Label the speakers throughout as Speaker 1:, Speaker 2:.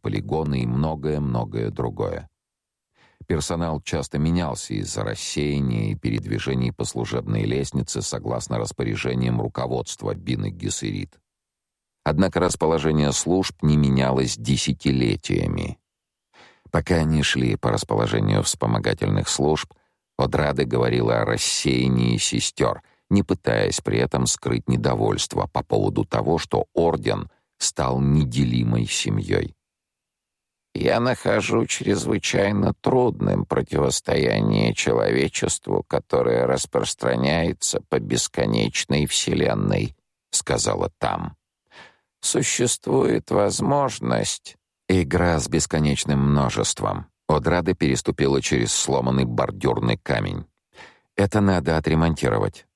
Speaker 1: полигоны и многое-многое другое. Персонал часто менялся из-за рассеяния и передвижений по служебной лестнице согласно распоряжениям руководства Бины Гессерит. Однако расположение служб не менялось десятилетиями. Пока они шли по расположению вспомогательных служб, Одрады говорила о рассеянии сестер, не пытаясь при этом скрыть недовольство по поводу того, что орден стал неделимой семьей.
Speaker 2: Я нахожу чрезвычайно трудным противостояние человечеству, которое распространяется по бесконечной вселенной, сказала там. Существует возможность
Speaker 1: игра с бесконечным множеством. Одрада переступила через сломанный бордюрный камень. Это надо отремонтировать.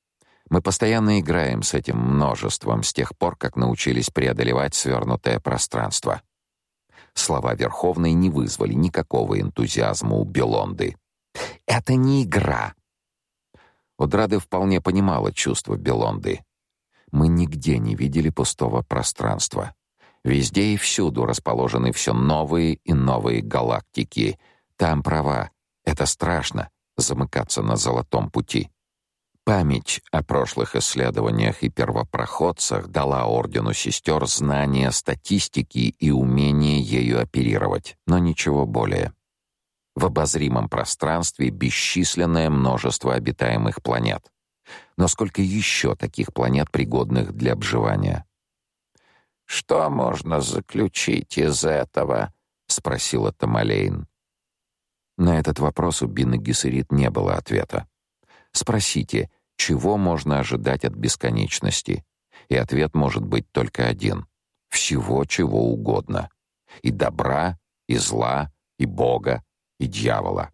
Speaker 1: Мы постоянно играем с этим множеством с тех пор, как научились преодолевать свернутое пространство. Слова Верховной не вызвали никакого энтузиазма у Белонды. «Это не игра!» Удрады вполне понимала чувства Белонды. Мы нигде не видели пустого пространства. Везде и всюду расположены все новые и новые галактики. Там права. Это страшно — замыкаться на золотом пути. Память о прошлых исследованиях и первопроходцах дала ордену сестер знания статистики и умение ею оперировать, но ничего более. В обозримом пространстве бесчисленное множество обитаемых планет. Но сколько еще таких планет, пригодных для обживания?
Speaker 2: Что можно заключить из этого? спросила Тамалейн.
Speaker 1: На этот вопрос у Бины Гессерит не было ответа. Спросите, чего можно ожидать от бесконечности? И ответ может быть только один: всего, чего угодно. И добра, и зла, и Бога, и дьявола.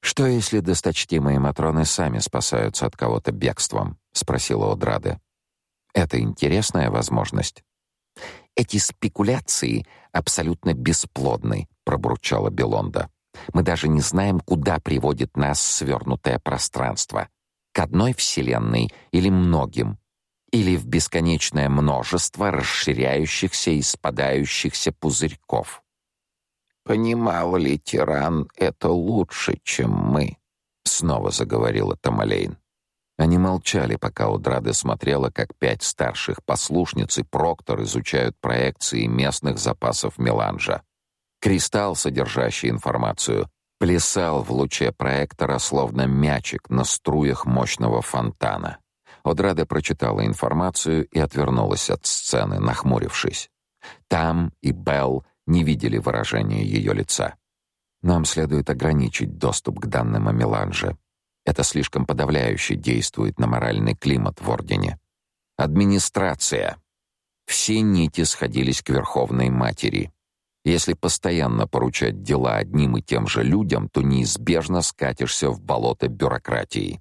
Speaker 1: Что если досточтимые матроны сами спасаются от кого-то бегством, спросила Одраде. Это интересная возможность. Эти спекуляции абсолютно бесплодны, пробурчала Белонда. Мы даже не знаем, куда приводит нас свернутое пространство. К одной вселенной или многим, или в бесконечное множество расширяющихся и спадающихся пузырьков.
Speaker 2: Понимал ли тиран это лучше, чем мы? Снова заговорила Тамалейн.
Speaker 1: Они молчали, пока Удрада смотрела, как пять старших послушниц и проктор изучают проекции местных запасов меланжа. Кристалл, содержащий информацию, плясал в луче проектора, словно мячик на струях мощного фонтана. Одрада прочитала информацию и отвернулась от сцены, нахмурившись. Там и Белл не видели выражения ее лица. Нам следует ограничить доступ к данным о меланже. Это слишком подавляюще действует на моральный климат в ордене. Администрация. Все нити сходились к Верховной Матери. Если постоянно поручать дела одним и тем же людям, то неизбежно скатишься в болото бюрократии.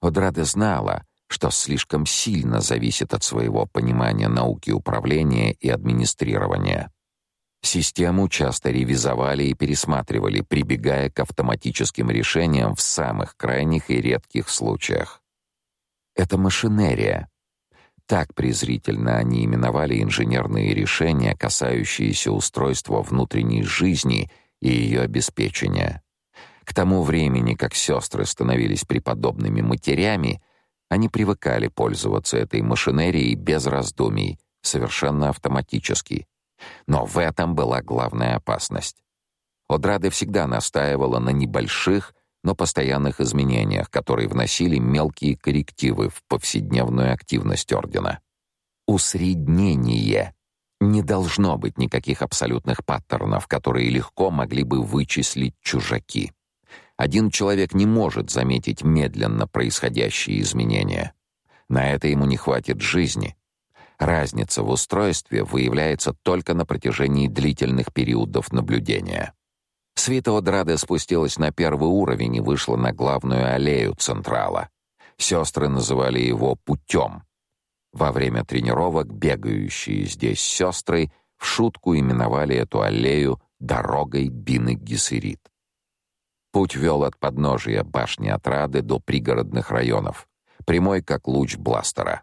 Speaker 1: Одрада знала, что слишком сильно зависит от своего понимания науки управления и администрирования. Систему часто ревизовали и пересматривали, прибегая к автоматическим решениям в самых крайних и редких случаях. Это машинерия, так презрительно они именовали инженерные решения, касающиеся устройства внутренней жизни и ее обеспечения. К тому времени, как сестры становились преподобными матерями, они привыкали пользоваться этой машинерией без раздумий, совершенно автоматически. Но в этом была главная опасность. Одрада всегда настаивала на небольших, но постоянных изменениях, которые вносили мелкие коррективы в повседневную активность ордена. Усреднение. Не должно быть никаких абсолютных паттернов, которые легко могли бы вычислить чужаки. Один человек не может заметить медленно происходящие изменения. На это ему не хватит жизни. Разница в устройстве выявляется только на протяжении длительных периодов наблюдения. Свита Одрада спустилась на первый уровень и вышла на главную аллею Централа. Сестры называли его «путем». Во время тренировок бегающие здесь сестры в шутку именовали эту аллею «дорогой Бины Гессерит». Путь вел от подножия башни Отрады до пригородных районов, прямой как луч бластера.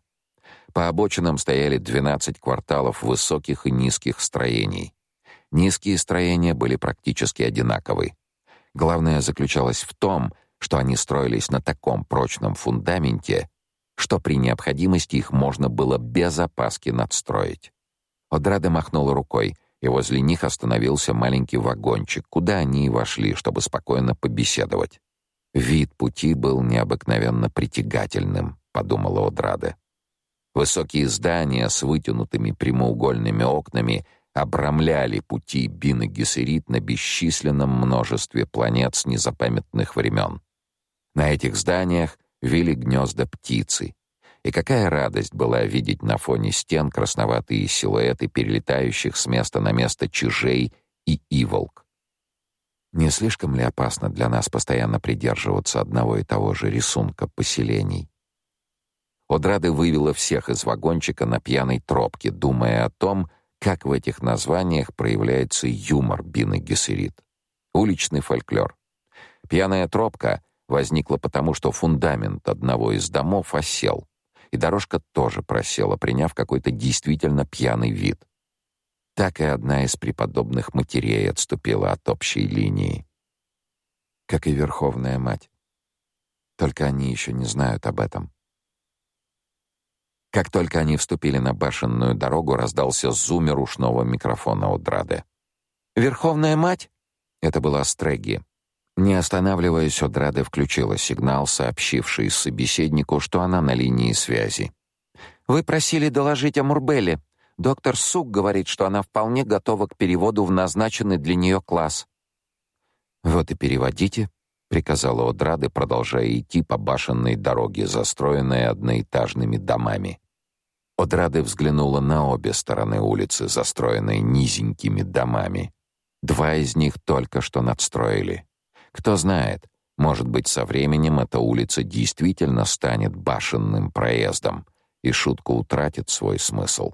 Speaker 1: По обочинам стояли 12 кварталов высоких и низких строений. Низкие строения были практически одинаковы. Главное заключалось в том, что они строились на таком прочном фундаменте, что при необходимости их можно было без опаски надстроить. Одрада махнула рукой, и возле них остановился маленький вагончик, куда они и вошли, чтобы спокойно побеседовать. Вид пути был необыкновенно притягательным, подумала Одрада. Высокие здания с вытянутыми прямоугольными окнами обрамляли пути Бины Гессерит на бесчисленном множестве планет с незапамятных времен. На этих зданиях вили гнезда птицы. И какая радость была видеть на фоне стен красноватые силуэты перелетающих с места на место чижей и иволк. Не слишком ли опасно для нас постоянно придерживаться одного и того же рисунка поселений? Одрады вывела всех из вагончика на пьяной тропке, думая о том, как в этих названиях проявляется юмор Бины Гессерит. Уличный фольклор. Пьяная тропка возникла потому, что фундамент одного из домов осел, и дорожка тоже просела, приняв какой-то действительно пьяный вид. Так и одна из преподобных матерей отступила от общей линии. Как и Верховная Мать. Только они еще не знают об этом. Как только они вступили на башенную дорогу, раздался зумер ушного микрофона от Драды. «Верховная мать?» Это была Стреги. Не останавливаясь, Одрада включила сигнал, сообщивший собеседнику, что она на линии связи. «Вы просили доложить о Мурбеле. Доктор Сук говорит, что она вполне готова к переводу в назначенный для нее класс». «Вот и переводите», — приказала Одрада, продолжая идти по башенной дороге, застроенной одноэтажными домами. Одрада взглянула на обе стороны улицы, застроенные низенькими домами. Два из них только что надстроили. Кто знает, может быть, со временем эта улица действительно станет башенным проездом, и шутка утратит свой смысл.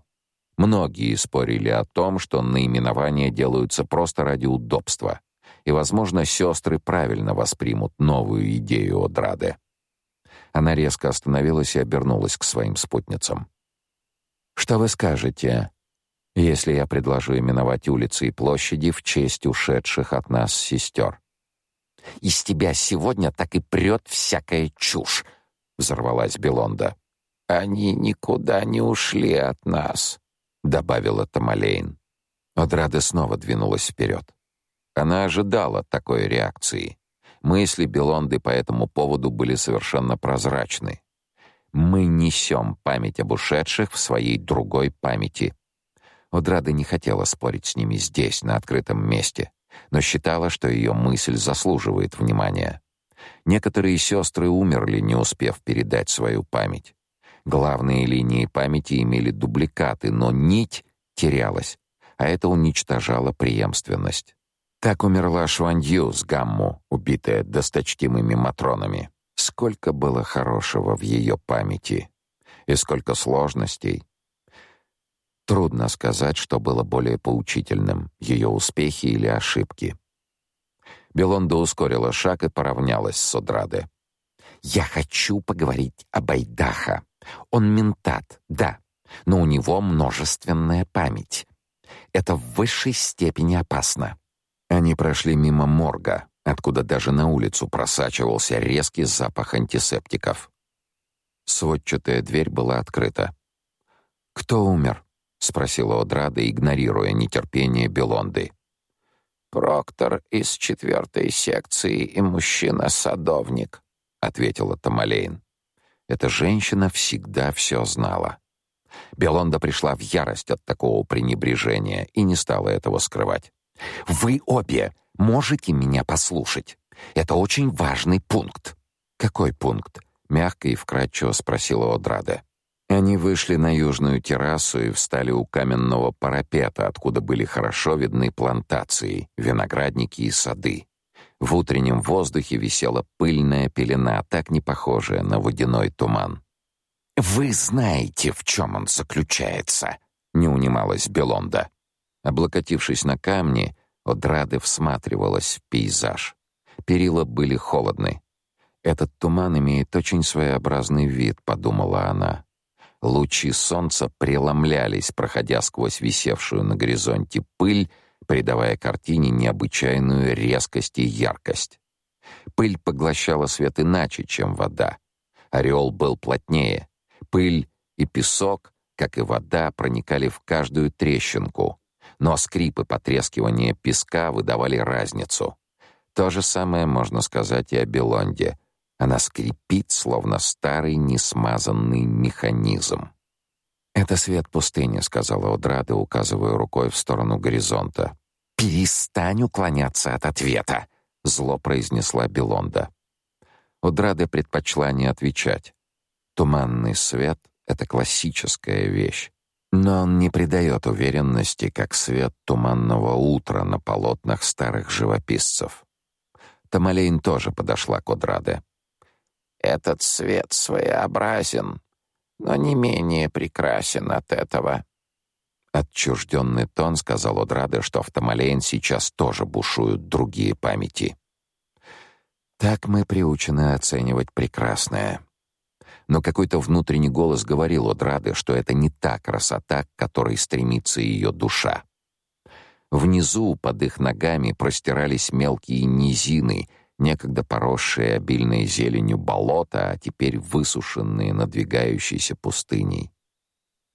Speaker 1: Многие спорили о том, что наименования делаются просто ради удобства, и, возможно, сестры правильно воспримут новую идею Одраде. Она резко остановилась и обернулась к своим спутницам. «Что вы скажете, если я предложу именовать улицы и площади в честь ушедших от нас сестер?»
Speaker 2: Из тебя сегодня так и прет всякая чушь, взорвалась Белонда. Они никуда не ушли от нас, добавила Тамалейн.
Speaker 1: Одрада снова двинулась вперед. Она ожидала такой реакции. Мысли Белонды по этому поводу были совершенно прозрачны. Мы несем память об ушедших в своей другой памяти. Одрада не хотела спорить с ними здесь, на открытом месте но считала, что ее мысль заслуживает внимания. Некоторые сестры умерли, не успев передать свою память. Главные линии памяти имели дубликаты, но нить терялась, а это уничтожало преемственность. Так умерла Шванью с Гамму, убитая досточтимыми матронами. Сколько было хорошего в ее памяти, и сколько сложностей, Трудно сказать, что было более поучительным — ее успехи или ошибки. Белонда ускорила шаг и поравнялась с Одраде.
Speaker 2: «Я хочу поговорить об Айдаха. Он ментат, да, но у него множественная память. Это в высшей степени опасно».
Speaker 1: Они прошли мимо морга, откуда даже на улицу просачивался резкий запах антисептиков. Сводчатая дверь была открыта. «Кто умер?» спросила Одрада, игнорируя нетерпение Белонды.
Speaker 2: Проктор из четвертой секции и мужчина-садовник, ответила Тамалейн.
Speaker 1: Эта женщина всегда все знала. Белонда пришла в ярость от такого пренебрежения и не стала этого скрывать.
Speaker 2: Вы обе можете меня послушать. Это очень важный пункт.
Speaker 1: Какой пункт? мягко и вкратчиво спросила Одрада. Они вышли на южную террасу и встали у каменного парапета, откуда были хорошо видны плантации, виноградники и сады. В утреннем воздухе висела пыльная пелена, так не похожая на водяной туман.
Speaker 2: «Вы знаете, в чем он заключается», —
Speaker 1: не унималась Белонда. Облокотившись на камни, Одрады всматривалась в пейзаж. Перила были холодны. «Этот туман имеет очень своеобразный вид», — подумала она. Лучи солнца преломлялись, проходя сквозь висевшую на горизонте пыль, придавая картине необычайную резкость и яркость. Пыль поглощала свет иначе, чем вода. Ореол был плотнее. Пыль и песок, как и вода, проникали в каждую трещинку, но скрип и потрескивание песка выдавали разницу. То же самое можно сказать и о Белонде. Она скрипит, словно старый несмазанный механизм. «Это свет пустыни», — сказала Одрада, указывая рукой в сторону горизонта. «Перестань уклоняться от ответа», — зло произнесла Белонда. Одрада предпочла не отвечать. Туманный свет — это классическая вещь. Но он не придает уверенности, как свет туманного утра на полотнах старых живописцев. Тамалейн тоже подошла к Одраде.
Speaker 2: «Этот свет своеобразен, но не менее прекрасен от этого».
Speaker 1: Отчужденный тон сказал Одраде, что в Тамалейн сейчас тоже бушуют другие памяти. Так мы приучены оценивать прекрасное. Но какой-то внутренний голос говорил Одраде, что это не та красота, к которой стремится ее душа. Внизу, под их ногами, простирались мелкие низины — некогда поросшие обильной зеленью болота, а теперь высушенные надвигающейся пустыней.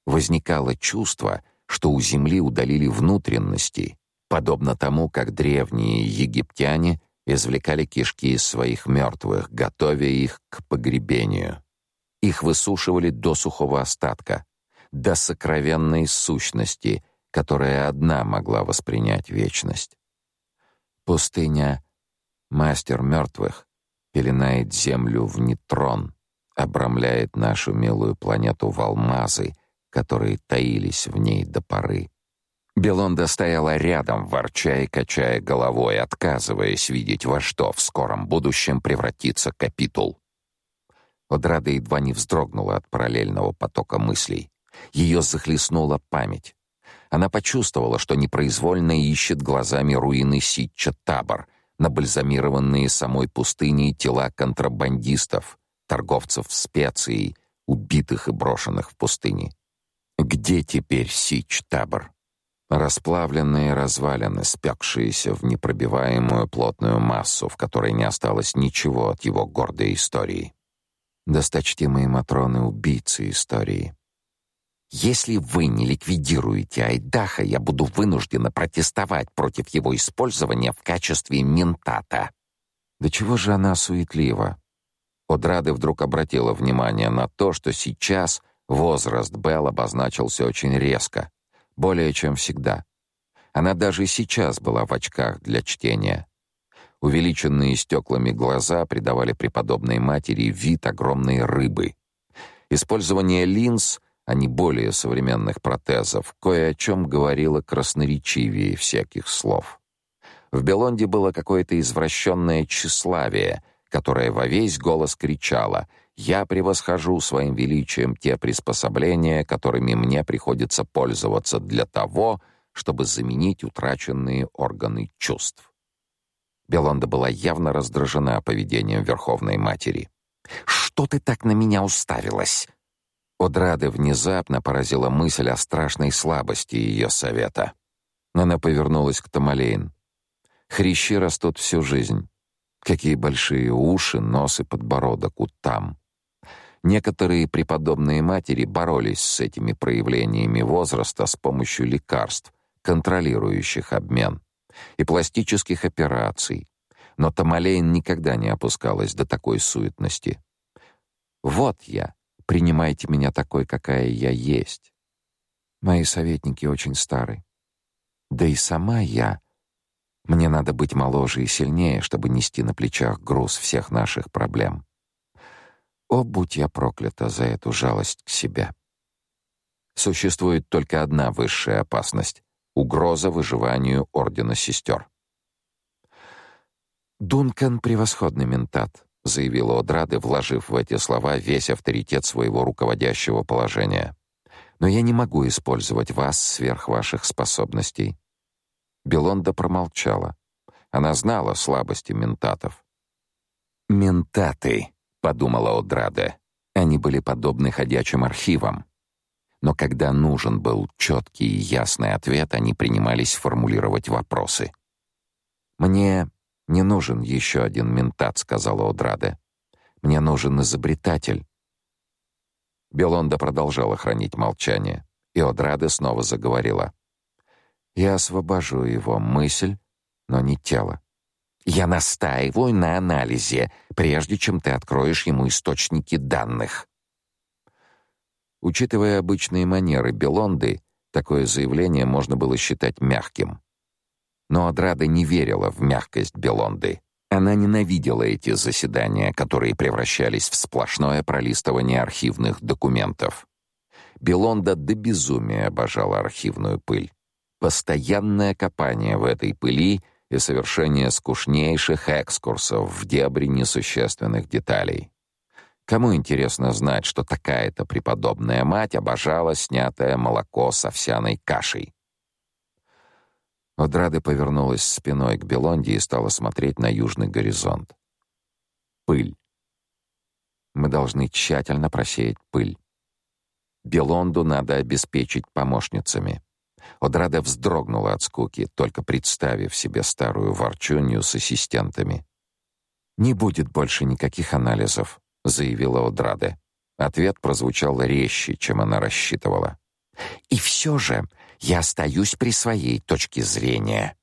Speaker 1: Возникало чувство, что у земли удалили внутренности, подобно тому, как древние египтяне извлекали кишки из своих мертвых, готовя их к погребению. Их высушивали до сухого остатка, до сокровенной сущности, которая одна могла воспринять вечность. Пустыня Мастер мертвых пеленает землю в нейтрон, обрамляет нашу милую планету в алмазы, которые таились в ней до поры. Белонда стояла рядом, ворча и качая головой, отказываясь видеть, во что в скором будущем превратится капитул. Одрада едва не вздрогнула от параллельного потока мыслей. Ее захлестнула память. Она почувствовала, что непроизвольно ищет глазами руины Ситча Табор — набальзамированные самой пустыней тела контрабандистов, торговцев специей, убитых и брошенных в пустыне. Где теперь Сич-табор? Расплавленные развалины, спекшиеся в непробиваемую плотную массу, в которой не осталось ничего от его гордой истории. Досточтимые матроны — убийцы истории. Если вы не ликвидируете Айдаха, я буду вынуждена протестовать против его использования в качестве ментата. Да чего же она суетлива? Одрады вдруг обратила внимание на то, что сейчас возраст Белл обозначился очень резко, более чем всегда. Она даже сейчас была в очках для чтения. Увеличенные стеклами глаза придавали преподобной матери вид огромной рыбы. Использование линз — а не более современных протезов, кое о чем говорило красноречивее всяких слов. В Белонде было какое-то извращенное тщеславие, которое во весь голос кричало «Я превосхожу своим величием те приспособления, которыми мне приходится пользоваться для того, чтобы заменить утраченные органы чувств». Белонда была явно раздражена поведением Верховной Матери. «Что ты так на меня уставилась?» Одрады внезапно поразила мысль о страшной слабости ее совета. Она повернулась к Тамалейн. Хрящи растут всю жизнь. Какие большие уши, нос и подбородок у там. Некоторые преподобные матери боролись с этими проявлениями возраста с помощью лекарств, контролирующих обмен, и пластических операций. Но Тамалейн никогда не опускалась до такой суетности. Вот я, Принимайте меня такой, какая я есть. Мои советники очень стары. Да и сама я. Мне надо быть моложе и сильнее, чтобы нести на плечах груз всех наших проблем. О, будь я проклята за эту жалость к себе. Существует только одна высшая опасность — угроза выживанию Ордена Сестер. Дункан — превосходный ментат заявила Одрады, вложив в эти слова весь авторитет своего руководящего положения. Но я не могу использовать вас сверх ваших способностей. Белонда промолчала. Она знала слабости ментатов. Ментаты, подумала Одрада. Они были подобны ходячим архивам. Но когда нужен был четкий и ясный ответ, они принимались формулировать вопросы. «Мне не нужен еще один ментат», — сказала Одраде. «Мне нужен изобретатель». Белонда продолжала хранить молчание, и Одраде снова заговорила. «Я освобожу его мысль, но не тело. Я настаиваю на анализе, прежде чем ты откроешь ему источники данных. Учитывая обычные манеры Белонды, такое заявление можно было считать мягким. Но Адрада не верила в мягкость Белонды. Она ненавидела эти заседания, которые превращались в сплошное пролистывание архивных документов. Белонда до безумия обожала архивную пыль. Постоянное копание в этой пыли и совершение скучнейших экскурсов в дебри несущественных деталей. Кому интересно знать, что такая-то преподобная мать обожала снятое молоко с овсяной кашей? Одрада повернулась спиной к Белонде и стала смотреть на южный горизонт. Пыль. Мы должны тщательно просеять пыль. Белонду надо обеспечить помощницами. Одрада вздрогнула от скуки, только представив себе старую ворчунью с ассистентами. Не будет больше никаких анализов, заявила Одраде. Ответ прозвучал резче, чем она рассчитывала. И все же я остаюсь при своей точке зрения.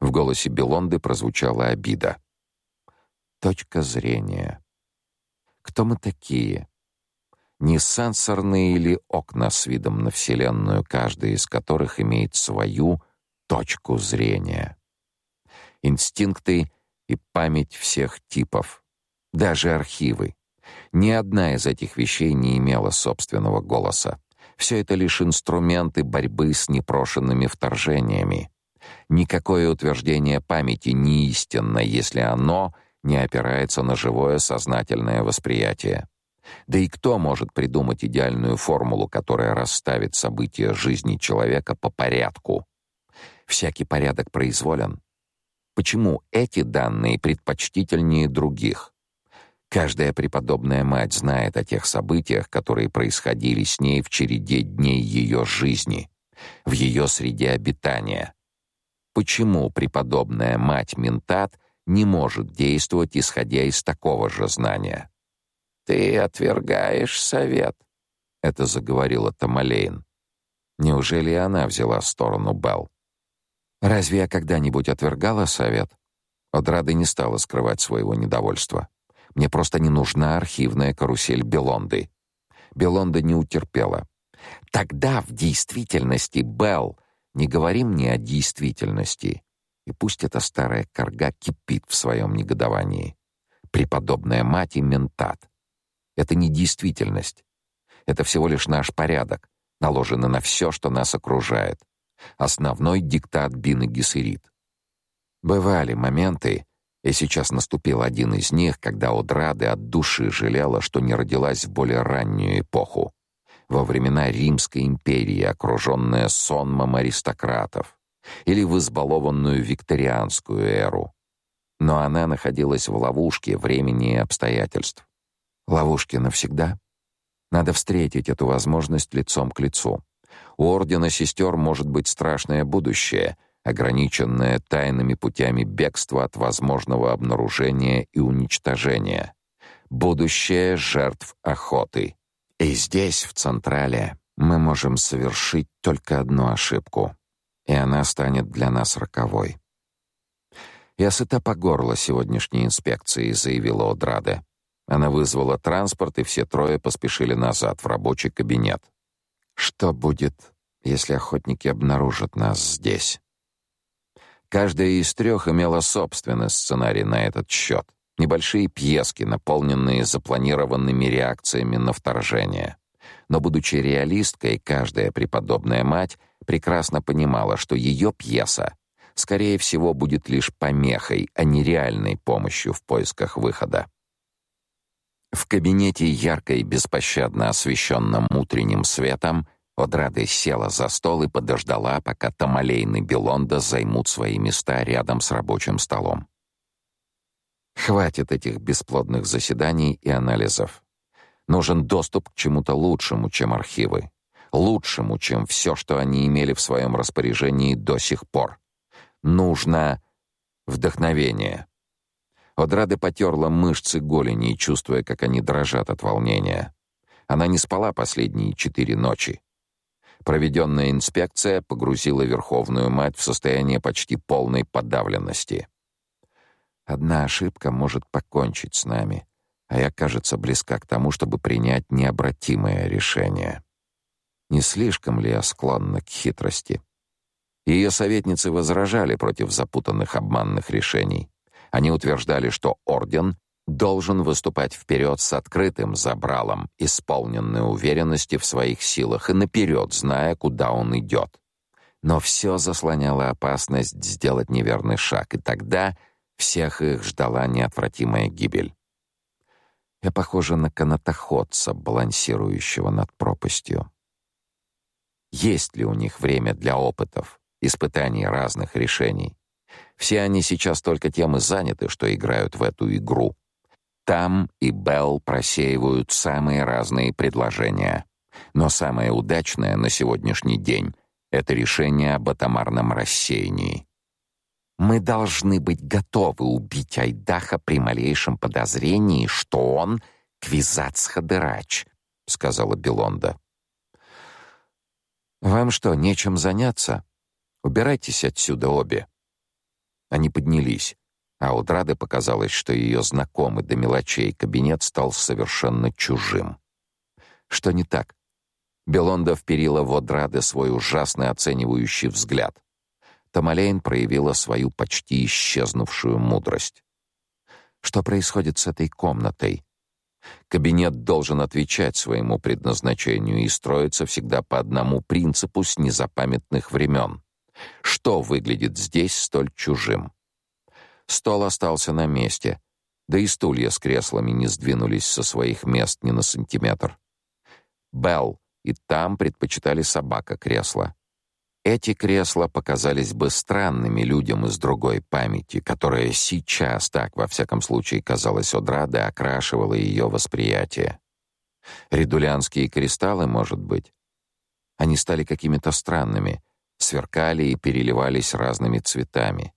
Speaker 1: В голосе Белонды прозвучала обида. Точка зрения. Кто мы такие? Не сенсорные или окна с видом на вселенную, каждая из которых имеет свою точку зрения. Инстинкты и память всех типов, даже архивы. Ни одна из этих вещей не имела собственного голоса. Все это лишь инструменты борьбы с непрошенными вторжениями. Никакое утверждение памяти не истинно, если оно не опирается на живое сознательное восприятие. Да и кто может придумать идеальную формулу, которая расставит события жизни человека по порядку? Всякий порядок произволен. Почему эти данные предпочтительнее других? Каждая преподобная мать знает о тех событиях, которые происходили с ней в череде дней ее жизни, в ее среде обитания. Почему преподобная мать Ментат не может действовать, исходя из такого же знания? «Ты отвергаешь совет», — это заговорила Тамалейн. Неужели она взяла сторону Белл? Разве я когда-нибудь отвергала совет? Одрада не стала скрывать своего недовольства. Мне просто не нужна архивная карусель Белонды. Белонда не утерпела. Тогда в действительности, Белл, не говори мне о действительности. И пусть эта старая корга кипит в своем негодовании. Преподобная мать и ментат. Это не действительность. Это всего лишь наш порядок, наложенный на все, что нас окружает. Основной диктат Бины Гессерит. Бывали моменты, и сейчас наступил один из них, когда Одрады от души жалела, что не родилась в более раннюю эпоху, во времена Римской империи, окруженная сонмом аристократов, или в избалованную викторианскую эру. Но она находилась в ловушке времени и обстоятельств. Ловушки навсегда. Надо встретить эту возможность лицом к лицу. У Ордена Сестер может быть страшное будущее — ограниченная тайными путями бегства от возможного обнаружения и уничтожения. Будущее жертв охоты. И здесь, в Централе, мы можем совершить только одну ошибку, и она станет для нас роковой. «Я сыта по горло сегодняшней инспекции», — заявила Одраде. Она вызвала транспорт, и все трое поспешили назад, в рабочий кабинет. «Что будет, если охотники обнаружат нас здесь?» Каждая из трех имела собственный сценарий на этот счет. Небольшие пьески, наполненные запланированными реакциями на вторжение. Но будучи реалисткой, каждая преподобная мать прекрасно понимала, что ее пьеса скорее всего будет лишь помехой, а не реальной помощью в поисках выхода. В кабинете ярко и беспощадно освещенном утренним светом Одрада села за стол и подождала, пока Тамалейн и Белонда займут свои места рядом с рабочим столом. Хватит этих бесплодных заседаний и анализов. Нужен доступ к чему-то лучшему, чем архивы. лучшему, чем все, что они имели в своем распоряжении до сих пор. Нужно вдохновение. Одрада потерла мышцы голени, чувствуя, как они дрожат от волнения. Она не спала последние четыре ночи. Проведенная инспекция погрузила Верховную Мать в состояние почти полной подавленности. Одна ошибка может покончить с нами, а я, кажется, близка к тому, чтобы принять необратимое решение. Не слишком ли я склонна к хитрости? Ее советницы возражали против запутанных обманных решений. Они утверждали, что орден должен выступать вперед с открытым забралом, исполненной уверенности в своих силах и наперед зная, куда он идет. Но все заслоняло опасность сделать неверный шаг, и тогда всех их ждала неотвратимая гибель. Я похожа на канатоходца, балансирующего над пропастью. Есть ли у них время для опытов, испытаний разных решений? Все они сейчас только тем и заняты, что играют в эту игру. Там и Белл просеивают самые разные предложения. Но самое удачное на сегодняшний день — это решение об атомарном рассеянии. Мы должны быть готовы убить Айдаха при малейшем подозрении, что он Квизац-Хадырач, — сказала Белонда. «Вам что, нечем заняться? Убирайтесь отсюда обе». Они поднялись, а Удрады показалось, что ее знакомый до мелочей кабинет стал совершенно чужим. Что не так? Белонда вперила в Одрады свой ужасный оценивающий взгляд. Тамалейн проявила свою почти исчезнувшую мудрость. Что происходит с этой комнатой? Кабинет должен отвечать своему предназначению и строиться всегда по одному принципу с незапамятных времен. Что выглядит здесь столь чужим? Стол остался на месте, да и стулья с креслами не сдвинулись со своих мест ни на сантиметр. Белл и там предпочитали собака кресла. Эти кресла показались бы странными людям из другой памяти, которая сейчас, так во всяком случае казалось Одраде, окрашивала ее восприятие. Редулянские кристаллы, может быть. Они стали какими-то странными, сверкали и переливались разными цветами.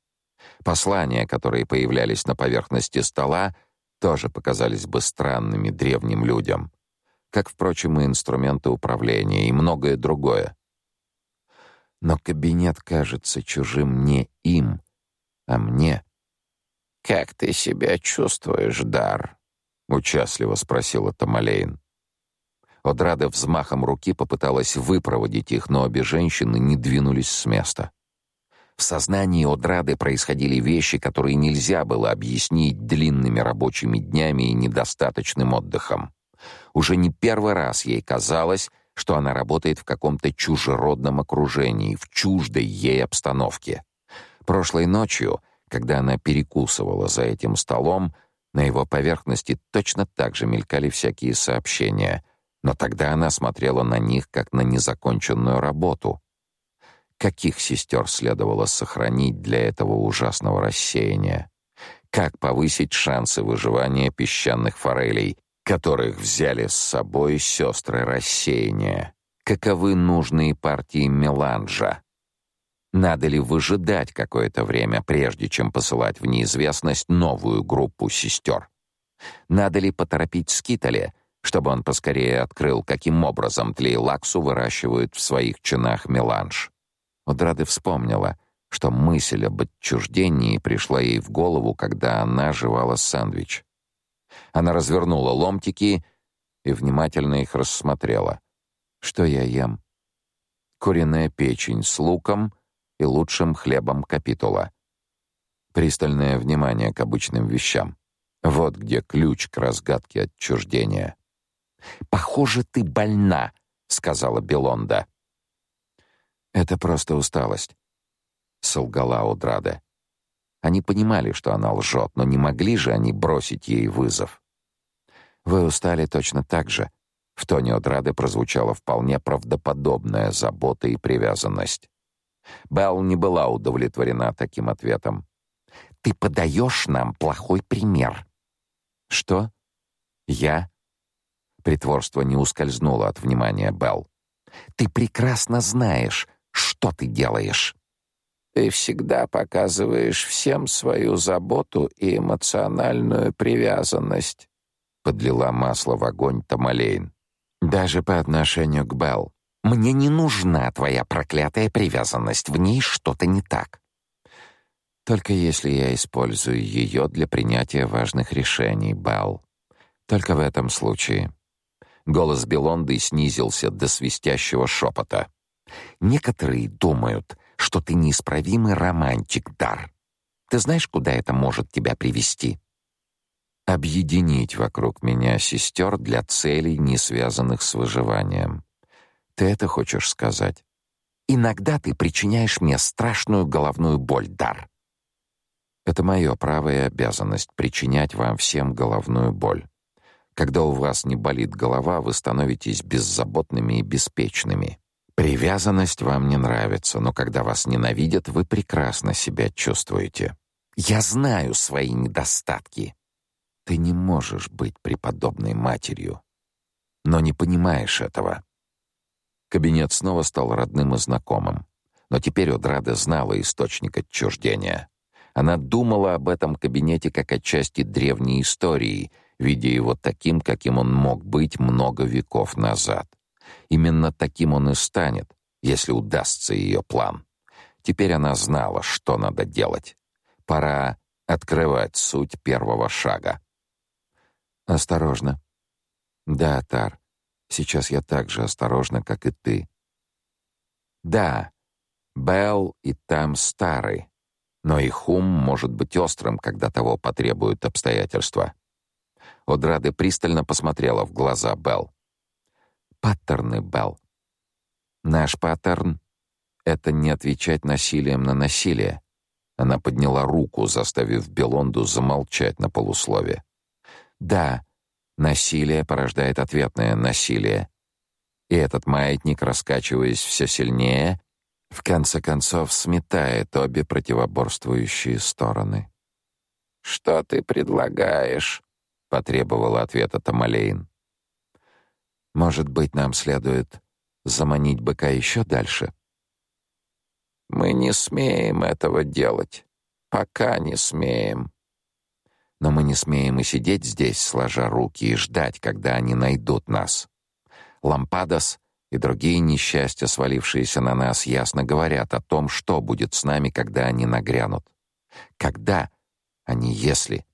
Speaker 1: Послания, которые появлялись на поверхности стола, тоже показались бы странными древним людям, как, впрочем, и инструменты управления и многое другое но кабинет кажется чужим не им, а мне. «Как ты себя чувствуешь, Дар?» — участливо спросила Тамалейн. Одрада взмахом руки попыталась выпроводить их, но обе женщины не двинулись с места. В сознании Одрады происходили вещи, которые нельзя было объяснить длинными рабочими днями и недостаточным отдыхом. Уже не первый раз ей казалось, что она работает в каком-то чужеродном окружении, в чуждой ей обстановке. Прошлой ночью, когда она перекусывала за этим столом, на его поверхности точно так же мелькали всякие сообщения, но тогда она смотрела на них как на незаконченную работу. Каких сестер следовало сохранить для этого ужасного рассеяния? Как повысить шансы выживания песчаных форелей, которых взяли с собой сестры рассеяния. Каковы нужные партии меланжа? Надо ли выжидать какое-то время, прежде чем посылать в неизвестность новую группу сестер? Надо ли поторопить Скитале, чтобы он поскорее открыл, каким образом тлейлаксу выращивают в своих чинах меланж? Одрады вспомнила, что мысль об отчуждении пришла ей в голову, когда она жевала сэндвич. Она развернула ломтики и внимательно их рассмотрела. Что я ем? Куриная печень с луком и лучшим хлебом капитула. Пристальное внимание к обычным вещам. Вот где ключ к разгадке отчуждения. «Похоже, ты больна», — сказала Белонда. «Это просто усталость», — солгала Одрада. Они понимали, что она лжет, но не могли же они бросить ей вызов. «Вы устали точно так же», — в тоне Одрады прозвучала вполне правдоподобная забота и привязанность. Белл не была удовлетворена таким ответом. «Ты подаешь нам плохой пример». «Что? Я?» Притворство не ускользнуло от внимания Белл.
Speaker 2: Ты прекрасно знаешь, что ты делаешь.
Speaker 1: Ты всегда показываешь всем свою заботу и эмоциональную привязанность, подлила масло в огонь Тамалейн.
Speaker 2: Даже по отношению к Белл. Мне не нужна твоя проклятая привязанность, в ней что-то не так.
Speaker 1: Только если я использую ее для принятия важных решений, Белл. Только в этом случае. Голос Белонды снизился до свистящего шепота.
Speaker 2: Некоторые думают, что ты неисправимый романтик, Дар. Ты знаешь, куда это может тебя привести?
Speaker 1: Объединить вокруг меня сестер для целей, не связанных с выживанием. Ты это хочешь сказать?
Speaker 2: Иногда ты причиняешь мне страшную головную боль, Дар.
Speaker 1: Это мое право и обязанность причинять вам всем головную боль. Когда у вас не болит голова, вы становитесь беззаботными и беспечными. Привязанность вам не нравится, но когда вас ненавидят, вы прекрасно себя чувствуете.
Speaker 2: Я знаю свои недостатки.
Speaker 1: Ты не можешь быть преподобной матерью, но не понимаешь этого. Кабинет снова стал родным и знакомым, но теперь Одрада знала источник отчуждения. Она думала об этом кабинете как о части древней истории — видя его таким, каким он мог быть много веков назад. Именно таким он и станет, если удастся ее план. Теперь она знала, что надо делать. Пора открывать суть первого шага. Осторожно. Да, Тар. Сейчас я так же осторожна, как и ты. Да. Белл и там старый, но их ум может быть острым, когда того потребуют обстоятельства. Одрады пристально посмотрела в глаза Белл. Паттерны, Белл. Наш паттерн — это не отвечать насилием на насилие. Она подняла руку, заставив Белонду замолчать на полуслове. Да, насилие порождает ответное насилие. И этот маятник, раскачиваясь все сильнее, в конце концов сметает обе противоборствующие стороны. «Что ты предлагаешь?» потребовала ответа Тамалейн. Может быть, нам следует заманить быка еще дальше? Мы не смеем этого делать. Пока не смеем. Но мы не смеем и сидеть здесь, сложа руки и ждать, когда они найдут нас. Лампадос и другие несчастья, свалившиеся на нас, ясно говорят о том, что будет с нами, когда они нагрянут. Когда, а не если.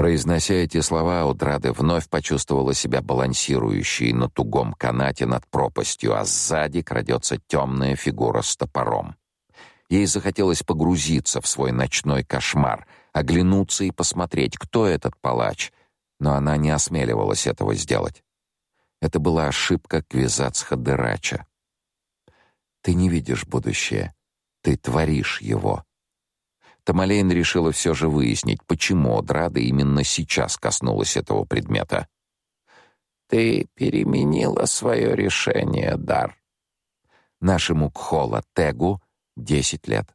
Speaker 1: Произнося эти слова, Удрады вновь почувствовала себя балансирующей на тугом канате над пропастью, а сзади крадется темная фигура с топором. Ей захотелось погрузиться в свой ночной кошмар, оглянуться и посмотреть, кто этот палач, но она не осмеливалась этого сделать. Это была ошибка Квизацха-Дырача. Ты не видишь будущее, ты творишь его. Тамалейн решила все же выяснить, почему Драда именно сейчас коснулась этого предмета. «Ты переменила свое решение, Дар». Нашему Кхола Тегу десять лет.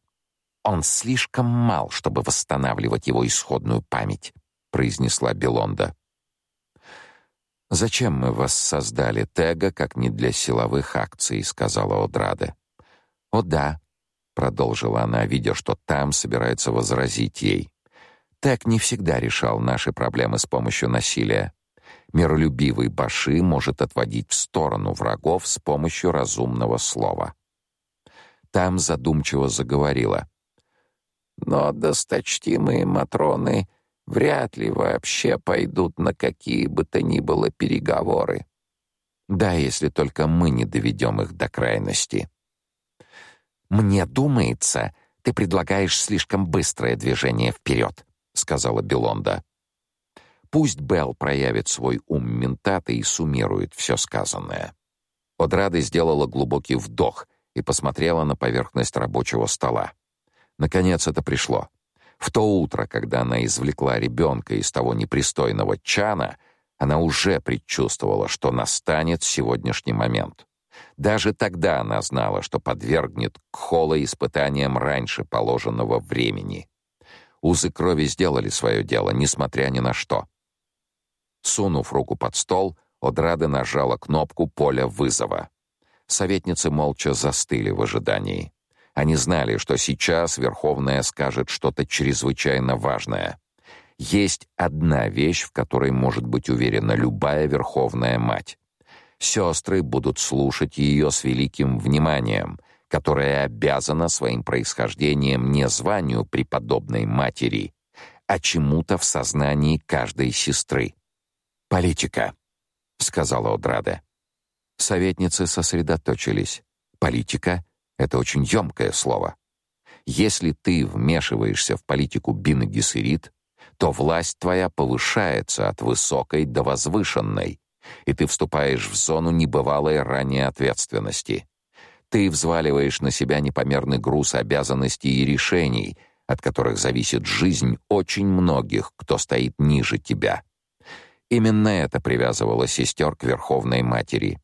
Speaker 1: Он слишком мал, чтобы восстанавливать его исходную память, произнесла Белонда. Зачем мы вас создали Тега, как не для силовых акций, сказала Одрада. О да, продолжила она, видя, что там собирается возразить ей. Так не всегда решал наши проблемы с помощью насилия. Миролюбивый Баши может отводить в сторону врагов с помощью разумного слова. Там задумчиво заговорила: "Но досточтимые матроны вряд ли вообще пойдут на какие бы то ни было переговоры. Да, если только мы не доведем их до крайности. Мне думается, ты предлагаешь слишком быстрое движение вперед», — сказала Белонда. Пусть Белл проявит свой ум ментата и суммирует все сказанное. Одрада сделала глубокий вдох и посмотрела на поверхность рабочего стола. Наконец это пришло. В то утро, когда она извлекла ребенка из того непристойного чана, она уже предчувствовала, что настанет сегодняшний момент. Даже тогда она знала, что подвергнет Кхола испытаниям раньше положенного времени. Узы крови сделали свое дело, несмотря ни на что. Сунув руку под стол, Одрада нажала кнопку поля вызова. Советницы молча застыли в ожидании. Они знали, что сейчас Верховная скажет что-то чрезвычайно важное. Есть одна вещь, в которой может быть уверена любая Верховная Мать. Сестры будут слушать ее с великим вниманием, которое обязано своим происхождением не званию преподобной матери, а чему-то в сознании каждой сестры. «Политика», — сказала Одрада. Советницы сосредоточились. «Политика — это очень ёмкое слово. Если ты вмешиваешься в политику Бин Гессерит, то власть твоя повышается от высокой до возвышенной, и ты вступаешь в зону небывалой ранее ответственности. Ты взваливаешь на себя непомерный груз обязанностей и решений, от которых зависит жизнь очень многих, кто стоит ниже тебя. Именно это привязывало сестер к Верховной Матери.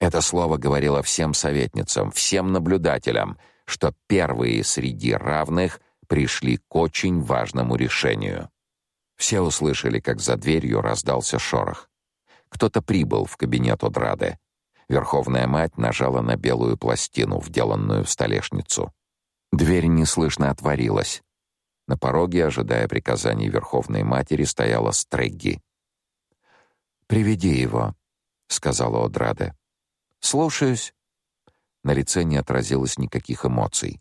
Speaker 1: Это слово говорило всем советницам, всем наблюдателям, что первые среди равных пришли к очень важному решению. Все услышали, как за дверью раздался шорох. Кто-то прибыл в кабинет Одрады. Верховная мать нажала на белую пластину, вделанную в столешницу. Дверь неслышно отворилась. На пороге, ожидая приказаний Верховной матери, стояла Стрегги. «Приведи его», — сказала Одрада. «Слушаюсь». На лице не отразилось никаких эмоций.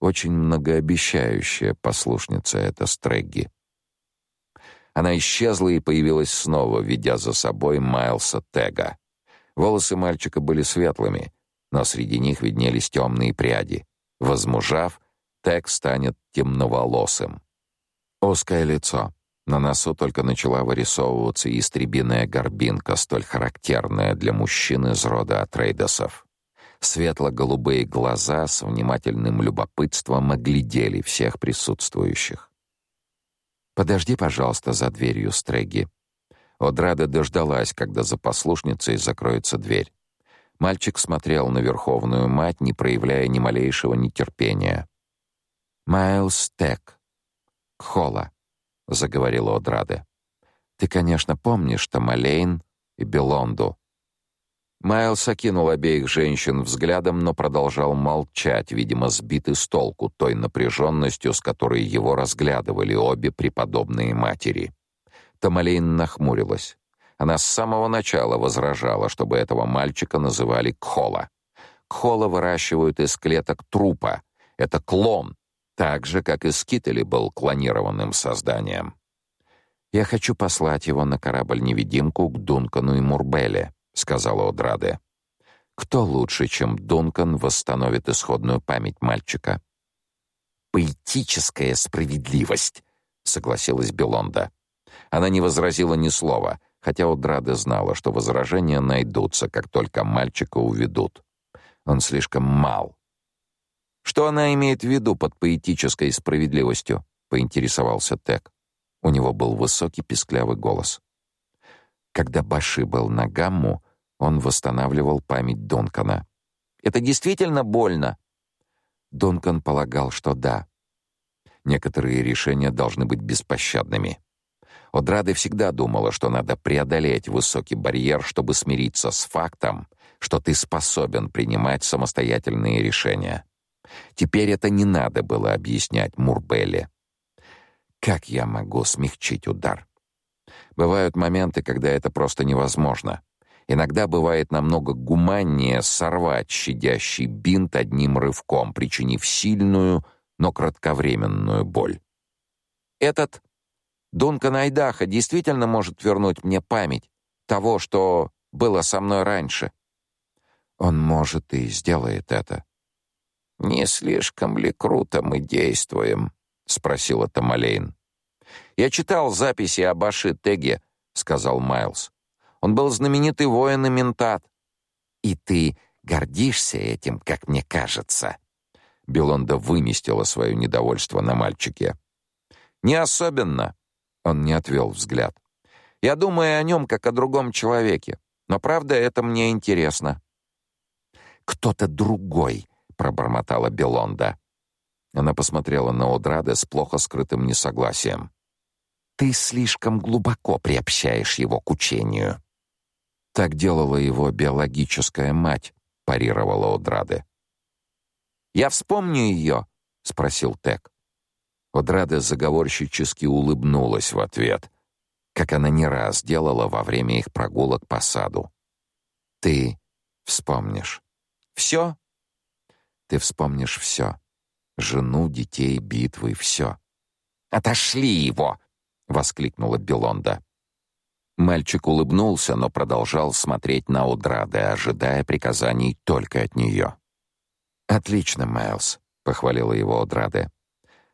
Speaker 1: Очень многообещающая послушница эта Стрегги. Она исчезла и появилась снова, ведя за собой Майлса Тега. Волосы мальчика были светлыми, но среди них виднелись темные пряди. Возмужав, Тег станет темноволосым. Узкое лицо. На носу только начала вырисовываться истребиная горбинка, столь характерная для мужчин из рода Атрейдосов. Светло-голубые глаза с внимательным любопытством оглядели всех присутствующих. «Подожди, пожалуйста, за дверью, Стреги». Одрада дождалась, когда за послушницей закроется дверь. Мальчик смотрел на Верховную Мать, не проявляя ни малейшего нетерпения. «Майлз Тек. Кхола», — заговорила Одрада. «Ты, конечно, помнишь Тамалейн и Белонду, Майлз окинул обеих женщин взглядом, но продолжал молчать, видимо, сбитый с толку той напряженностью, с которой его разглядывали обе преподобные матери. Тамалейн нахмурилась. Она с самого начала возражала, чтобы этого мальчика называли Кхола. Кхола выращивают из клеток трупа. Это клон, так же, как и Скитали был клонированным созданием. «Я хочу послать его на корабль-невидимку к Дункану и Мурбеле», сказала Одраде. Кто лучше, чем Дункан, восстановит исходную память мальчика? Поэтическая справедливость, согласилась Белонда. Она не возразила ни слова, хотя Одраде знала, что возражения найдутся, как только мальчика уведут. Он слишком мал. Что она имеет в виду под поэтической справедливостью? поинтересовался Тек. У него был высокий писклявый голос. Когда Баши был на Гамму, он восстанавливал память Донкана. «Это действительно больно?» Донкан полагал, что да. Некоторые решения должны быть беспощадными. Одрада всегда думала, что надо преодолеть высокий барьер, чтобы смириться с фактом, что ты способен принимать самостоятельные решения. Теперь это не надо было объяснять Мурбелле. Как я могу смягчить удар? Бывают моменты, когда это просто невозможно. Иногда бывает намного гуманнее сорвать щадящий бинт одним рывком, причинив сильную, но кратковременную боль. Этот Дункан Айдаха действительно может вернуть мне память того, что было со мной раньше. Он может и сделает это. Не слишком ли круто мы действуем? спросила Тамалейн. Я читал записи об Аши Теге, сказал Майлз. Он был знаменитый воин и ментат. И ты гордишься этим, как мне кажется. Белонда выместила свое недовольство на мальчике. Не особенно, он не отвел взгляд. Я думаю о нем как о другом человеке, но правда это мне интересно. Кто-то другой, пробормотала Белонда. Она посмотрела на Одрада с плохо скрытым несогласием. Ты слишком глубоко приобщаешь его к учению. Так делала его биологическая мать,
Speaker 2: парировала Одраде. «Я вспомню ее», — спросил Тек. Одраде заговорщически улыбнулась в ответ, как она не раз делала во время их прогулок по саду. «Ты вспомнишь. Все?» «Ты вспомнишь все. Жену, детей, битвы, все». «Отошли его!» — воскликнула Белонда. Мальчик улыбнулся, но продолжал смотреть на Одраде, ожидая приказаний только от нее. «Отлично, Майлз», — похвалила его Одраде.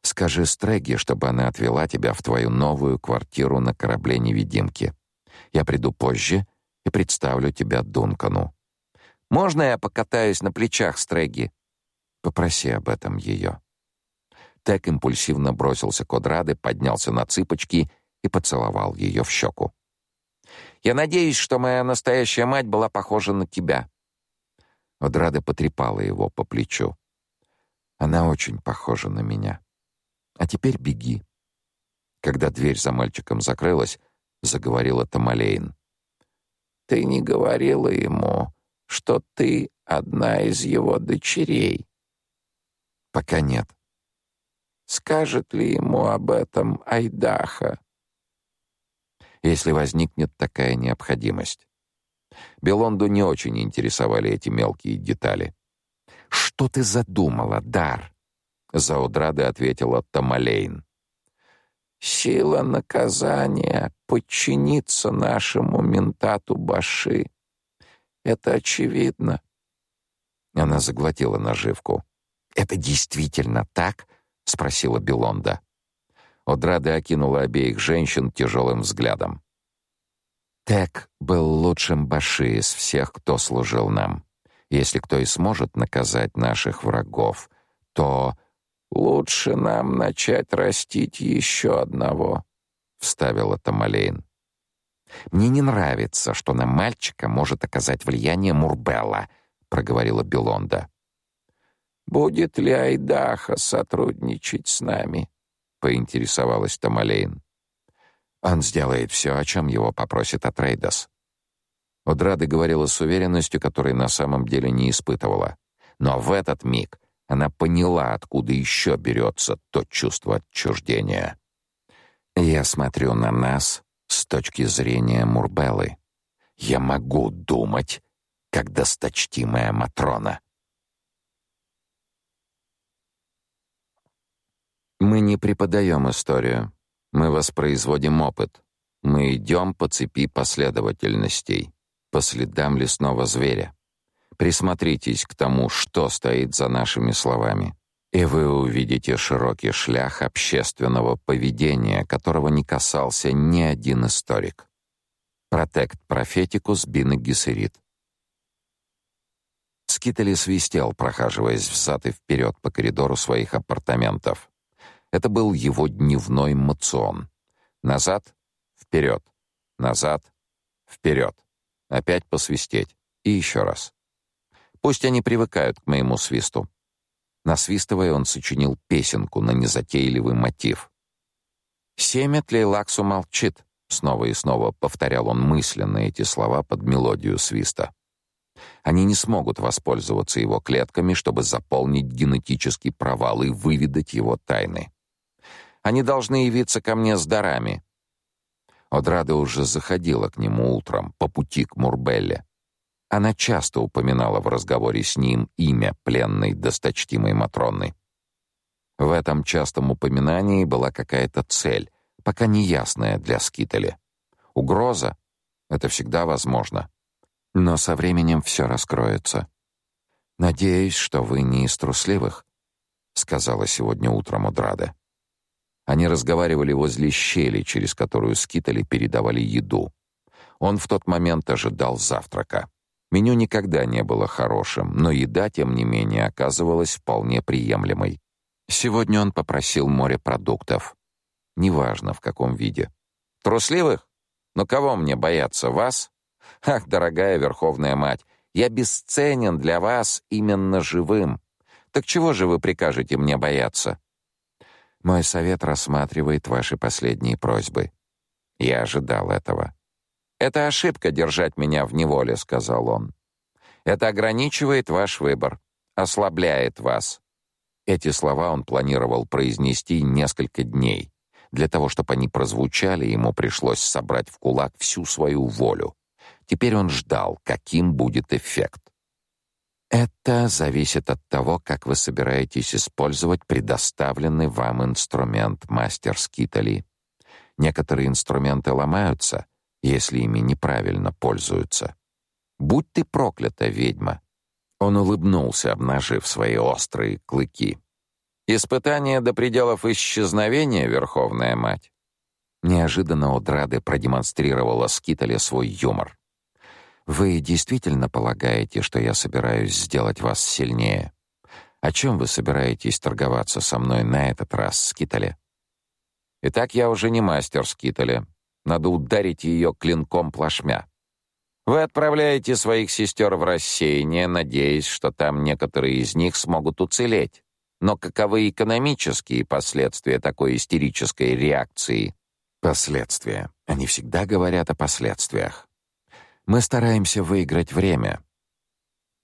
Speaker 2: «Скажи Стреги, чтобы она отвела тебя в твою новую квартиру на корабле-невидимке. Я приду позже и представлю тебя Дункану». «Можно я покатаюсь на плечах Стреги?» «Попроси об этом ее». Тек импульсивно бросился к Одраде, поднялся на цыпочки и поцеловал ее в щеку. Я надеюсь, что моя настоящая мать была похожа на тебя». Одрада потрепала его по плечу. «Она очень похожа на меня. А теперь беги». Когда дверь за мальчиком закрылась, заговорила Тамалейн. «Ты не говорила ему, что ты одна из его дочерей?» «Пока нет». «Скажет ли ему об этом Айдаха?» если возникнет такая необходимость. Белонду не очень интересовали эти мелкие детали. «Что ты задумала, Дар?» За Удрады ответила Тамалейн. «Сила наказания подчинится нашему ментату Баши. Это очевидно». Она заглотила наживку. «Это действительно так?» — спросила Белонда. Одрада окинула обеих женщин тяжелым взглядом. Тек был лучшим баши из всех, кто служил нам. Если кто и сможет наказать наших врагов, то лучше нам начать растить еще одного, вставила Тамалейн. Мне не нравится, что на мальчика может оказать влияние Мурбелла, проговорила Белонда. Будет ли Айдаха сотрудничать с нами? поинтересовалась Тамалейн. Он сделает все, о чем его попросит Атрейдас. Одрада говорила с уверенностью, которой на самом деле не испытывала. Но в этот миг она поняла, откуда еще берется то чувство отчуждения. Я смотрю на нас с точки зрения Мурбеллы. Я могу думать, как досточтимая Матрона. Мы не преподаем историю. Мы воспроизводим опыт. Мы идем по цепи последовательностей, по следам лесного зверя. Присмотритесь к тому, что стоит за нашими словами, и вы увидите широкий шлях общественного поведения, которого не касался ни один историк. Протект профетикус бина гессерит. Скитали свистел, прохаживаясь взад и вперед по коридору своих апартаментов. Это был его дневной мацион. Назад, вперед, назад, вперед. Опять посвистеть. И еще раз. Пусть они привыкают к моему свисту. Насвистывая, он сочинил песенку на незатейливый мотив. «Семя тлейлаксу молчит», — снова и снова повторял он мысленно эти слова под мелодию свиста. Они не смогут воспользоваться его клетками, чтобы заполнить генетический провал и выведать его тайны. Они должны явиться ко мне с дарами. Одрада уже заходила к нему утром по пути к Мурбелле. Она часто упоминала в разговоре с ним имя пленной досточтимой Матроны. В этом частом упоминании была какая-то цель, пока не ясная для Скитали. Угроза — это всегда возможно. Но со временем все раскроется. «Надеюсь, что вы не из трусливых», — сказала сегодня утром Одрада. Они разговаривали возле щели, через которую скитали передавали еду. Он в тот момент ожидал завтрака. Меню никогда не было хорошим, но еда, тем не менее, оказывалась вполне приемлемой. Сегодня он попросил морепродуктов. Неважно, в каком виде. «Трусливых? Но кого мне бояться, вас? Ах, дорогая Верховная Мать, я бесценен для вас именно живым. Так чего же вы прикажете мне бояться?» Мой совет рассматривает ваши последние просьбы. Я ожидал этого. Это ошибка держать меня в неволе, сказал он.
Speaker 1: Это ограничивает ваш выбор, ослабляет вас. Эти слова он планировал произнести несколько дней. Для того, чтобы они прозвучали, ему пришлось собрать в кулак всю свою волю. Теперь он ждал, каким будет эффект. Это зависит от того, как вы собираетесь использовать предоставленный вам инструмент, мастер Скитали. Некоторые инструменты ломаются, если ими неправильно пользуются. Будь ты проклята, ведьма. Он улыбнулся, обнажив свои острые клыки. Испытание до пределов исчезновения, Верховная мать. Неожиданно Одрады продемонстрировала Скитале свой юмор. Вы действительно полагаете, что я собираюсь сделать вас сильнее? О чем вы собираетесь торговаться со мной на этот раз, Скитале? Итак, я уже не мастер Скитале. Надо ударить ее клинком плашмя. Вы отправляете своих сестер в рассеяние, надеясь, что там некоторые из них смогут уцелеть. Но каковы экономические последствия такой истерической реакции? Последствия. Они всегда говорят о последствиях. Мы стараемся выиграть время.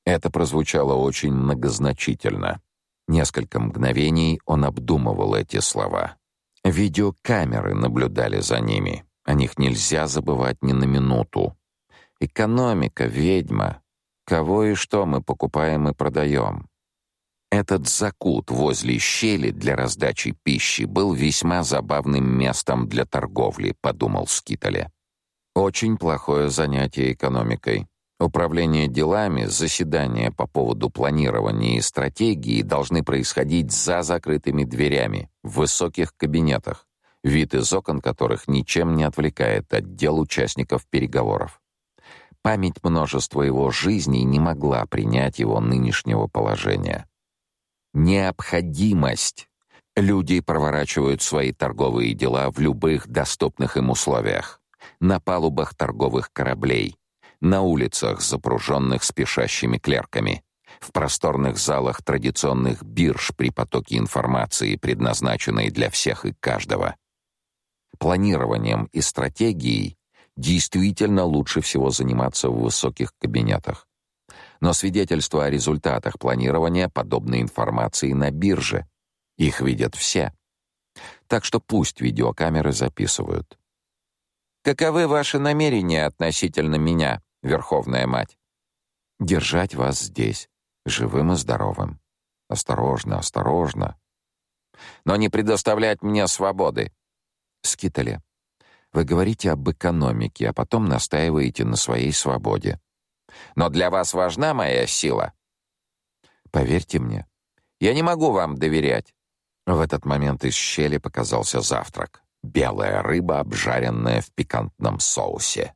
Speaker 1: Это прозвучало очень многозначительно. Несколько мгновений он обдумывал эти слова. Видеокамеры наблюдали за ними. О них нельзя забывать ни на минуту. Экономика, ведьма. Кого и что мы покупаем и продаем. Этот закут возле щели для раздачи пищи был весьма забавным местом для торговли, подумал Скитале. Очень плохое занятие экономикой. Управление делами, заседания по поводу планирования и стратегии должны происходить за закрытыми дверями, в высоких кабинетах, вид из окон которых ничем не отвлекает от дел участников переговоров. Память множества его жизней не могла принять его нынешнего положения. Необходимость. Люди проворачивают свои торговые дела в любых доступных им условиях. На палубах торговых кораблей, на улицах, запруженных спешащими клерками, в просторных залах традиционных бирж при потоке информации, предназначенной для всех и каждого. Планированием и стратегией действительно лучше всего заниматься в высоких кабинетах. Но свидетельства о результатах планирования подобной информации на бирже. Их видят все. Так что пусть видеокамеры записывают. Каковы ваши намерения относительно меня, Верховная мать? Держать вас здесь, живым и здоровым. Осторожно, осторожно. Но не предоставлять мне свободы. Скитали, вы говорите об экономике, а потом настаиваете на своей свободе. Но для вас важна моя сила. Поверьте мне, я не могу вам доверять. В этот момент из щели показался завтрак. Белая рыба, обжаренная в пикантном соусе.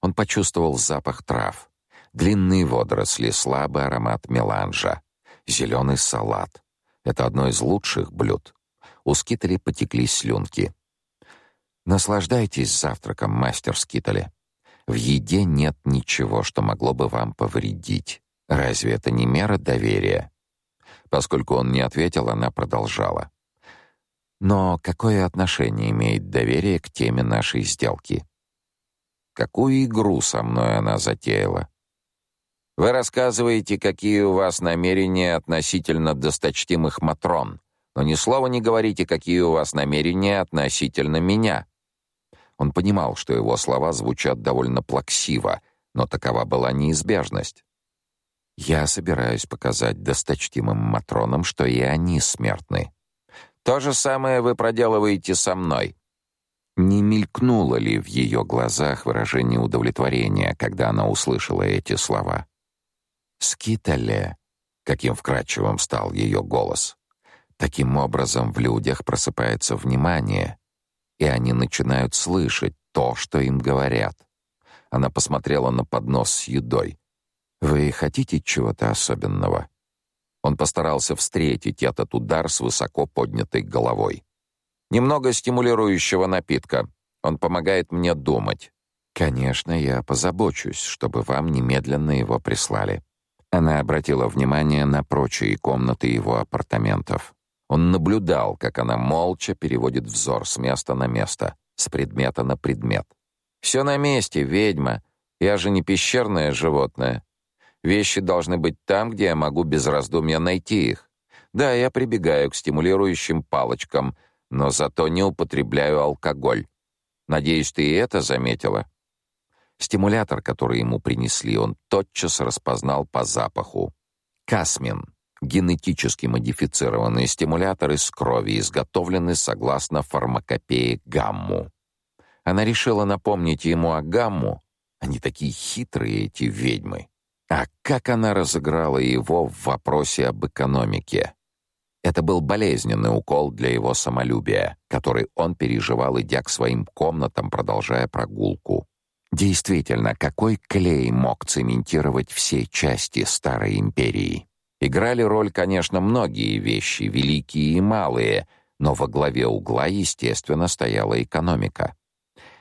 Speaker 1: Он почувствовал запах трав. Длинные водоросли, слабый аромат меланжа. Зеленый салат. Это одно из лучших блюд. У скитали потекли слюнки. Наслаждайтесь завтраком, мастер Скитали. В еде нет ничего, что могло бы вам повредить. Разве это не мера доверия? Поскольку он не ответил, она продолжала. Но какое отношение имеет доверие к теме нашей сделки? Какую игру со мной она затеяла? Вы рассказываете, какие у вас намерения относительно досточтимых матрон, но ни слова не говорите, какие у вас намерения относительно меня. Он понимал, что его слова звучат довольно плаксиво, но такова была неизбежность. Я собираюсь показать досточтимым матронам, что и они смертны. То же самое вы проделываете со мной. Не мелькнуло ли в ее глазах выражение удовлетворения, когда она услышала эти слова? Скитале, каким вкрадчивым стал ее голос. Таким образом в людях просыпается внимание, и они начинают слышать то, что им говорят. Она посмотрела на поднос с едой. Вы хотите чего-то особенного? Он постарался встретить этот удар с высоко поднятой головой. Немного стимулирующего напитка. Он помогает мне думать. Конечно, я позабочусь, чтобы вам немедленно его прислали. Она обратила внимание на прочие комнаты его апартаментов. Он наблюдал, как она молча переводит взор с места на место, с предмета на предмет. «Все на месте, ведьма. Я же не пещерное животное. Вещи должны быть там, где я могу без раздумья найти их. Да, я прибегаю к стимулирующим палочкам, но зато не употребляю алкоголь. Надеюсь, ты и это заметила. Стимулятор, который ему принесли, он тотчас распознал по запаху. Касмин генетически модифицированный стимулятор из крови, изготовленный согласно фармакопее Гамму. Она решила напомнить ему о Гамму. Они такие хитрые эти ведьмы. А как она разыграла его в вопросе об экономике? Это был болезненный укол для его самолюбия, который он переживал, идя к своим комнатам, продолжая прогулку. Действительно, какой клей мог цементировать все части старой империи? Играли роль, конечно, многие вещи, великие и малые, но во главе угла, естественно, стояла экономика.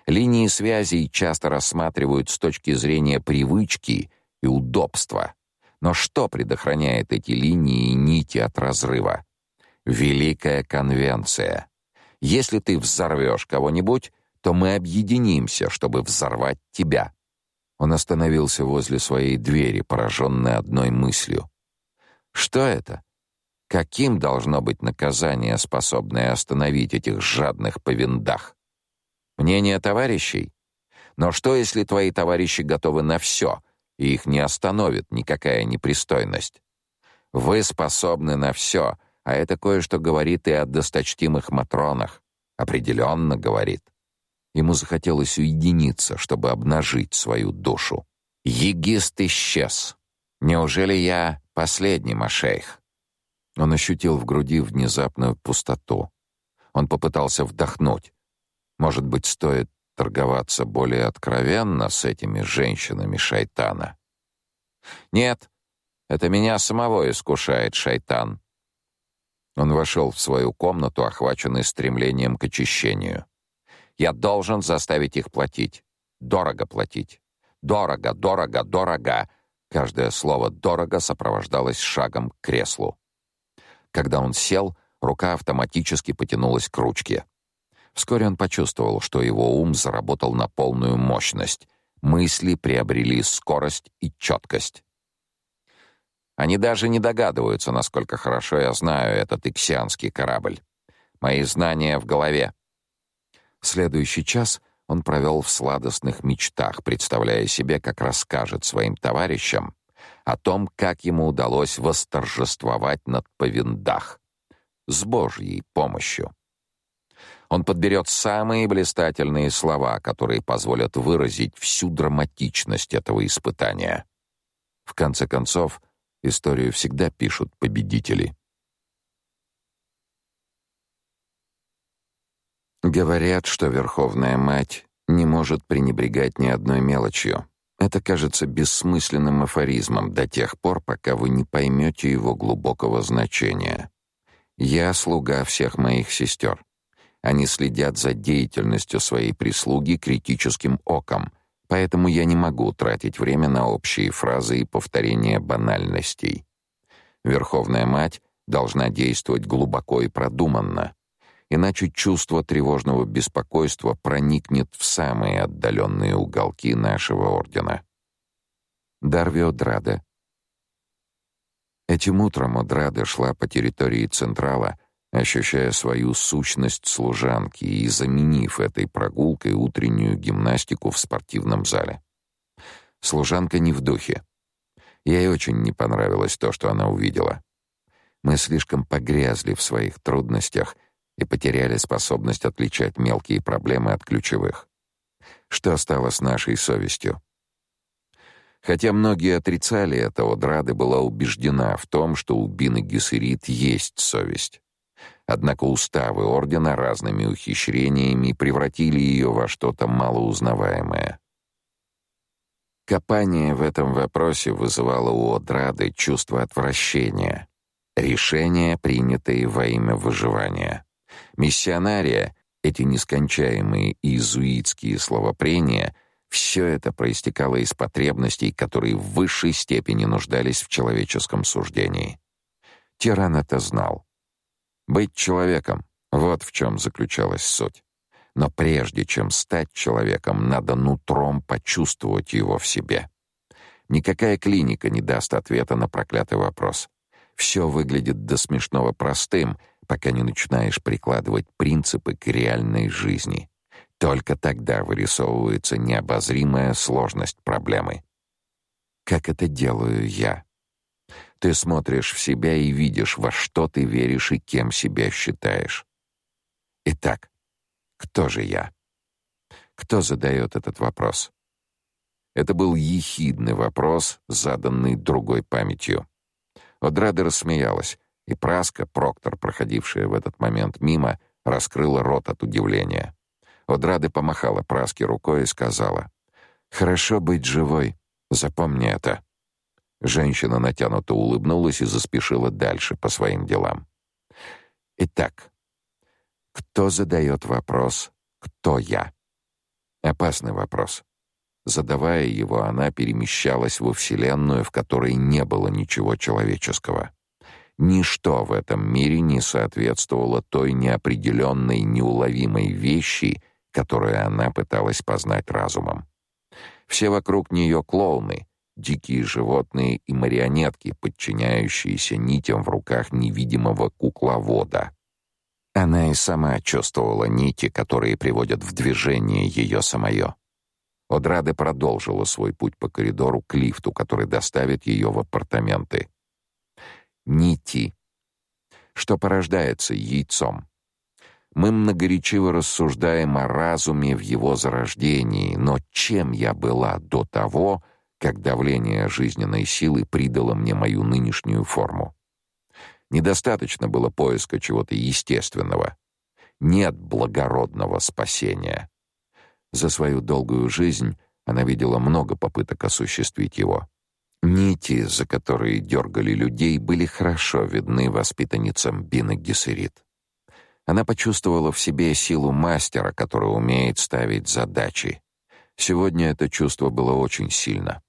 Speaker 1: Линии связей часто рассматривают с точки зрения привычки и удобства. Но что предохраняет эти линии и нити от разрыва? Великая конвенция. Если ты взорвешь кого-нибудь, то мы объединимся, чтобы взорвать тебя. Он остановился возле своей двери, пораженный одной мыслью. Что это? Каким должно быть наказание, способное остановить этих жадных повиндах? Мнение товарищей? Но что, если твои товарищи готовы на все, и их не остановит никакая непристойность? Вы способны на все, а это кое-что говорит и о досточтимых матронах. Определенно говорит. Ему захотелось уединиться, чтобы обнажить свою душу. Егист исчез. Неужели я последний машейх? Он ощутил в груди внезапную пустоту. Он попытался вдохнуть. Может быть, стоит торговаться более откровенно с этими женщинами шайтана? Нет, это меня самого искушает шайтан. Он вошел в свою комнату, охваченный стремлением к очищению. Я должен заставить их платить. Дорого платить. Дорого, дорого, дорого. Каждое слово «дорого» сопровождалось шагом к креслу. Когда он сел, рука автоматически потянулась к ручке. Вскоре он почувствовал, что его ум заработал на полную мощность. Мысли приобрели скорость и четкость. Они даже не догадываются, насколько хорошо я знаю этот иксианский корабль. Мои знания в голове. Следующий час он провел в сладостных мечтах, представляя себе, как расскажет своим товарищам о том, как ему удалось восторжествовать над Повиндах с Божьей помощью. Он подберет самые блистательные слова, которые позволят выразить всю драматичность этого испытания. В конце концов, историю всегда пишут победители. Говорят, что Верховная Мать не может пренебрегать ни одной мелочью. Это кажется бессмысленным афоризмом до тех пор, пока вы не поймете его глубокого значения. Я слуга всех моих сестер. Они следят за деятельностью своей прислуги критическим оком, поэтому я не могу тратить время на общие фразы и повторения банальностей. Верховная Мать должна действовать глубоко и продуманно, иначе чувство тревожного беспокойства проникнет в самые отдаленные уголки нашего ордена. Дарвио Драде. Этим утром Одрада шла по территории Централа, ощущая свою сущность служанки и заменив этой прогулкой утреннюю гимнастику в спортивном зале. Служанка не в духе. Ей очень не понравилось то, что она увидела. Мы слишком погрязли в своих трудностях и потеряли способность отличать мелкие проблемы от ключевых. Что стало с нашей совестью? Хотя многие отрицали это, Одрады была убеждена в том, что у Бины Гессерит есть совесть. Однако уставы ордена разными ухищрениями превратили ее во что-то малоузнаваемое. Копание в этом вопросе вызывало у Одрады чувство отвращения. Решения, принятые во имя выживания. Миссионария, эти нескончаемые иезуитские словопрения, все это проистекало из потребностей, которые в высшей степени нуждались в человеческом суждении. Тиран это знал. Быть человеком — вот в чем заключалась суть. Но прежде чем стать человеком, надо нутром почувствовать его в себе.
Speaker 2: Никакая клиника не даст ответа на проклятый вопрос. Все выглядит до смешного простым, пока не начинаешь прикладывать принципы к реальной жизни. Только тогда вырисовывается необозримая сложность проблемы. Как это делаю я? Ты смотришь в себя и видишь, во что ты веришь и кем себя считаешь. Итак, кто же я? Кто задает этот вопрос? Это был ехидный вопрос, заданный другой памятью. Одрада рассмеялась, и Праска, Проктор, проходившая в этот момент мимо, раскрыла рот от удивления. Одрада помахала Праске рукой и сказала: "Хорошо быть живой. Запомни это". Женщина натянуто улыбнулась и заспешила дальше по своим делам. Итак, кто задает вопрос «Кто я?» Опасный вопрос. Задавая его, она перемещалась во вселенную, в которой не было ничего человеческого. Ничто в этом мире не соответствовало той неопределенной, неуловимой вещи, которую она пыталась познать разумом. Все вокруг нее клоуны, дикие животные и марионетки, подчиняющиеся нитям в руках невидимого кукловода. Она и сама чувствовала нити, которые приводят в движение ее самое. Одраде продолжила свой путь по коридору к лифту, который доставит ее в апартаменты. Нити. Что порождается яйцом. Мы многоречиво рассуждаем о разуме в его зарождении, но чем я была до того, как давление жизненной силы придало мне мою нынешнюю форму? Недостаточно было поиска чего-то естественного. Нет благородного спасения. За свою долгую жизнь она видела много попыток осуществить его. Нити, за которые дергали людей, были хорошо видны воспитанницам Бины Гессерит. Она почувствовала в себе силу мастера, который умеет ставить задачи. Сегодня это чувство было очень сильно.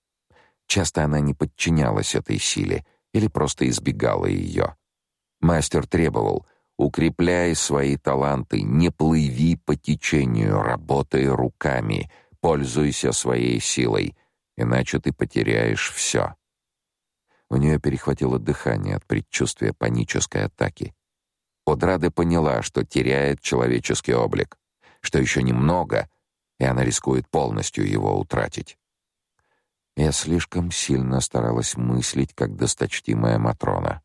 Speaker 2: Часто она не подчинялась этой силе или просто избегала ее. Мастер требовал: Укрепляй свои таланты, не плыви по течению, работай руками, пользуйся своей силой, иначе ты потеряешь все. У нее перехватило дыхание от предчувствия панической атаки. Одрада поняла, что теряет человеческий облик, что еще немного, и она рискует полностью его утратить. Я слишком сильно старалась мыслить, как досточтимая Матрона.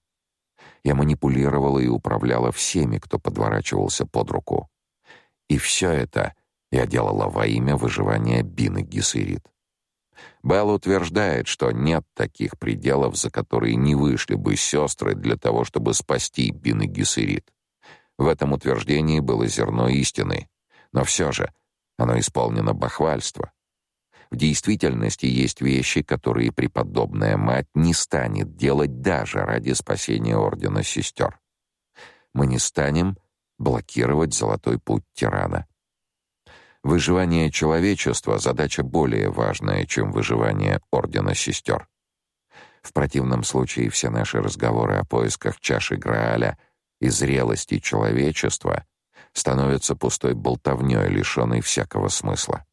Speaker 2: Я манипулировала и управляла всеми, кто подворачивался под руку. И все это я делала во имя выживания Бины Гессерит. Белл утверждает, что нет таких пределов, за которые не вышли бы сестры для того, чтобы спасти Бины Гессерит. В этом утверждении было зерно истины, но все же оно исполнено бахвальства. В действительности есть вещи, которые преподобная мать не станет делать даже ради спасения ордена сестер. Мы не станем блокировать золотой путь тирана. Выживание человечества задача более важная, чем выживание ордена сестер. В противном случае все наши разговоры о поисках чаши Грааля и зрелости человечества становятся пустой болтовнёй, лишённой всякого смысла.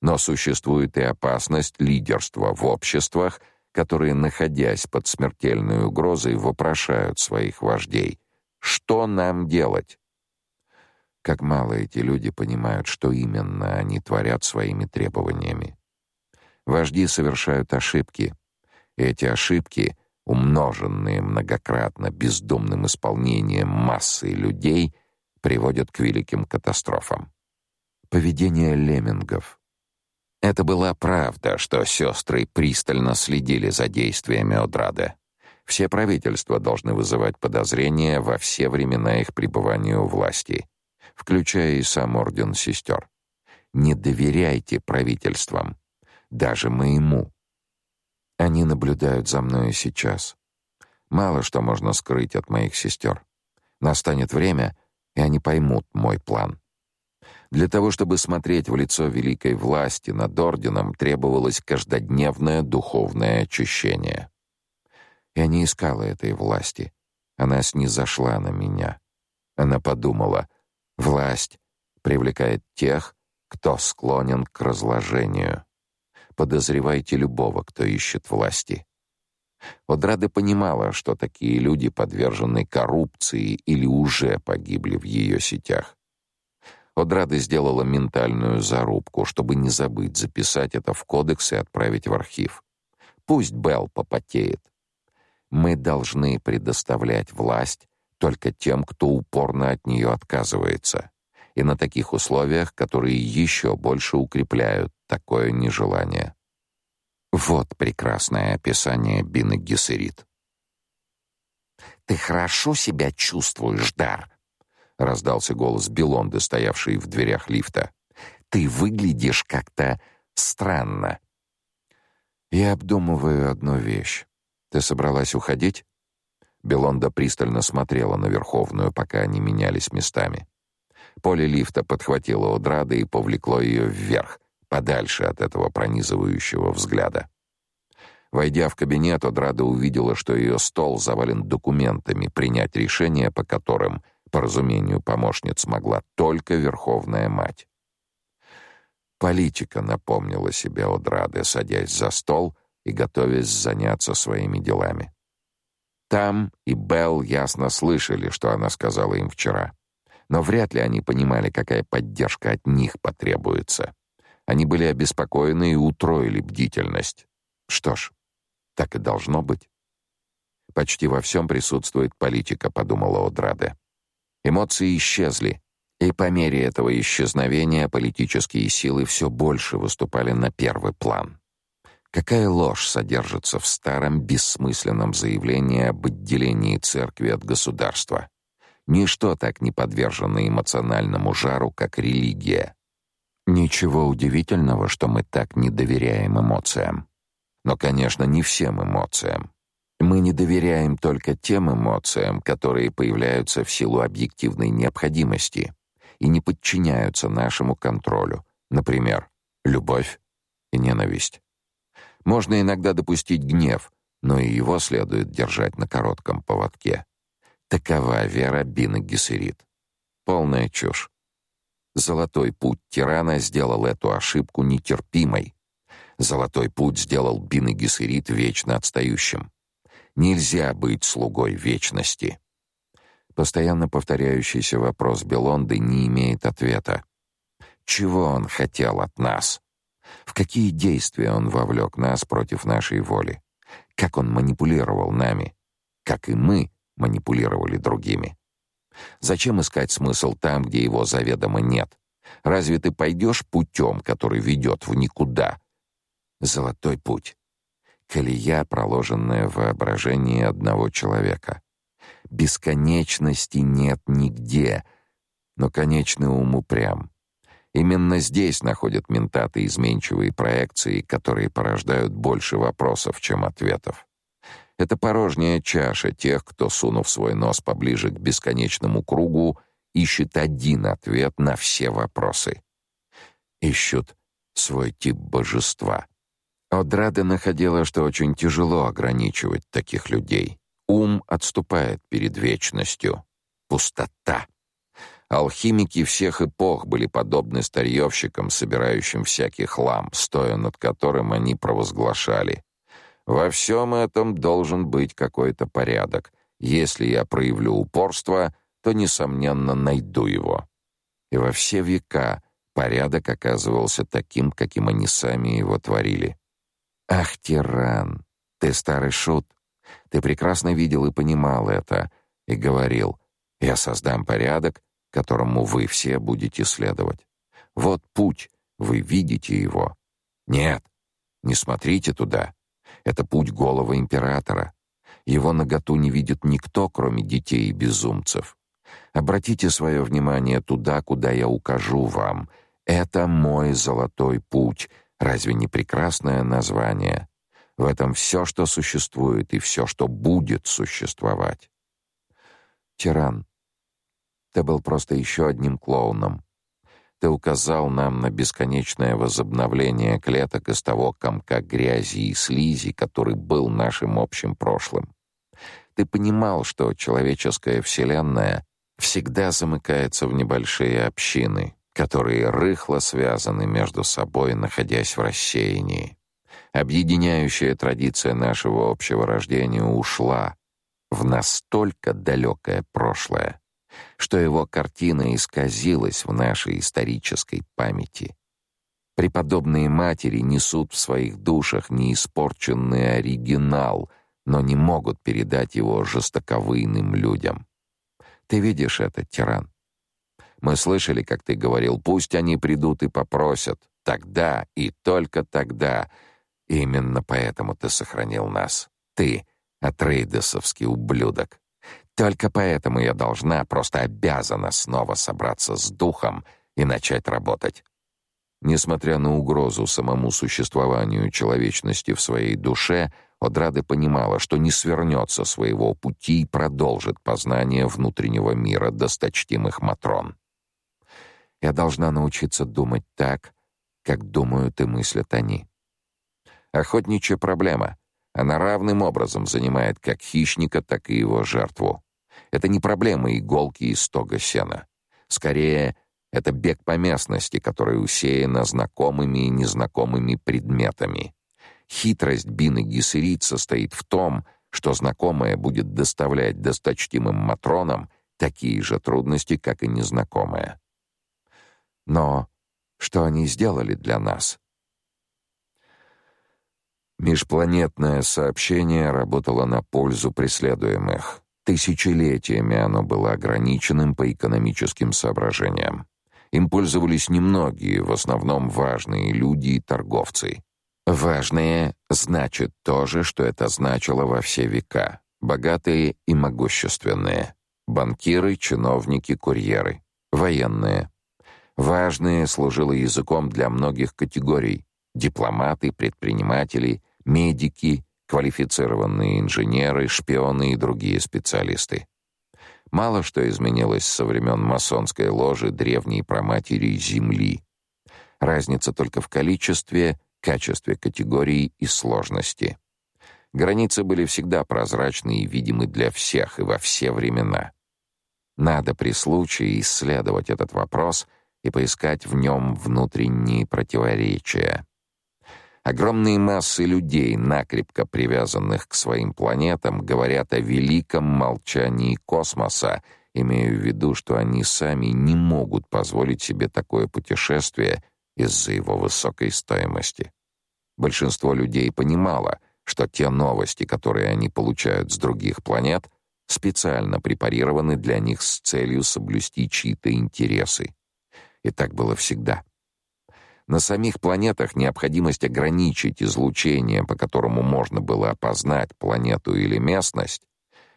Speaker 2: Но существует и опасность лидерства в обществах, которые, находясь под смертельной угрозой, вопрошают своих вождей: "Что нам делать?" Как мало эти люди понимают, что именно они творят своими требованиями. Вожди совершают ошибки. Эти ошибки, умноженные многократно бездумным исполнением массы людей, приводят к великим катастрофам. Поведение леммингов, это была правда, что сестры пристально следили за действиями Одрада. Все правительства должны вызывать подозрения во все времена их пребывания у власти, включая и сам орден сестер. Не доверяйте правительствам, даже моему. Они наблюдают за мной сейчас. Мало что можно скрыть от моих сестер. Настанет время, и они поймут мой план. Для того, чтобы смотреть в лицо великой власти над орденом, требовалось каждодневное духовное очищение. Я не искала этой власти. Она снизошла на меня. Она подумала: власть привлекает тех, кто склонен к разложению.
Speaker 1: подозревайте любого, кто ищет власти. Одрада понимала, что такие люди подвержены коррупции или уже погибли в ее сетях. Одрада сделала ментальную зарубку, чтобы не забыть записать это в кодекс и отправить в архив. Пусть Белл попотеет. Мы должны предоставлять власть только тем, кто упорно от нее отказывается, и на таких условиях, которые еще больше укрепляют такое нежелание. Вот прекрасное описание Бины Гессерит. «Ты хорошо себя чувствуешь, Дар?» — раздался голос Белонды, стоявшей в дверях лифта. «Ты выглядишь как-то странно». «Я обдумываю одну вещь. Ты собралась уходить?» Белонда пристально смотрела на Верховную, пока они менялись местами. Поле лифта подхватило Одрада и повлекло ее вверх, подальше от этого пронизывающего взгляда. Войдя в кабинет, Одрада увидела, что ее стол завален документами, принять решение по которым, по разумению помощниц, могла только Верховная Мать. Политика напомнила себе Одрады, садясь за стол и готовясь заняться своими делами. Там и Белл ясно слышали, что она сказала им вчера. Но вряд ли они понимали, какая поддержка от них потребуется. Они были обеспокоены и утроили бдительность. Что ж, так и должно быть. Почти во всем присутствует политика, подумала Одраде. Эмоции исчезли, и по мере этого исчезновения политические силы все больше выступали на первый план. Какая ложь содержится в старом бессмысленном заявлении об отделении церкви от государства? Ничто так не подвержено эмоциональному жару, как религия. Ничего удивительного, что мы так не доверяем эмоциям. Но, конечно, не всем эмоциям. Мы не доверяем только тем эмоциям, которые появляются в силу объективной необходимости и не подчиняются нашему контролю. Например, любовь и ненависть. Можно иногда допустить гнев, но и его следует держать на коротком поводке. Такова вера Бины Гессерит. Полная чушь. Золотой путь тирана сделал эту ошибку нетерпимой. Золотой путь сделал Бины Гессерит вечно отстающим. Нельзя быть слугой вечности. Постоянно повторяющийся вопрос Белонды не имеет ответа. Чего он хотел от нас? В какие действия он вовлек нас против нашей воли? Как он манипулировал нами? Как и мы манипулировали другими? Зачем искать смысл там, где его заведомо нет? Разве ты пойдешь путем, который ведет в никуда? Золотой путь. Колея, проложенная в воображении одного человека. Бесконечности нет нигде, но конечный ум упрям. Именно здесь находят ментаты изменчивые проекции, которые порождают больше вопросов, чем ответов. Это порожняя чаша тех, кто, сунув свой нос поближе к бесконечному кругу, ищет один ответ на все вопросы. Ищут свой тип божества. Одрада находила, что очень тяжело ограничивать таких людей. Ум отступает перед вечностью. Пустота. Алхимики всех эпох были подобны старьевщикам, собирающим всякий хлам, стоя над которым они провозглашали во всем этом должен быть какой-то порядок. Если я проявлю упорство, то несомненно найду его. И во все века порядок оказывался таким, каким они сами его творили. Ах, тиран, ты старый шут. Ты прекрасно видел и понимал это и говорил: "Я создам порядок, которому вы все будете следовать. Вот путь, вы видите его. Нет, не смотрите туда. Это путь голого императора. Его наготу не видит никто, кроме детей и безумцев. Обратите свое внимание туда, куда я укажу вам. Это мой золотой путь. Разве не прекрасное название? В этом все, что существует, и все, что будет существовать. Тиран, ты был просто еще одним клоуном. Ты указал нам на бесконечное возобновление клеток из того комка грязи и слизи, который был нашим общим прошлым. Ты понимал, что человеческая вселенная всегда замыкается в небольшие общины, которые рыхло связаны между собой, находясь в рассеянии.
Speaker 2: Объединяющая традиция нашего общего рождения ушла в настолько далекое прошлое, что его картина исказилась в нашей исторической памяти. Преподобные матери несут в своих душах неиспорченный оригинал, но не могут передать его жестоковыйным людям. Ты видишь это, тиран? Мы слышали, как ты говорил, пусть они придут и попросят. Тогда и только тогда Именно поэтому ты сохранил нас. Ты, атрейдесовский ублюдок. Только поэтому я должна, просто обязана снова собраться с духом и начать работать. Несмотря на угрозу самому существованию человечности в своей душе, Одрада понимала, что не свернет со своего пути и продолжит познание внутреннего мира досточтимых матрон. Я должна научиться думать так, как думают и мыслят они. Охотничья проблема. Она равным образом занимает как хищника, так и его жертву. Это не проблема иголки и стога сена. Скорее, это бег по местности, которая усеяна знакомыми и незнакомыми предметами. Хитрость Бины Гессерит состоит в том, что знакомое будет доставлять досточтимым матронам такие же трудности, как и незнакомое. Но что они сделали для нас? Межпланетное сообщение работало на пользу преследуемых. Тысячелетиями оно было ограниченным по экономическим соображениям. Им пользовались немногие, в основном важные люди и торговцы. Важные значит то же, что это значило во все века. Богатые и могущественные. Банкиры, чиновники, курьеры. Военные. Важные служило языком для многих категорий. Дипломаты, предприниматели, медики, квалифицированные инженеры, шпионы и другие специалисты. Мало что изменилось со времен масонской ложи древней праматери Земли. Разница только в количестве, качестве категорий и сложности. Границы были всегда прозрачны и видимы для всех и во все времена. Надо при случае исследовать этот вопрос и поискать в нем внутренние противоречия. Огромные массы людей, накрепко привязанных к своим планетам, говорят о великом молчании космоса, имея в виду, что они сами не могут позволить себе такое путешествие из-за его высокой стоимости. Большинство людей понимало, что те новости, которые они получают с других планет, специально препарированы для них с целью соблюсти чьи-то интересы. И так было всегда. На самих планетах необходимость ограничить излучение, по которому можно было опознать планету или местность,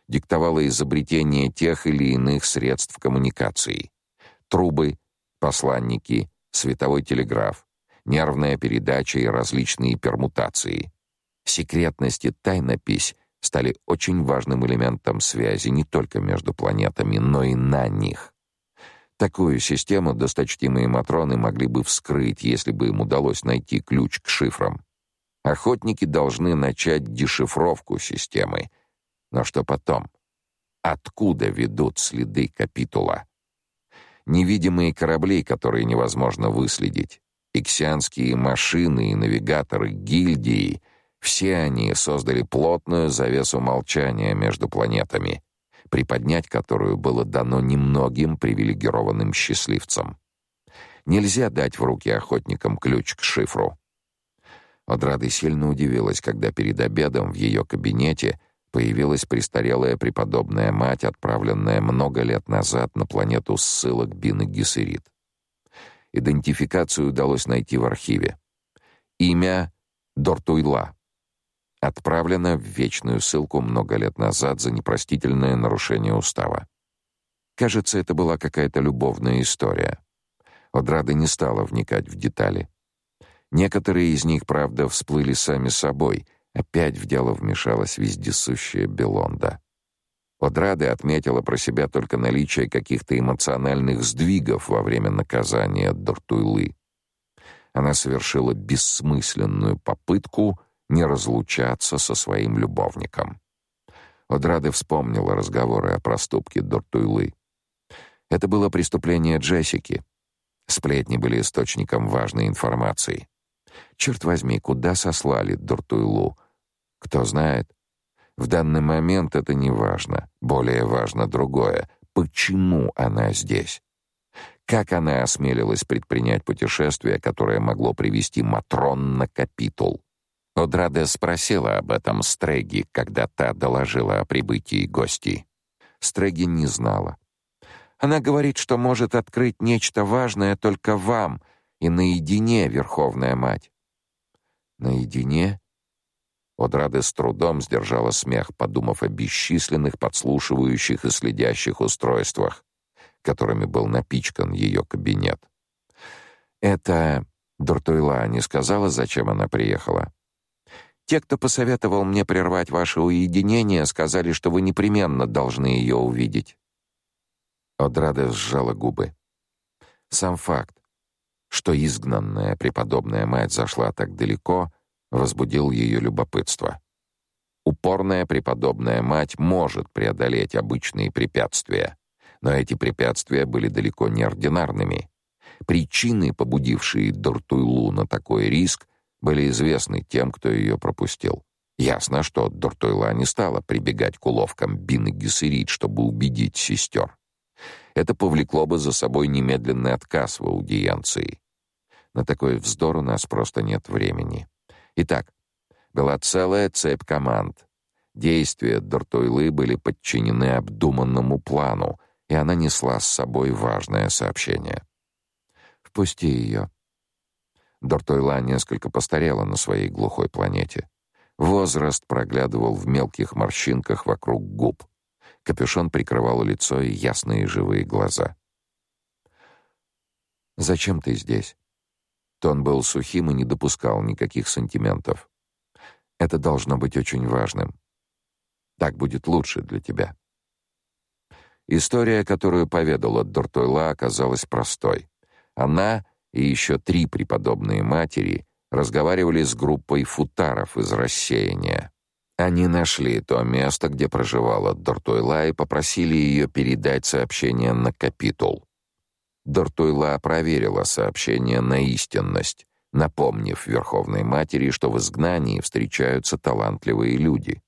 Speaker 2: диктовала изобретение тех или иных средств коммуникации: трубы, посланники, световой телеграф, нервная передача и различные пермутации. Секретность и тайнопись стали очень важным элементом связи не только между планетами, но и на них. Такую систему досточтимые матроны могли бы вскрыть, если бы им удалось найти ключ к шифрам. Охотники должны начать дешифровку системы. Но что потом? Откуда ведут следы капитула? Невидимые корабли, которые невозможно выследить, иксианские машины и навигаторы гильдии — все они создали плотную завесу молчания между планетами — приподнять которую было дано немногим привилегированным счастливцам. Нельзя дать в руки охотникам ключ к шифру. Одрада сильно удивилась, когда перед обедом в ее кабинете появилась престарелая преподобная мать, отправленная много лет назад на планету ссылок Бины Гессерит. Идентификацию удалось найти в архиве. Имя Дортуйла отправлена в вечную ссылку много лет назад за непростительное нарушение устава. Кажется, это была какая-то любовная история. Одрада не стала вникать в детали. Некоторые из них, правда, всплыли сами собой. Опять в дело вмешалась вездесущая Белонда. Одрада отметила про себя только наличие каких-то эмоциональных сдвигов во время наказания Дортуйлы. Она совершила бессмысленную попытку — не разлучаться со своим любовником. Одрады вспомнила разговоры о проступке Дортуйлы. Это было преступление Джессики. Сплетни были источником важной информации. Черт возьми, куда сослали Дуртуйлу? Кто знает? В данный момент это не важно. Более важно другое. Почему она здесь? Как она осмелилась предпринять путешествие, которое могло привести Матрон на капитул? Одраде спросила об этом Стреги, когда та доложила о прибытии гостей. Стреги не знала. Она говорит, что может открыть нечто важное только вам и наедине, Верховная Мать. Наедине? Одрада с трудом сдержала смех, подумав о бесчисленных подслушивающих и следящих устройствах, которыми был напичкан ее кабинет. Это Дуртуйла не сказала, зачем она приехала. Те, кто посоветовал мне прервать ваше уединение, сказали, что вы непременно должны ее увидеть. Одрада сжала губы. Сам факт, что изгнанная преподобная мать зашла так далеко, возбудил ее любопытство. Упорная преподобная мать может преодолеть обычные препятствия, но эти препятствия были далеко не ординарными. Причины, побудившие Дортуйлу на такой риск, были известны тем, кто ее пропустил. Ясно, что Дортойла не стала прибегать к уловкам Бин и Гессерит, чтобы убедить сестер. Это повлекло бы за собой немедленный отказ в аудиенции. На такой вздор у нас просто нет времени. Итак, была целая цепь команд. Действия Дортойлы были подчинены обдуманному плану, и она несла с собой важное сообщение. «Впусти ее», Дортойла несколько постарела на своей глухой планете. Возраст проглядывал в мелких морщинках вокруг губ. Капюшон прикрывал лицо и ясные живые глаза. «Зачем ты здесь?» Тон был сухим и не допускал никаких сантиментов. «Это должно быть очень важным. Так будет лучше для тебя». История, которую поведала Дортойла, оказалась простой. Она и еще три преподобные матери разговаривали с группой футаров из рассеяния. Они нашли то место, где проживала Дортойла, и попросили ее передать сообщение на капитул. Дортойла проверила сообщение на истинность, напомнив Верховной Матери, что в изгнании встречаются талантливые люди.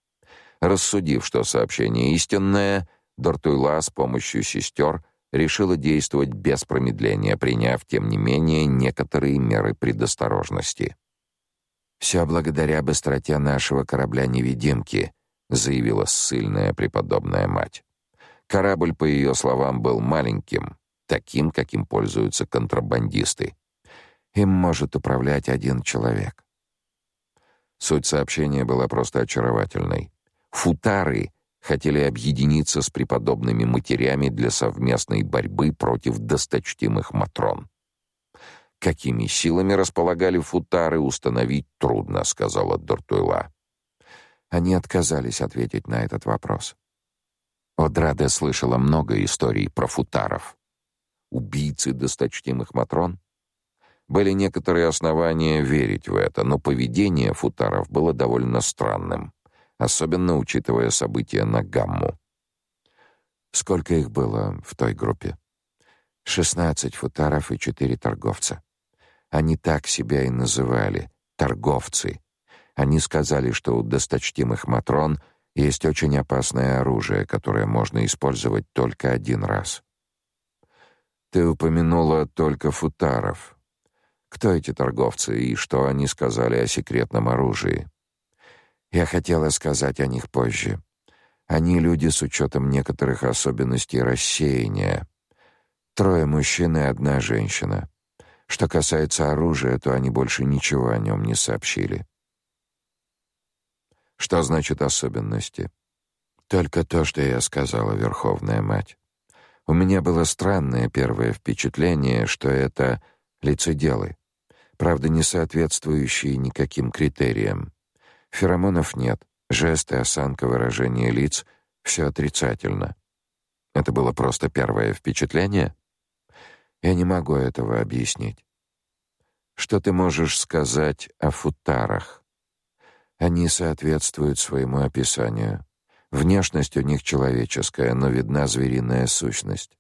Speaker 2: Рассудив, что сообщение истинное, Дортойла с помощью сестер — решила действовать без промедления, приняв, тем не менее, некоторые меры предосторожности. «Все благодаря быстроте нашего корабля-невидимки», — заявила ссыльная преподобная мать. Корабль, по ее словам, был маленьким, таким, каким пользуются контрабандисты. Им может управлять один человек. Суть сообщения была просто очаровательной. Футары хотели объединиться с преподобными матерями для совместной борьбы против досточтимых матрон. Какими силами располагали футары, установить трудно, сказала Дортуйла. Они отказались ответить на этот вопрос. Одраде слышала много историй про футаров. Убийцы досточтимых матрон? Были некоторые основания верить в это, но поведение футаров было довольно странным особенно учитывая события на Гамму. Сколько их было в той группе? Шестнадцать футаров и четыре торговца. Они так себя и называли торговцы. Они сказали, что у досточтимых матрон есть очень опасное оружие, которое можно использовать только один раз. Ты упомянула только футаров. Кто эти торговцы и что они сказали о секретном оружии? Я хотела сказать о них позже. Они люди с учетом некоторых особенностей рассеяния. Трое мужчин и одна женщина. Что касается оружия, то они больше ничего о нем не сообщили. Что значит особенности? Только то, что я сказала, Верховная Мать. У меня было странное первое впечатление, что это лицеделы, правда, не соответствующие никаким критериям. Феромонов нет. Жесты, осанка, выражение лиц — все отрицательно. Это было просто первое впечатление? Я не могу этого объяснить. Что ты можешь сказать о футарах? Они соответствуют своему описанию. Внешность у них человеческая, но видна звериная сущность.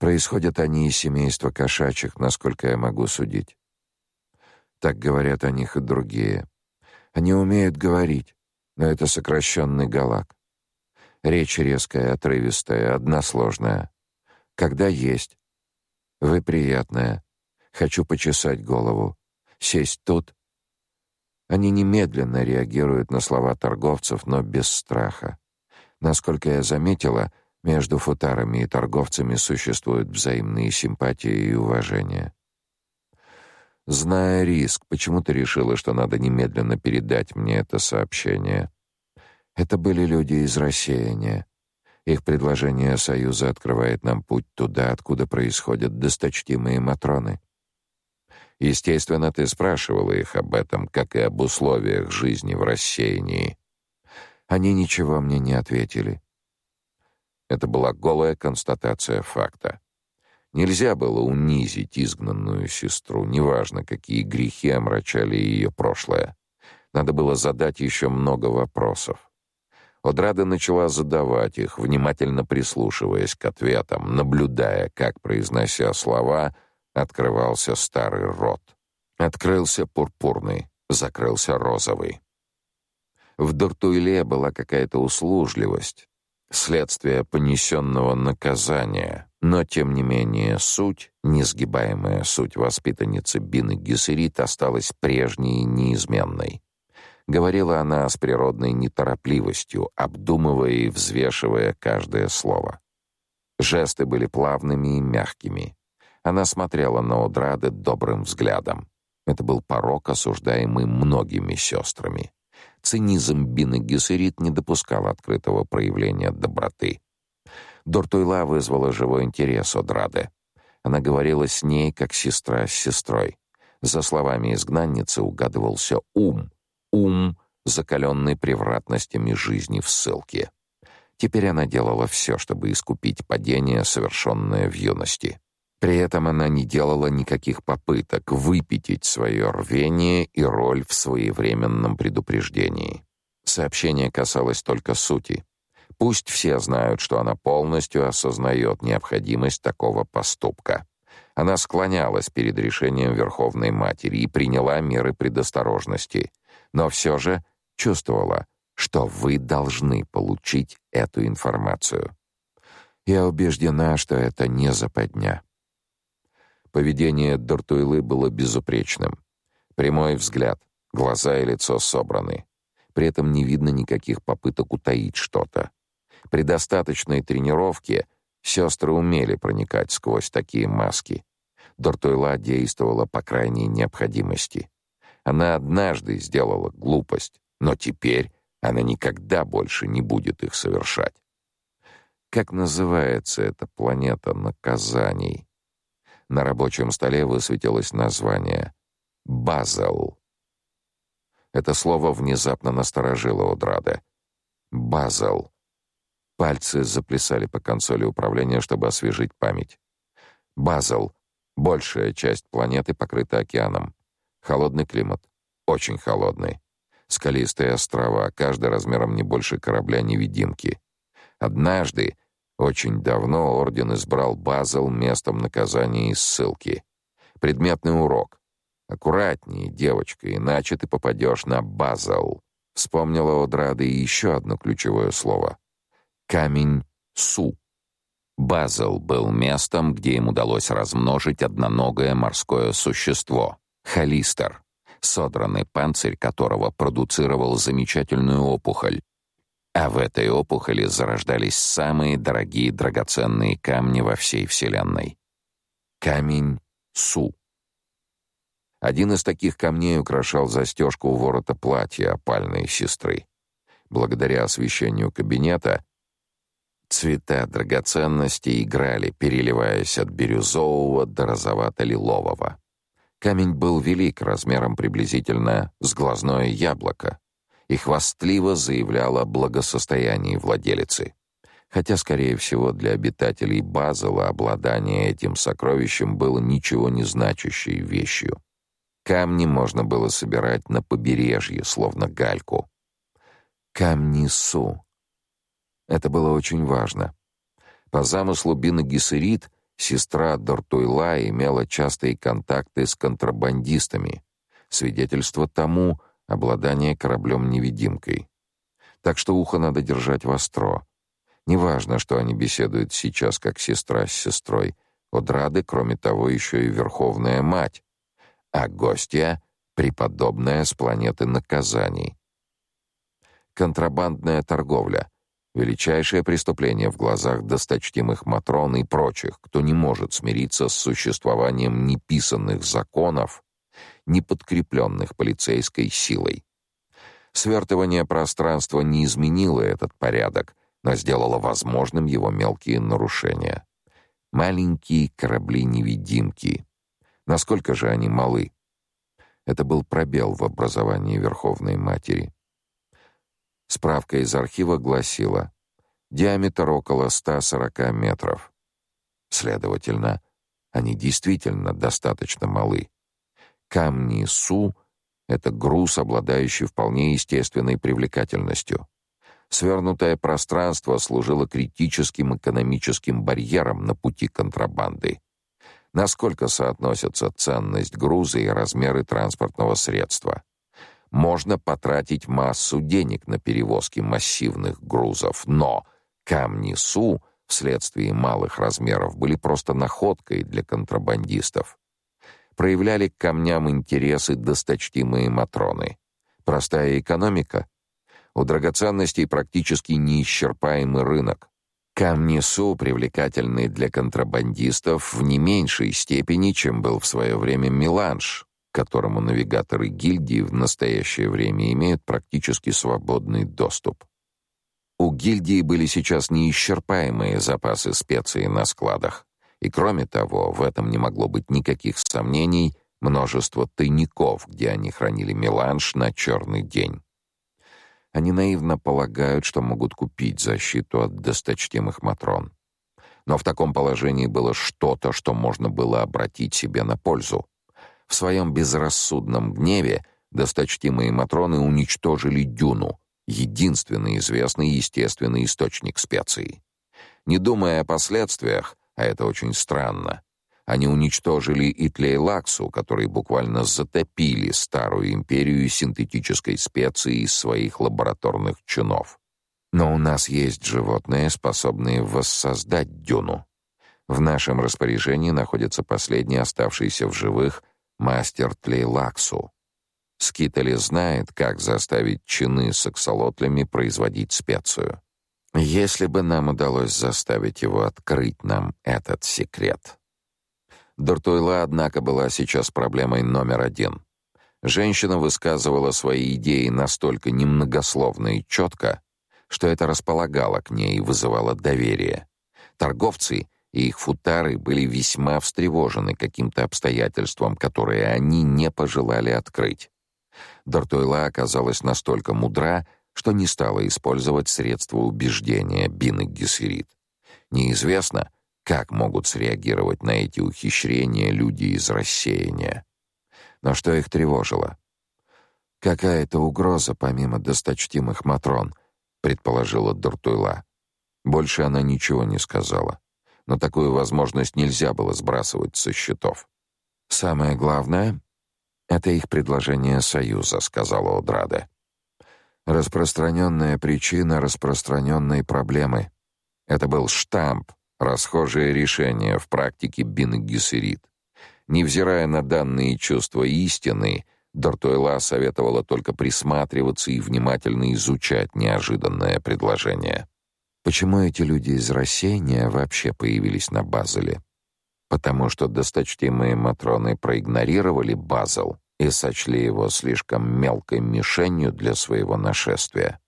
Speaker 2: Происходят они из семейства кошачьих, насколько я могу судить. Так говорят о них и другие. Они умеют говорить, но это сокращенный галак. Речь резкая, отрывистая, односложная. Когда есть. Вы приятная. Хочу почесать голову. Сесть тут. Они немедленно реагируют на слова торговцев, но без страха. Насколько я заметила, между футарами и торговцами существуют взаимные симпатии и уважение. Зная риск, почему ты решила, что надо немедленно передать мне это сообщение? Это были люди из рассеяния. Их предложение союза открывает нам путь туда, откуда происходят досточтимые матроны. Естественно, ты спрашивала их об этом, как и об условиях жизни в рассеянии. Они ничего мне не ответили. Это была голая констатация факта. Нельзя было унизить изгнанную сестру, неважно, какие грехи омрачали ее прошлое. Надо было задать еще много вопросов. Одрада начала задавать их, внимательно прислушиваясь к ответам, наблюдая, как, произнося слова, открывался старый рот. Открылся пурпурный, закрылся розовый. В Дортуйле была какая-то услужливость, следствие понесенного наказания, но тем не менее суть, несгибаемая суть воспитанницы Бины Гессерит осталась прежней и неизменной. Говорила она с природной неторопливостью, обдумывая и взвешивая каждое слово. Жесты были плавными и мягкими. Она смотрела на Одрады добрым взглядом. Это был порок, осуждаемый многими сестрами. Цинизм Бины Гессерит не допускал открытого проявления доброты. Дортуйла вызвала живой интерес Одрады. Она говорила с ней, как сестра с сестрой. За словами изгнанницы угадывался ум, ум, закаленный превратностями жизни в ссылке. Теперь она делала все, чтобы искупить падение, совершенное в юности. При этом она не делала никаких попыток выпятить свое рвение и роль в своевременном предупреждении. Сообщение касалось только сути. Пусть все знают, что она полностью осознает необходимость такого поступка. Она склонялась перед решением Верховной Матери и приняла меры предосторожности, но все же чувствовала, что вы должны получить эту информацию. Я убеждена, что это не западня. Поведение Дортуйлы было безупречным. Прямой взгляд, глаза и лицо собраны. При этом не видно никаких попыток утаить что-то. При достаточной тренировке сестры умели проникать сквозь такие маски. Дортуйла действовала по крайней необходимости. Она однажды сделала глупость, но теперь она никогда больше не будет их совершать. Как называется эта планета наказаний? На рабочем столе высветилось название Базел. Это слово внезапно насторожило Одрада. Базел. Пальцы заплясали по консоли управления, чтобы освежить память. Базел. Большая часть планеты покрыта океаном. Холодный климат. Очень холодный. Скалистые острова, каждый размером не больше корабля-невидимки. Однажды очень давно орден избрал Базел местом наказания и ссылки. Предметный урок. Аккуратнее, девочка, иначе ты попадешь на Базел. Вспомнила Одрада и еще одно ключевое слово. Камень Су. Базел был местом, где им удалось размножить одноногое морское существо холистер, содранный панцирь которого продуцировал замечательную опухоль, а в этой опухоли зарождались самые дорогие драгоценные камни во всей Вселенной. Камень Су. Один из таких камней украшал застежку ворота платья опальной сестры. Благодаря освещению кабинета цвета драгоценностей играли, переливаясь от бирюзового до розовато-лилового. Камень был велик, размером приблизительно с глазное яблоко, и хвастливо заявлял о благосостоянии владелицы. Хотя, скорее всего, для обитателей Базела обладание этим сокровищем было ничего не значащей вещью. Камни можно было собирать на побережье, словно гальку. Камни Су. Это было очень важно. По замыслу Бина Гессерит, сестра Дортуйла имела частые контакты с контрабандистами, Свидетельство тому — обладание кораблем-невидимкой. Так что ухо надо держать востро. Неважно, что они беседуют сейчас как сестра с сестрой. Одрады, кроме того, еще и Верховная Мать. А гостья — преподобная с планеты наказаний. Контрабандная торговля — величайшее преступление в глазах досточтимых Матрон и прочих, кто не может смириться с существованием неписанных законов, не подкрепленных полицейской силой. Свертывание пространства не изменило этот порядок, но сделало возможным его мелкие нарушения. Маленькие корабли-невидимки. Насколько же они малы? Это был пробел в образовании Верховной Матери. Справка из архива гласила: диаметр около 140 метров. Следовательно, они действительно достаточно малы. Камни Су это груз, обладающий вполне естественной привлекательностью. Свернутое пространство служило критическим экономическим барьером на пути контрабанды. Насколько соотносятся ценность груза и размеры транспортного средства? Можно потратить массу денег на перевозки массивных грузов, но камни Су вследствие малых размеров были просто находкой для контрабандистов проявляли к камням интересы досточтимые матроны. Простая экономика. У драгоценностей практически неисчерпаемый рынок. Камни Су привлекательны для контрабандистов в не меньшей степени, чем был в свое время меланж, которому навигаторы гильдии в настоящее время имеют практически свободный доступ. У гильдии были сейчас неисчерпаемые запасы специй на складах. И кроме того, в этом не могло быть никаких сомнений, множество тайников, где они хранили меланж на черный день. Они наивно полагают, что могут купить защиту от досточтимых матрон. Но в таком положении было что-то, что можно было обратить себе на пользу. В своем безрассудном гневе досточтимые матроны уничтожили дюну, единственный известный естественный источник специй. Не думая о последствиях, а это очень странно. Они уничтожили и Тлейлаксу, которые буквально затопили старую империю синтетической специей из своих лабораторных чинов. Но у нас есть животные, способные воссоздать дюну. В нашем распоряжении находится последний оставшийся в живых мастер Тлейлаксу. Скитали знает, как заставить чины с аксолотлями производить специю. Если бы нам удалось заставить его открыть нам этот секрет. Дуртуйла, однако, была сейчас проблемой номер один. Женщина высказывала свои идеи настолько немногословно и четко, что это располагало к ней и вызывало доверие. Торговцы и их футары были весьма встревожены каким-то обстоятельством, которое они не пожелали открыть. Дортойла оказалась настолько мудра, что не стала использовать средства убеждения Бин и Гессерит. Неизвестно, как могут среагировать на эти ухищрения люди из рассеяния. Но что их тревожило? Какая-то угроза помимо досточтимых матрон, предположила Дуртуйла. Больше она ничего не сказала. Но такую возможность нельзя было сбрасывать со счетов. Самое главное это их предложение союза, сказала Одраде. Распространенная причина распространенной проблемы. Это был штамп, расхожее решение в практике Бин-Гессерит. Невзирая на данные чувства истины, Дортуэла советовала только присматриваться и внимательно изучать неожиданное предложение. Почему эти люди из рассеяния вообще появились на Базеле? Потому что досточтимые матроны проигнорировали Базел и сочли его слишком мелкой мишенью для своего нашествия.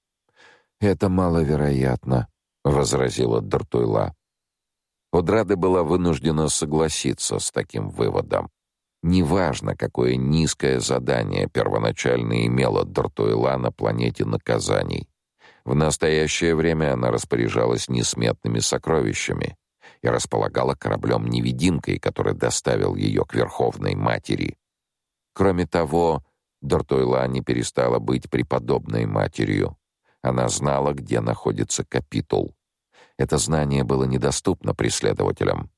Speaker 2: Это маловероятно, возразила Дортуйла. Одрада была вынуждена согласиться с таким выводом. Неважно, какое низкое задание первоначально имела Дортуйла на планете наказаний. В настоящее время она распоряжалась несметными сокровищами и располагала кораблем-невидимкой, который доставил ее к Верховной Матери. Кроме того, Дортойла не перестала быть преподобной матерью. Она знала, где находится капитул. Это знание было недоступно преследователям.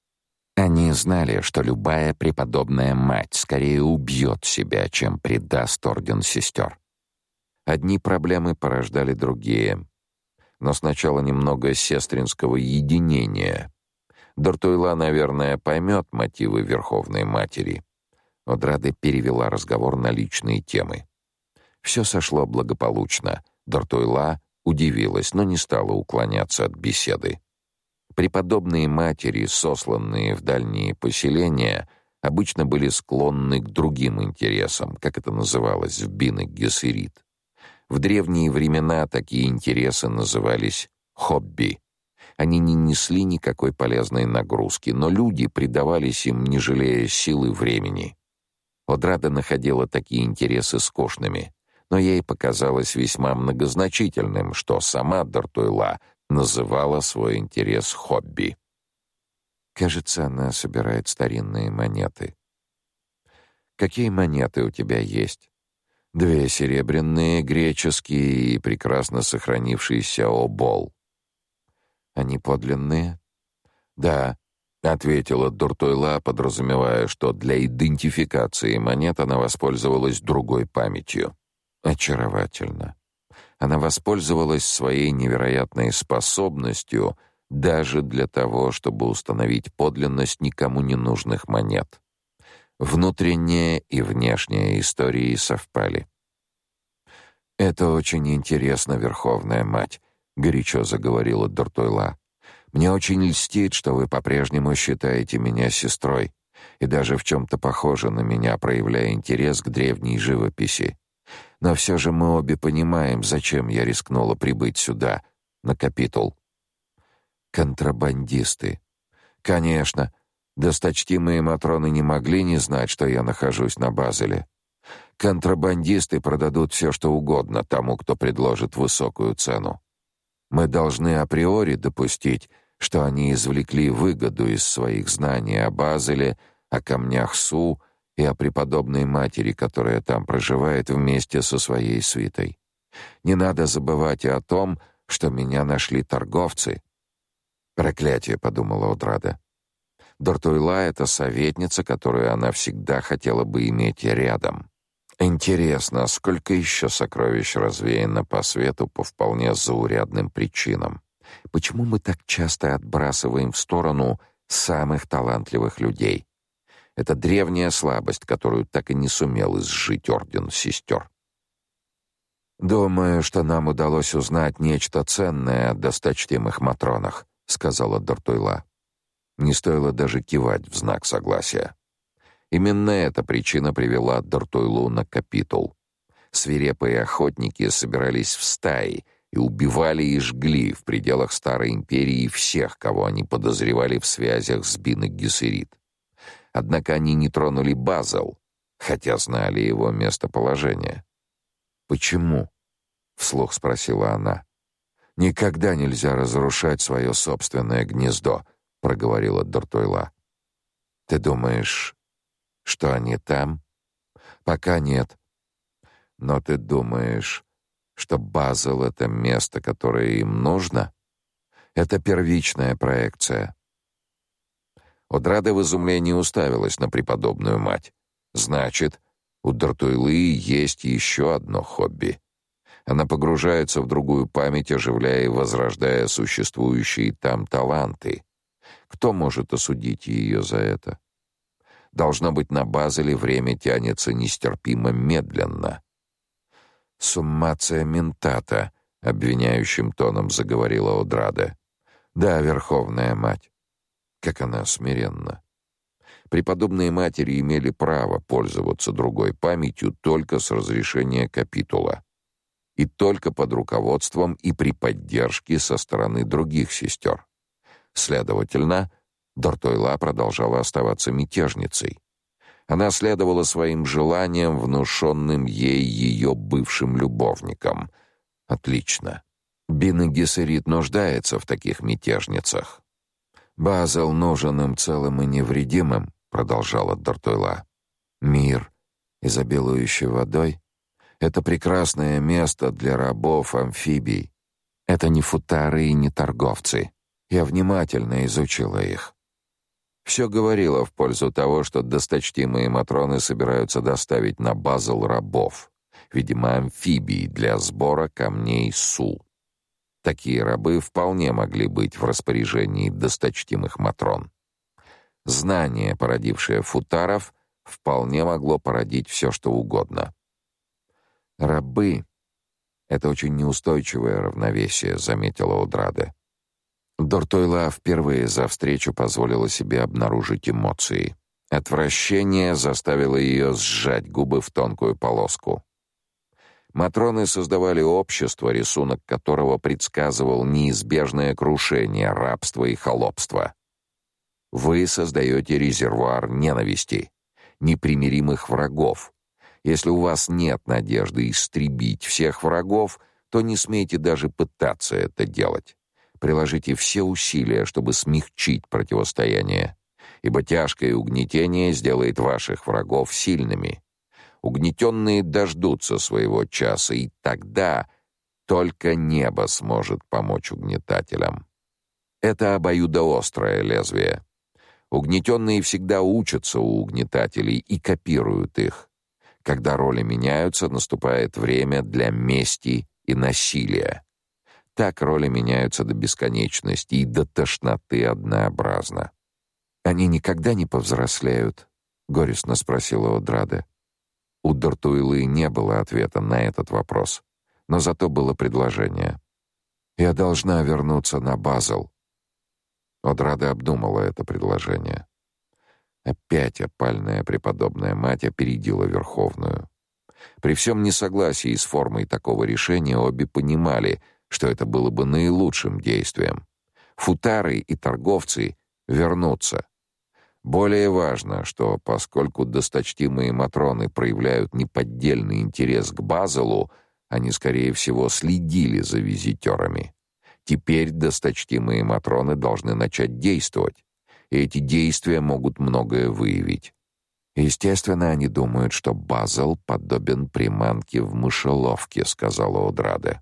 Speaker 1: Они знали, что любая преподобная мать скорее убьет себя, чем предаст орден сестер. Одни проблемы порождали другие. Но сначала немного сестринского единения. Дортуйла, наверное, поймет мотивы Верховной Матери. Одрады перевела разговор на личные темы. Все сошло благополучно. Дортуйла удивилась, но не стала уклоняться от беседы. Преподобные матери, сосланные в дальние поселения, обычно были склонны к другим интересам, как это называлось в Бинек-Гессерит. В древние времена такие интересы назывались хобби. Они не несли никакой полезной нагрузки, но люди предавались им, не жалея сил и времени. Одрада находила такие интересы скучными, но ей показалось весьма многозначительным, что сама Дартуйла называла свой интерес хобби. Кажется, она собирает старинные монеты. Какие монеты у тебя есть? Две серебряные, греческие и прекрасно сохранившийся обол. Они подлинные? Да, ответила Дуртойла, подразумевая, что для идентификации монет она воспользовалась другой памятью. Очаровательно. Она воспользовалась своей невероятной способностью даже для того, чтобы установить подлинность никому не нужных монет. Внутренняя и внешняя истории совпали. Это очень интересно, Верховная мать, горячо заговорила Дортойла. Мне очень льстит, что вы по-прежнему считаете меня сестрой и даже в чем то похожи на меня, проявляя интерес к древней живописи. Но все же мы обе понимаем, зачем я рискнула прибыть сюда, на капитул. Контрабандисты. Конечно, досточтимые матроны не могли не знать, что я нахожусь на Базеле. Контрабандисты продадут все, что угодно тому, кто предложит высокую цену. Мы должны априори допустить, что они извлекли выгоду из своих знаний о Базеле, о камнях Су и о преподобной матери, которая там проживает вместе со своей свитой. Не надо забывать и о том, что меня нашли торговцы. Проклятие, подумала Одрада. Дортуйла это советница, которую она всегда хотела бы иметь рядом. Интересно, сколько еще сокровищ развеяно по свету по вполне заурядным причинам. Почему мы так часто отбрасываем в сторону самых талантливых людей? Это древняя слабость, которую так и не сумел изжить орден сестер. Думаю, что нам удалось узнать нечто ценное о досточтимых матронах, сказала Дортуйла. Не стоило даже кивать в знак согласия. Именно эта причина привела Дортуйлу на капитул. Свирепые охотники собирались в стаи и убивали и жгли в пределах старой империи всех, кого они подозревали в связях с Бинок. Однако они не тронули Базел, хотя знали его местоположение. «Почему?» — вслух спросила она. «Никогда нельзя разрушать свое собственное гнездо», — проговорила Дортойла. «Ты думаешь, что они там?» «Пока нет. Но ты думаешь, что Базел — это место, которое им нужно?» «Это первичная проекция. Одрада в изумлении уставилась на преподобную мать. Значит, у Дартуйлы есть еще одно хобби. Она погружается в другую память, оживляя и возрождая существующие там таланты. Кто может осудить ее за это? Должно быть, на Базеле время тянется нестерпимо медленно. «Суммация ментата», — обвиняющим тоном заговорила Одрада. «Да, Верховная Мать. Как она смиренна. Преподобные матери имели право пользоваться другой памятью только с разрешения капитула и только под руководством и при поддержке со стороны других сестер. Следовательно, Дортойла продолжала оставаться мятежницей. Она следовала своим желаниям, внушенным ей ее бывшим любовником. Отлично. Бин нуждается в таких мятежницах. Базел нужен им целым и невредимым, продолжала Дортойла. Мир, изобилующий водой, это прекрасное место для рабов-амфибий. Это не футары и не торговцы. Я внимательно изучила их.
Speaker 2: Все говорило в пользу того, что досточтимые матроны собираются доставить на Базел рабов, видимо, амфибий для сбора камней Су. Такие рабы вполне могли быть в распоряжении досточтимых матрон. Знание, породившее футаров, вполне могло породить все, что угодно. Рабы — это очень неустойчивое равновесие, заметила Одраде. Дортойла впервые за встречу позволила себе обнаружить эмоции. Отвращение заставило ее сжать губы в тонкую полоску. Матроны создавали общество, рисунок которого предсказывал неизбежное крушение рабства и холопства. Вы создаете резервуар ненависти, непримиримых врагов. Если у вас нет надежды истребить всех врагов, то не смейте даже пытаться это делать. Приложите все усилия, чтобы смягчить противостояние, ибо тяжкое угнетение сделает ваших врагов сильными. Угнетенные дождутся своего часа, и тогда только небо сможет помочь угнетателям. Это обоюдоострое лезвие. Угнетенные всегда учатся у угнетателей и копируют их. Когда роли меняются, наступает время для мести и насилия. Так роли меняются до бесконечности и до тошноты однообразно. Они никогда не повзрослеют, горестно спросила Одрада. У Дортуилы не было ответа на этот вопрос, но зато было предложение. Я должна вернуться на Базел. Одрада обдумала это предложение. Опять опальная преподобная мать опередила Верховную. При всем несогласии с формой такого решения обе понимали, что это было бы наилучшим действием. Футары и торговцы вернутся. Более важно, что поскольку досточтимые матроны проявляют неподдельный интерес к Базелу, они скорее всего следили за визитерами. Теперь досточтимые матроны должны начать действовать, и эти действия могут многое выявить. Естественно, они думают, что Базел подобен приманке в мышеловке, сказала Одраде.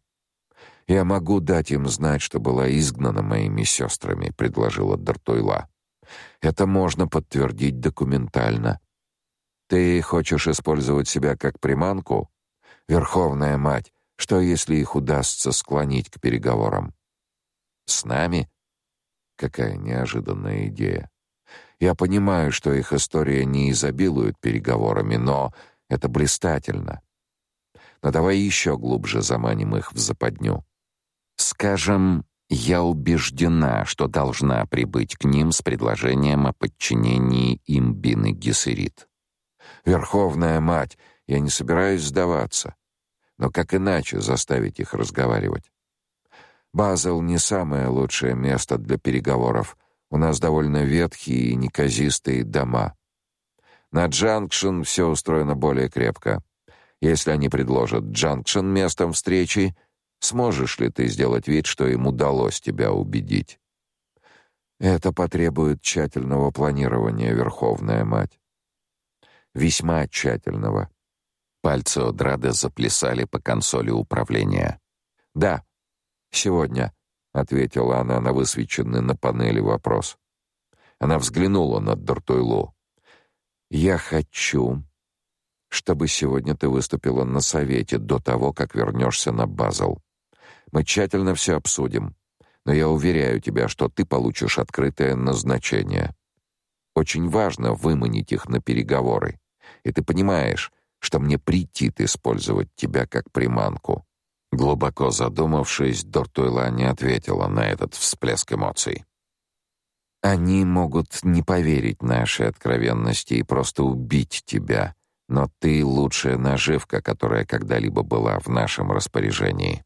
Speaker 2: Я могу дать им знать, что была изгнана моими сестрами, предложила Дартойла. Это можно подтвердить документально. Ты хочешь использовать себя как приманку? Верховная мать, что если их удастся склонить к переговорам? С нами? Какая неожиданная идея. Я понимаю, что их история не изобилует переговорами, но это блистательно. Но давай еще глубже заманим их в западню. Скажем, я убеждена, что должна прибыть к ним с предложением о подчинении им Бины Гессерит. Верховная мать, я не собираюсь сдаваться. Но как иначе заставить их разговаривать? Базел не самое лучшее место для переговоров. У нас довольно ветхие и неказистые дома. На Джанкшн все устроено более крепко. Если они предложат Джанкшн местом встречи, сможешь ли ты сделать вид, что им удалось тебя убедить? Это потребует тщательного планирования, Верховная мать. Весьма тщательного. Пальцы Одрада заплясали по консоли управления. Да, Сегодня, ответила она на высвеченный на панели вопрос. Она взглянула на Дортуйлу. Я хочу, чтобы сегодня ты выступила на совете до того, как вернешься на Базел. Мы тщательно все обсудим, но я уверяю тебя, что ты получишь открытое назначение. Очень важно выманить их на переговоры. И ты понимаешь, что мне претит использовать тебя как приманку. Глубоко задумавшись, Дортуйла не ответила на этот всплеск эмоций. Они могут не поверить нашей откровенности и просто убить тебя, но ты лучшая наживка, которая когда-либо была в нашем распоряжении.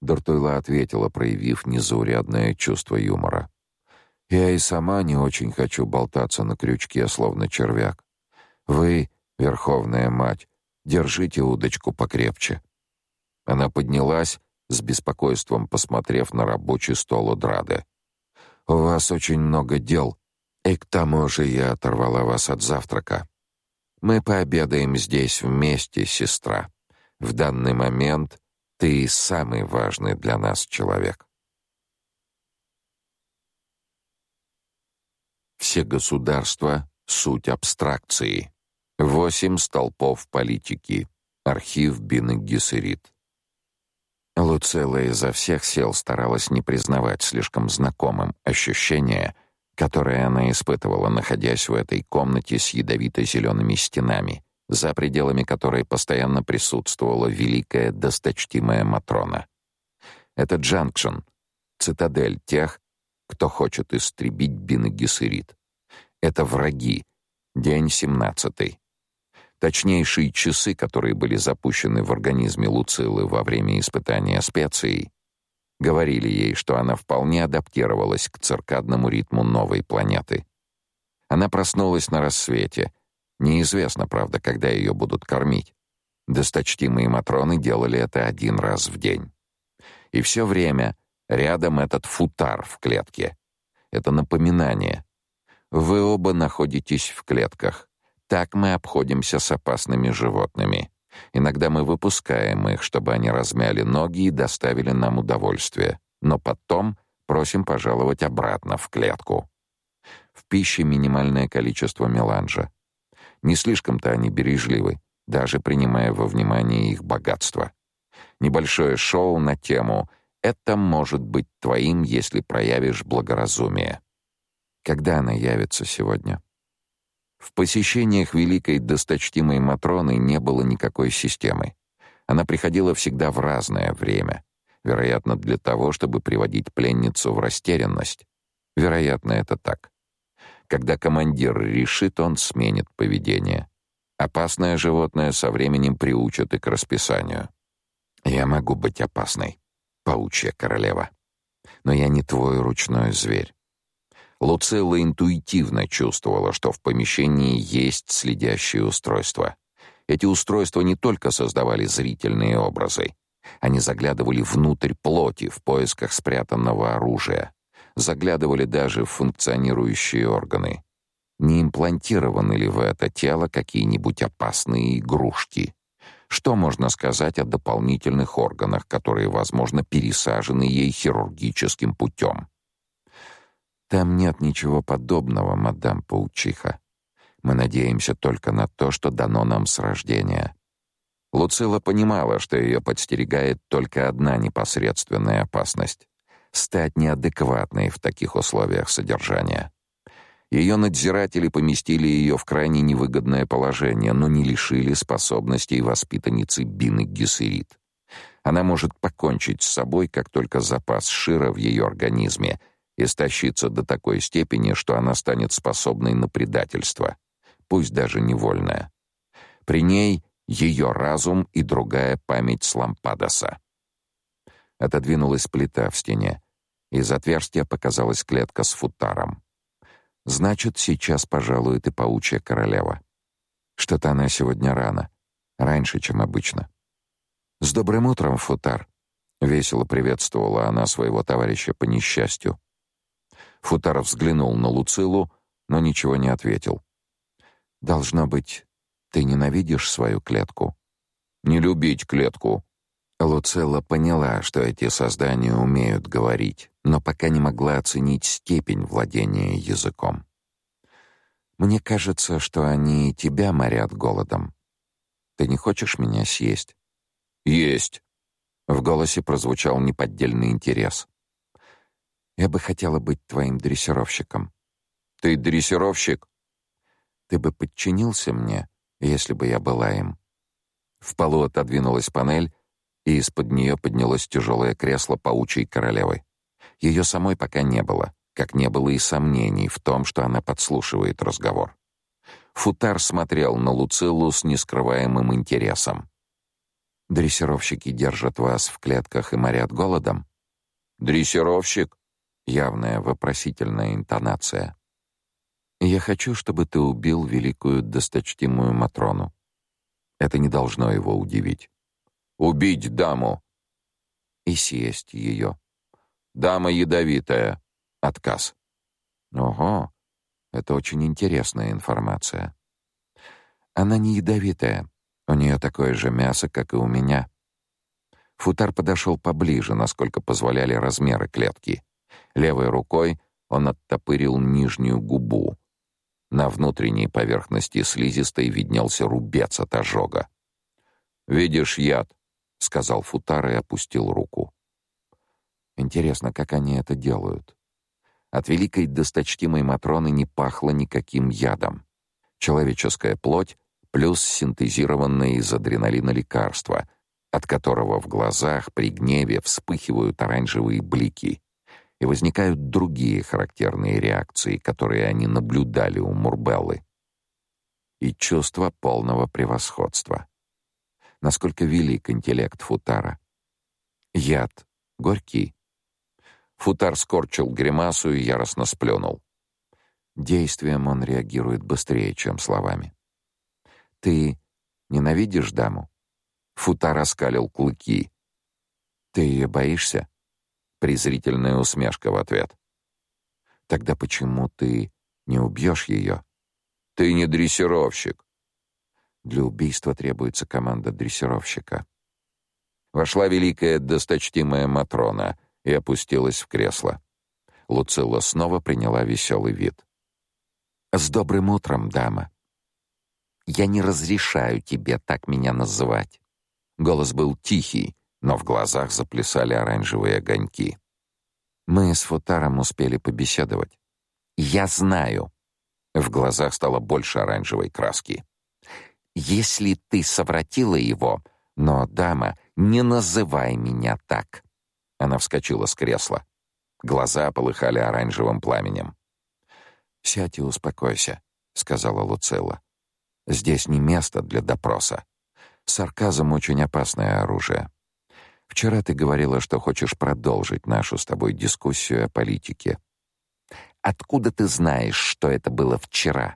Speaker 2: Дортуйла ответила, проявив незаурядное чувство юмора. Я и сама не очень хочу болтаться на крючке, словно червяк. Вы, верховная мать, держите удочку покрепче. Она поднялась, с беспокойством посмотрев на рабочий стол Одрады. «У вас очень много дел, и к тому же я оторвала вас от завтрака. Мы пообедаем здесь вместе, сестра. В данный момент ты самый важный для нас человек».
Speaker 1: Все государства — суть абстракции. Восемь столпов политики. Архив Бины Гессерит. Луцелла изо всех сил старалась не признавать слишком знакомым ощущение, которое она испытывала, находясь в этой комнате с ядовито-зелеными стенами, за пределами которой постоянно присутствовала великая досточтимая Матрона. Это Джанкшн, цитадель тех, кто хочет истребить Бин. Это враги. День семнадцатый. Точнейшие часы, которые были запущены в организме Луцилы во время испытания специей, говорили ей, что она вполне адаптировалась к циркадному ритму новой планеты. Она проснулась на рассвете. Неизвестно, правда, когда ее будут кормить. Досточтимые матроны делали это один раз в день. И все время рядом этот футар в клетке. Это напоминание. Вы оба находитесь в клетках. Так мы обходимся с опасными животными. Иногда мы выпускаем их, чтобы они размяли ноги и доставили нам удовольствие. Но потом просим пожаловать обратно в клетку. В пище минимальное количество меланжа. Не слишком-то они бережливы, даже принимая во внимание их богатство. Небольшое шоу на тему «Это может быть твоим, если проявишь благоразумие». Когда она явится сегодня? В посещениях великой досточтимой Матроны не было никакой системы. Она приходила всегда в разное время, вероятно, для того, чтобы приводить пленницу в растерянность. Вероятно, это так. Когда командир решит, он сменит поведение. Опасное животное со временем приучат и к расписанию. Я могу быть опасной, паучья королева. Но я не твой ручной зверь. Луцелла интуитивно чувствовала, что в помещении есть следящие устройства. Эти устройства не только создавали зрительные образы. Они заглядывали внутрь плоти в поисках спрятанного оружия. Заглядывали даже в функционирующие органы. Не имплантированы ли в это тело какие-нибудь опасные игрушки? Что можно сказать о дополнительных органах, которые, возможно, пересажены ей хирургическим путем? Там нет ничего подобного, мадам паучиха. Мы надеемся только на то, что дано нам с рождения. Луцила понимала, что ее подстерегает только одна непосредственная опасность стать неадекватной в таких условиях содержания. Ее надзиратели поместили ее в крайне невыгодное положение, но не лишили способностей воспитанницы Бины Гессерит. Она может покончить с собой, как только запас шира в ее организме истощится до такой степени, что она станет способной на предательство, пусть даже невольное. При ней ее разум и другая память Слампадоса. Отодвинулась плита в стене. Из отверстия показалась клетка с футаром. Значит, сейчас пожалует и паучья королева. Что-то она сегодня рано, раньше, чем обычно. С добрым утром, футар. Весело приветствовала она своего товарища по несчастью. Футаров взглянул на Луцилу, но ничего не ответил. Должно быть, ты ненавидишь свою клетку. Не любить клетку. Луцилла поняла, что эти создания умеют говорить, но пока не могла оценить степень владения языком. Мне кажется, что они тебя морят голодом. Ты не хочешь меня съесть? Есть. В голосе прозвучал неподдельный интерес. Я бы хотела быть твоим дрессировщиком. Ты дрессировщик? Ты бы подчинился мне, если бы я была им. В полу отодвинулась панель, и из-под нее поднялось тяжелое кресло паучьей королевы. Ее самой пока не было, как не было и сомнений в том, что она подслушивает разговор. Футар смотрел на Луциллу с нескрываемым интересом. Дрессировщики держат вас в клетках и морят голодом. Дрессировщик? явная вопросительная интонация. Я хочу, чтобы ты убил великую досточтимую Матрону. Это не должно его удивить. Убить даму и съесть ее. Дама ядовитая. Отказ. Ого. Это очень интересная информация. Она не ядовитая. У нее такое же мясо, как и у меня. Футар подошел поближе, насколько позволяли размеры клетки. Левой рукой
Speaker 2: он оттопырил нижнюю губу. На внутренней поверхности слизистой виднелся рубец от ожога. «Видишь яд?» — сказал Футар и опустил руку. Интересно, как они это делают? От великой досточтимой Матроны не пахло никаким ядом. Человеческая плоть плюс синтезированное из адреналина лекарство, от которого в глазах при гневе вспыхивают оранжевые блики, и возникают другие характерные реакции, которые они наблюдали у Мурбеллы. И чувство полного превосходства. Насколько велик интеллект Футара. Яд горький. Футар скорчил гримасу и яростно сплюнул. Действием он реагирует быстрее, чем словами. Ты ненавидишь даму? Футар раскалил клыки. Ты ее боишься? Презрительная усмешка в ответ. Тогда почему ты не убьешь ее? Ты не дрессировщик. Для убийства требуется команда дрессировщика. Вошла великая досточтимая Матрона и опустилась в кресло. Луцилла снова приняла веселый вид. «С добрым утром, дама!» «Я не разрешаю тебе так меня называть!» Голос был тихий, но в глазах заплясали оранжевые огоньки. Мы с Футаром успели побеседовать. Я знаю. В глазах стало больше оранжевой краски. Если ты совратила его, но, дама, не называй меня так. Она вскочила с кресла. Глаза полыхали оранжевым пламенем. «Сядь и успокойся», — сказала Луцилла. «Здесь не место для допроса. Сарказм — очень опасное оружие. Вчера ты говорила, что хочешь продолжить нашу с тобой дискуссию о политике. Откуда ты знаешь, что это было вчера?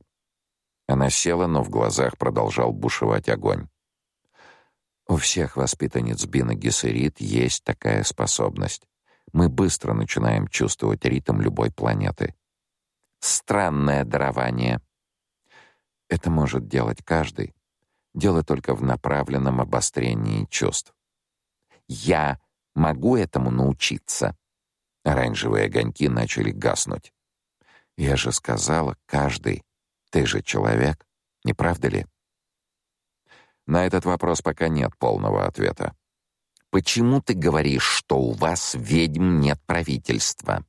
Speaker 2: Она села, но в глазах продолжал бушевать огонь. У всех воспитанниц Бина Гессерит есть такая способность. Мы быстро начинаем чувствовать ритм любой планеты. Странное дарование. Это может делать каждый. Дело только в направленном обострении чувств. Я могу этому научиться. Оранжевые огоньки начали гаснуть. Я же сказала, каждый. Ты же человек, не правда ли? На этот вопрос пока нет полного ответа. Почему ты говоришь, что у вас ведьм нет правительства?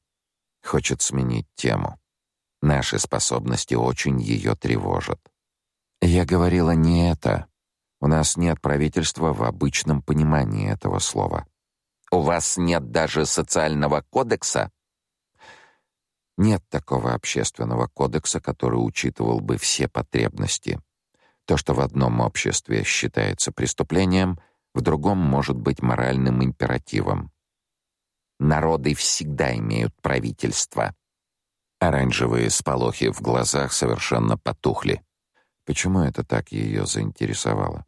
Speaker 2: Хочет сменить тему. Наши способности очень ее тревожат. Я говорила не это. У нас нет правительства в обычном понимании этого слова. У вас нет даже социального кодекса? Нет такого общественного кодекса, который учитывал бы все потребности. То, что в одном обществе считается преступлением, в другом может быть моральным императивом. Народы всегда имеют правительство. Оранжевые сполохи в глазах совершенно потухли. Почему это так ее заинтересовало?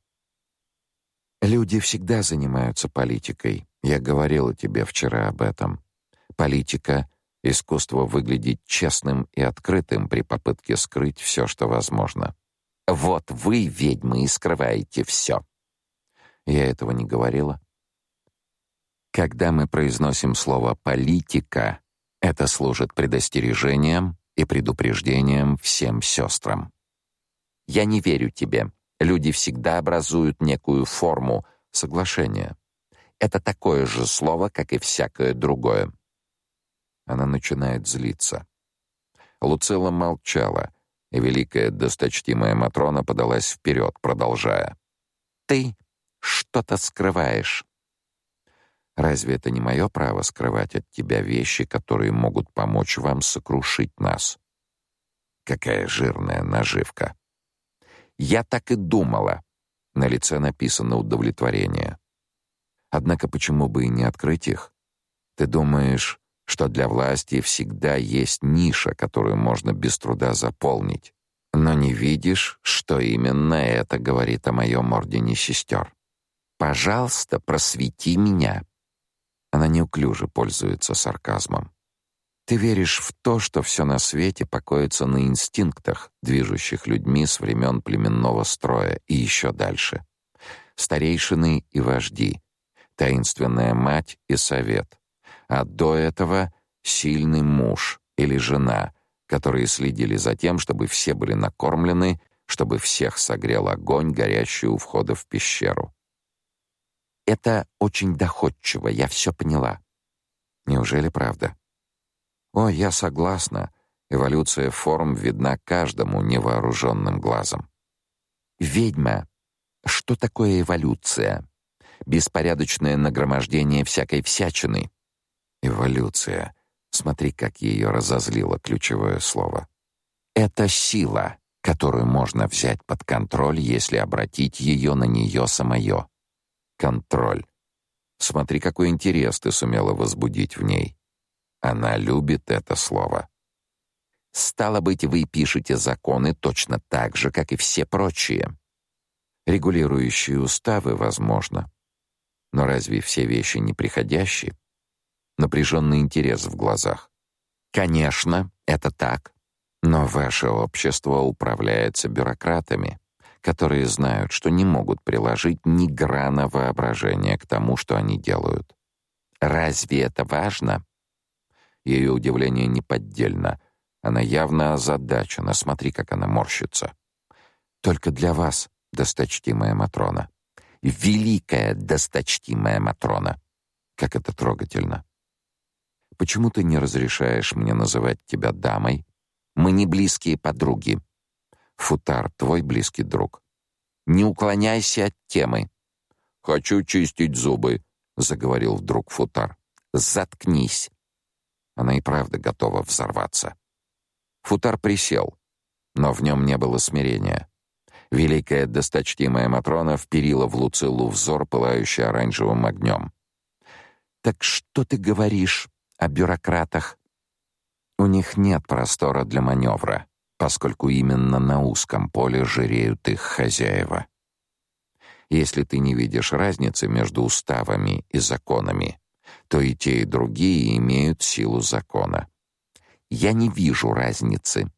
Speaker 2: Люди всегда занимаются политикой. Я говорила тебе вчера об этом. Политика — искусство выглядеть честным и открытым при попытке скрыть все, что возможно. Вот вы, ведьмы, и скрываете все. Я этого не говорила. Когда мы произносим слово «политика», это служит предостережением и предупреждением всем сестрам. Я не верю тебе. Люди всегда образуют некую форму соглашения. Это такое же слово, как и всякое другое. Она начинает злиться. Луцилла молчала, и великая досточтимая Матрона подалась вперед, продолжая. «Ты что-то скрываешь». «Разве это не мое право скрывать от тебя вещи, которые могут помочь вам сокрушить нас?» Какая жирная наживка. Я так и думала. На лице написано удовлетворение. Однако почему бы и не открыть их? Ты думаешь, что для власти всегда есть ниша, которую можно без труда заполнить, но не видишь, что именно это говорит о моем ордене сестер. Пожалуйста, просвети меня. Она неуклюже пользуется сарказмом. Ты веришь в то, что все на свете покоится на инстинктах, движущих людьми с времен племенного строя и еще дальше. Старейшины и вожди, таинственная мать и совет. А до этого сильный муж, или жена, которые следили за тем, чтобы все были накормлены, чтобы всех согрел огонь, горящий у входа в пещеру. Это очень доходчиво, я все поняла. Неужели правда? О, я согласна. Эволюция форм видна каждому невооруженным глазом. Ведьма. Что такое эволюция? Беспорядочное нагромождение всякой всячины. Эволюция. Смотри, как ее разозлило ключевое слово. Это сила, которую можно взять под контроль, если обратить ее на нее самое. Контроль. Смотри, какой интерес ты сумела возбудить в ней. Она любит это слово. Стало быть, вы пишете законы точно так же, как и все прочие. Регулирующие уставы, возможно. Но разве все вещи не приходящие? Напряженный интерес в глазах. Конечно, это так. Но ваше общество управляется бюрократами, которые знают, что не могут приложить ни грана воображения к тому, что они делают. Разве это важно? Ее удивление неподдельно. Она явно озадачена. Смотри, как она морщится. Только для вас, досточтимая матрона. Великая досточтимая матрона. Как это трогательно. Почему ты не разрешаешь мне называть тебя дамой? Мы не близкие подруги. Футар твой близкий друг. Не уклоняйся от темы. Хочу чистить зубы, заговорил вдруг Футар. Заткнись. Она и правда готова взорваться. Футар присел, но в нем не было смирения. Великая досточтимая матрона вперила в Луцилу взор, пылающий оранжевым огнем. Так что ты говоришь о бюрократах? У них нет простора для маневра, поскольку именно на узком поле жиреют их хозяева. Если ты не видишь разницы между уставами и законами, то и те, и другие имеют силу закона. Я не вижу разницы.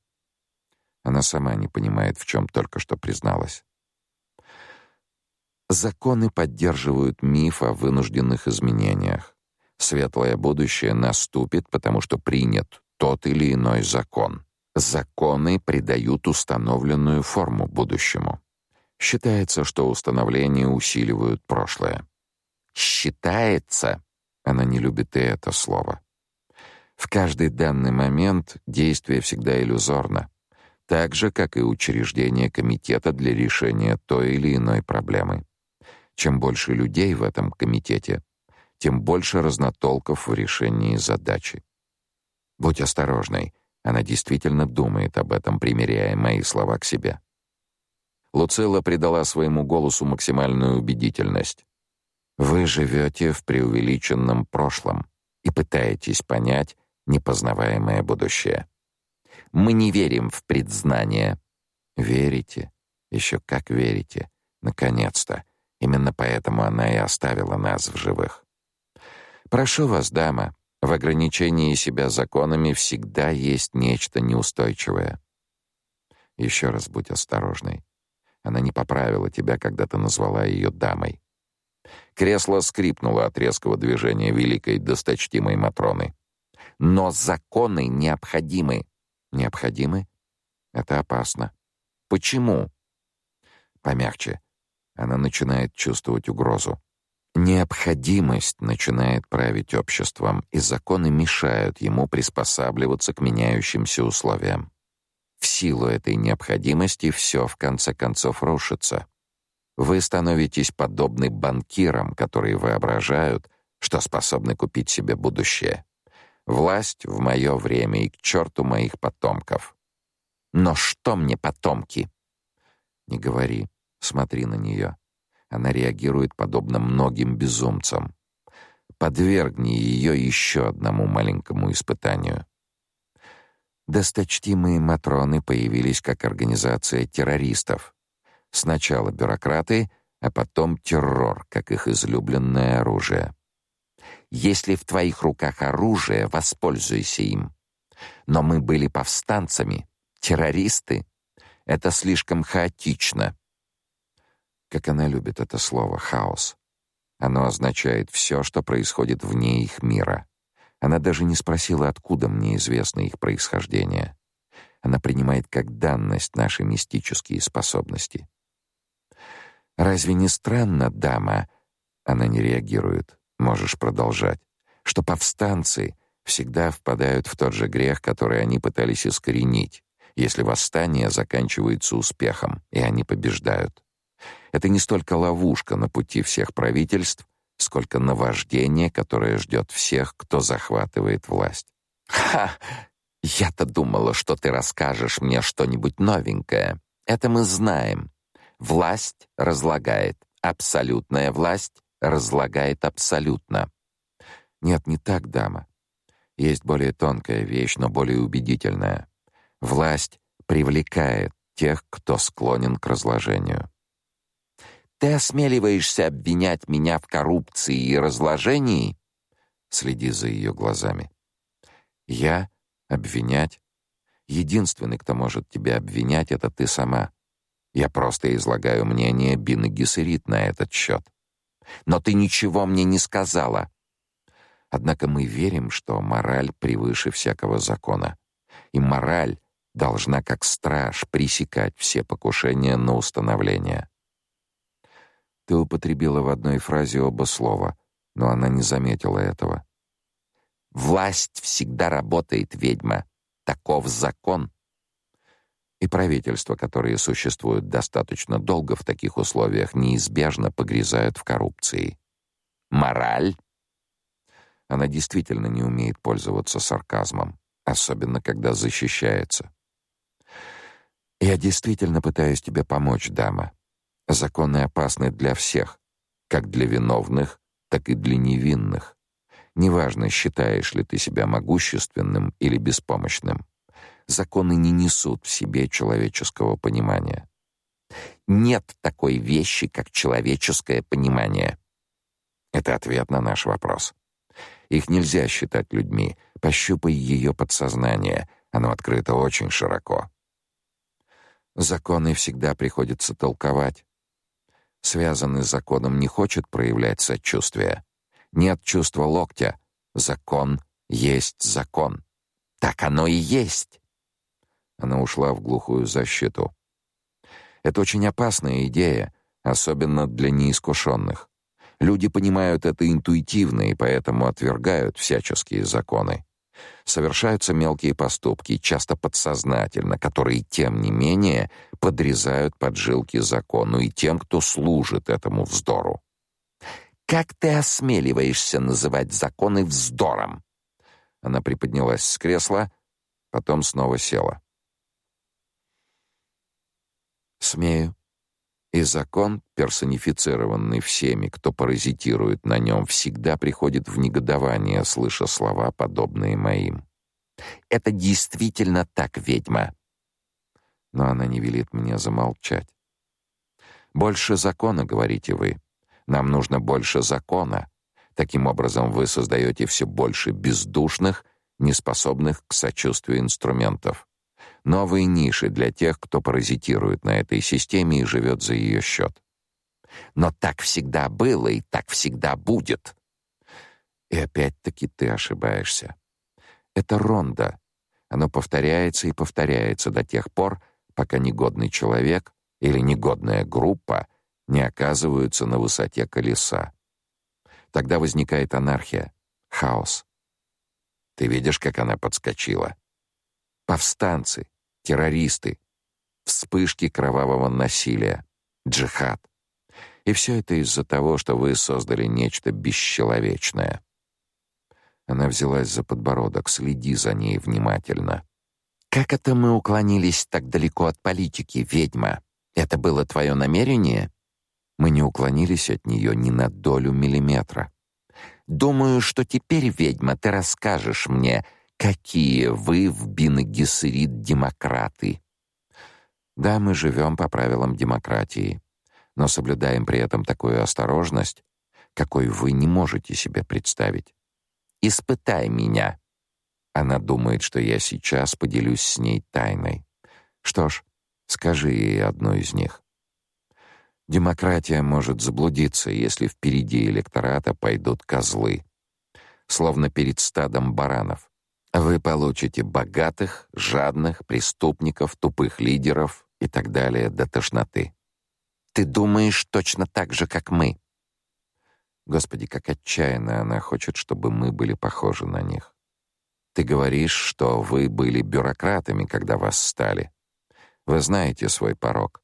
Speaker 2: Она сама не понимает, в чем только что призналась. Законы поддерживают миф о вынужденных изменениях. Светлое будущее наступит, потому что принят тот или иной закон. Законы придают установленную форму будущему. Считается, что установления усиливают прошлое. Считается, она не любит и это слово. В каждый данный момент действие всегда иллюзорно, так же как и учреждение комитета для решения той или иной проблемы. Чем больше людей в этом комитете, тем больше разнотолков в решении задачи. Будь осторожной, она действительно думает об этом, примеряя мои слова к себе. Луцилла придала своему голосу максимальную убедительность. Вы живете в преувеличенном прошлом и пытаетесь понять непознаваемое будущее. Мы не верим в предзнание. Верите? Еще как верите. Наконец-то. Именно поэтому она и оставила нас в живых. Прошу вас, дама, в ограничении себя законами всегда есть нечто неустойчивое. Еще раз будь осторожной. Она не поправила тебя, когда ты назвала ее дамой. Кресло скрипнуло от резкого движения великой досточтимой матроны. Но законы необходимы. Необходимы? Это опасно. Почему? Помягче. Она начинает чувствовать угрозу. Необходимость начинает править обществом, и законы мешают ему приспосабливаться к меняющимся условиям. В силу этой необходимости все в конце концов рушится. Вы становитесь подобны банкирам, которые воображают, что способны купить себе будущее. Власть в мое время и к черту моих потомков. Но что мне потомки? Не говори, смотри на нее. Она реагирует подобно многим безумцам. Подвергни ее еще одному маленькому испытанию. Досточтимые матроны появились как организация террористов. Сначала бюрократы, а потом террор, как их излюбленное оружие. Если в твоих руках оружие, воспользуйся им. Но мы были повстанцами, террористы. Это слишком хаотично. Как она любит это слово хаос. Оно означает все, что происходит вне их мира. Она даже не спросила, откуда мне известно их происхождение. Она принимает как данность наши мистические способности. Разве не странно, дама? Она не реагирует. Можешь продолжать. Что повстанцы всегда впадают в тот же грех, который они пытались искоренить, если восстание заканчивается успехом, и они побеждают. Это не столько ловушка на пути всех правительств, сколько наваждение, которое ждет всех, кто захватывает власть. Ха! Я-то думала, что ты расскажешь мне что-нибудь новенькое. Это мы знаем. Власть разлагает. Абсолютная власть разлагает абсолютно. Нет, не так, дама. Есть более тонкая вещь, но более убедительная. Власть привлекает тех, кто склонен к разложению. Ты осмеливаешься обвинять меня в коррупции и разложении? Следи за ее глазами. Я обвинять? Единственный, кто может тебя обвинять, это ты сама. Я просто излагаю мнение Бины Гессерит на этот счет. Но ты ничего мне не сказала. Однако мы верим, что мораль превыше всякого закона. И мораль должна как страж пресекать все покушения на установление. Ты употребила в одной фразе оба слова, но она не заметила этого. Власть всегда работает, ведьма. Таков закон. И правительства, которые существуют достаточно долго в таких условиях, неизбежно погрязают в коррупции. Мораль? Она действительно не умеет пользоваться сарказмом, особенно когда защищается. Я действительно пытаюсь тебе помочь, дама. Законы опасны для всех, как для виновных, так и для невинных. Неважно, считаешь ли ты себя могущественным или беспомощным. Законы не несут в себе человеческого понимания. Нет такой вещи, как человеческое понимание. Это ответ на наш вопрос. Их нельзя считать людьми. Пощупай ее подсознание. Оно открыто очень широко. Законы всегда приходится толковать связанный с законом, не хочет проявлять сочувствия. Нет чувства локтя. Закон есть закон. Так оно и есть. Она ушла в глухую защиту. Это очень опасная идея, особенно для неискушенных. Люди понимают это интуитивно и поэтому отвергают всяческие законы. Совершаются мелкие поступки, часто подсознательно, которые тем не менее подрезают поджилки закону и тем, кто служит этому вздору. Как ты осмеливаешься называть законы вздором? Она приподнялась с кресла, потом снова села. Смею. И закон, персонифицированный всеми, кто паразитирует на нем, всегда приходит в негодование, слыша слова, подобные моим. Это действительно так, ведьма. Но она не велит мне замолчать. Больше закона, говорите вы. Нам нужно больше закона. Таким образом вы создаете все больше бездушных, неспособных к сочувствию инструментов новые ниши для тех, кто паразитирует на этой системе и живет за ее счет. Но так всегда было и так всегда будет. И опять-таки ты ошибаешься. Это ронда. Оно повторяется и повторяется до тех пор, пока негодный человек или негодная группа не оказываются на высоте колеса. Тогда возникает анархия, хаос. Ты видишь, как она подскочила? Повстанцы, террористы, вспышки кровавого насилия, джихад. И все это из-за того, что вы создали нечто бесчеловечное. Она взялась за подбородок, следи за ней внимательно. Как это мы уклонились так далеко от политики, ведьма? Это было твое намерение? Мы не уклонились от нее ни на долю миллиметра. Думаю, что теперь, ведьма, ты расскажешь мне, Какие вы в Бинагессерит демократы? Да, мы живем по правилам демократии, но соблюдаем при этом такую осторожность, какой вы не можете себе представить. Испытай меня. Она думает, что я сейчас поделюсь с ней тайной. Что ж, скажи ей одну из них. Демократия может заблудиться, если впереди электората пойдут козлы. словно перед стадом баранов. Вы получите богатых, жадных, преступников, тупых лидеров и так далее до тошноты. Ты думаешь точно так же, как мы. Господи, как отчаянно она хочет, чтобы мы были похожи на них. Ты говоришь, что вы были бюрократами, когда вас стали. Вы знаете свой порог.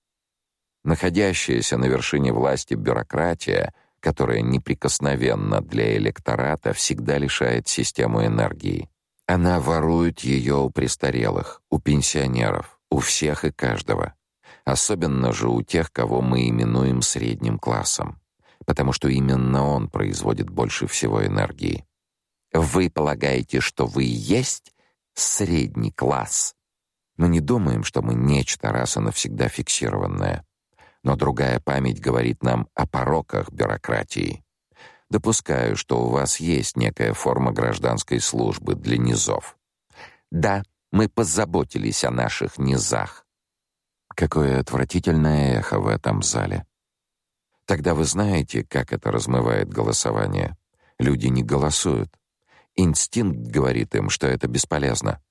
Speaker 2: Находящаяся на вершине власти бюрократия, которая неприкосновенна для электората, всегда лишает систему энергии. Она ворует ее у престарелых, у пенсионеров, у всех и каждого. Особенно же у тех, кого мы именуем средним классом, потому что именно он производит больше всего энергии. Вы полагаете, что вы есть средний класс? Мы не думаем, что мы нечто раз и навсегда фиксированное. Но другая память говорит нам о пороках бюрократии. Допускаю, что у вас есть некая форма гражданской службы для низов. Да, мы позаботились о наших низах. Какое отвратительное эхо в этом зале. Тогда вы знаете, как это размывает голосование. Люди не голосуют. Инстинкт говорит им, что это бесполезно.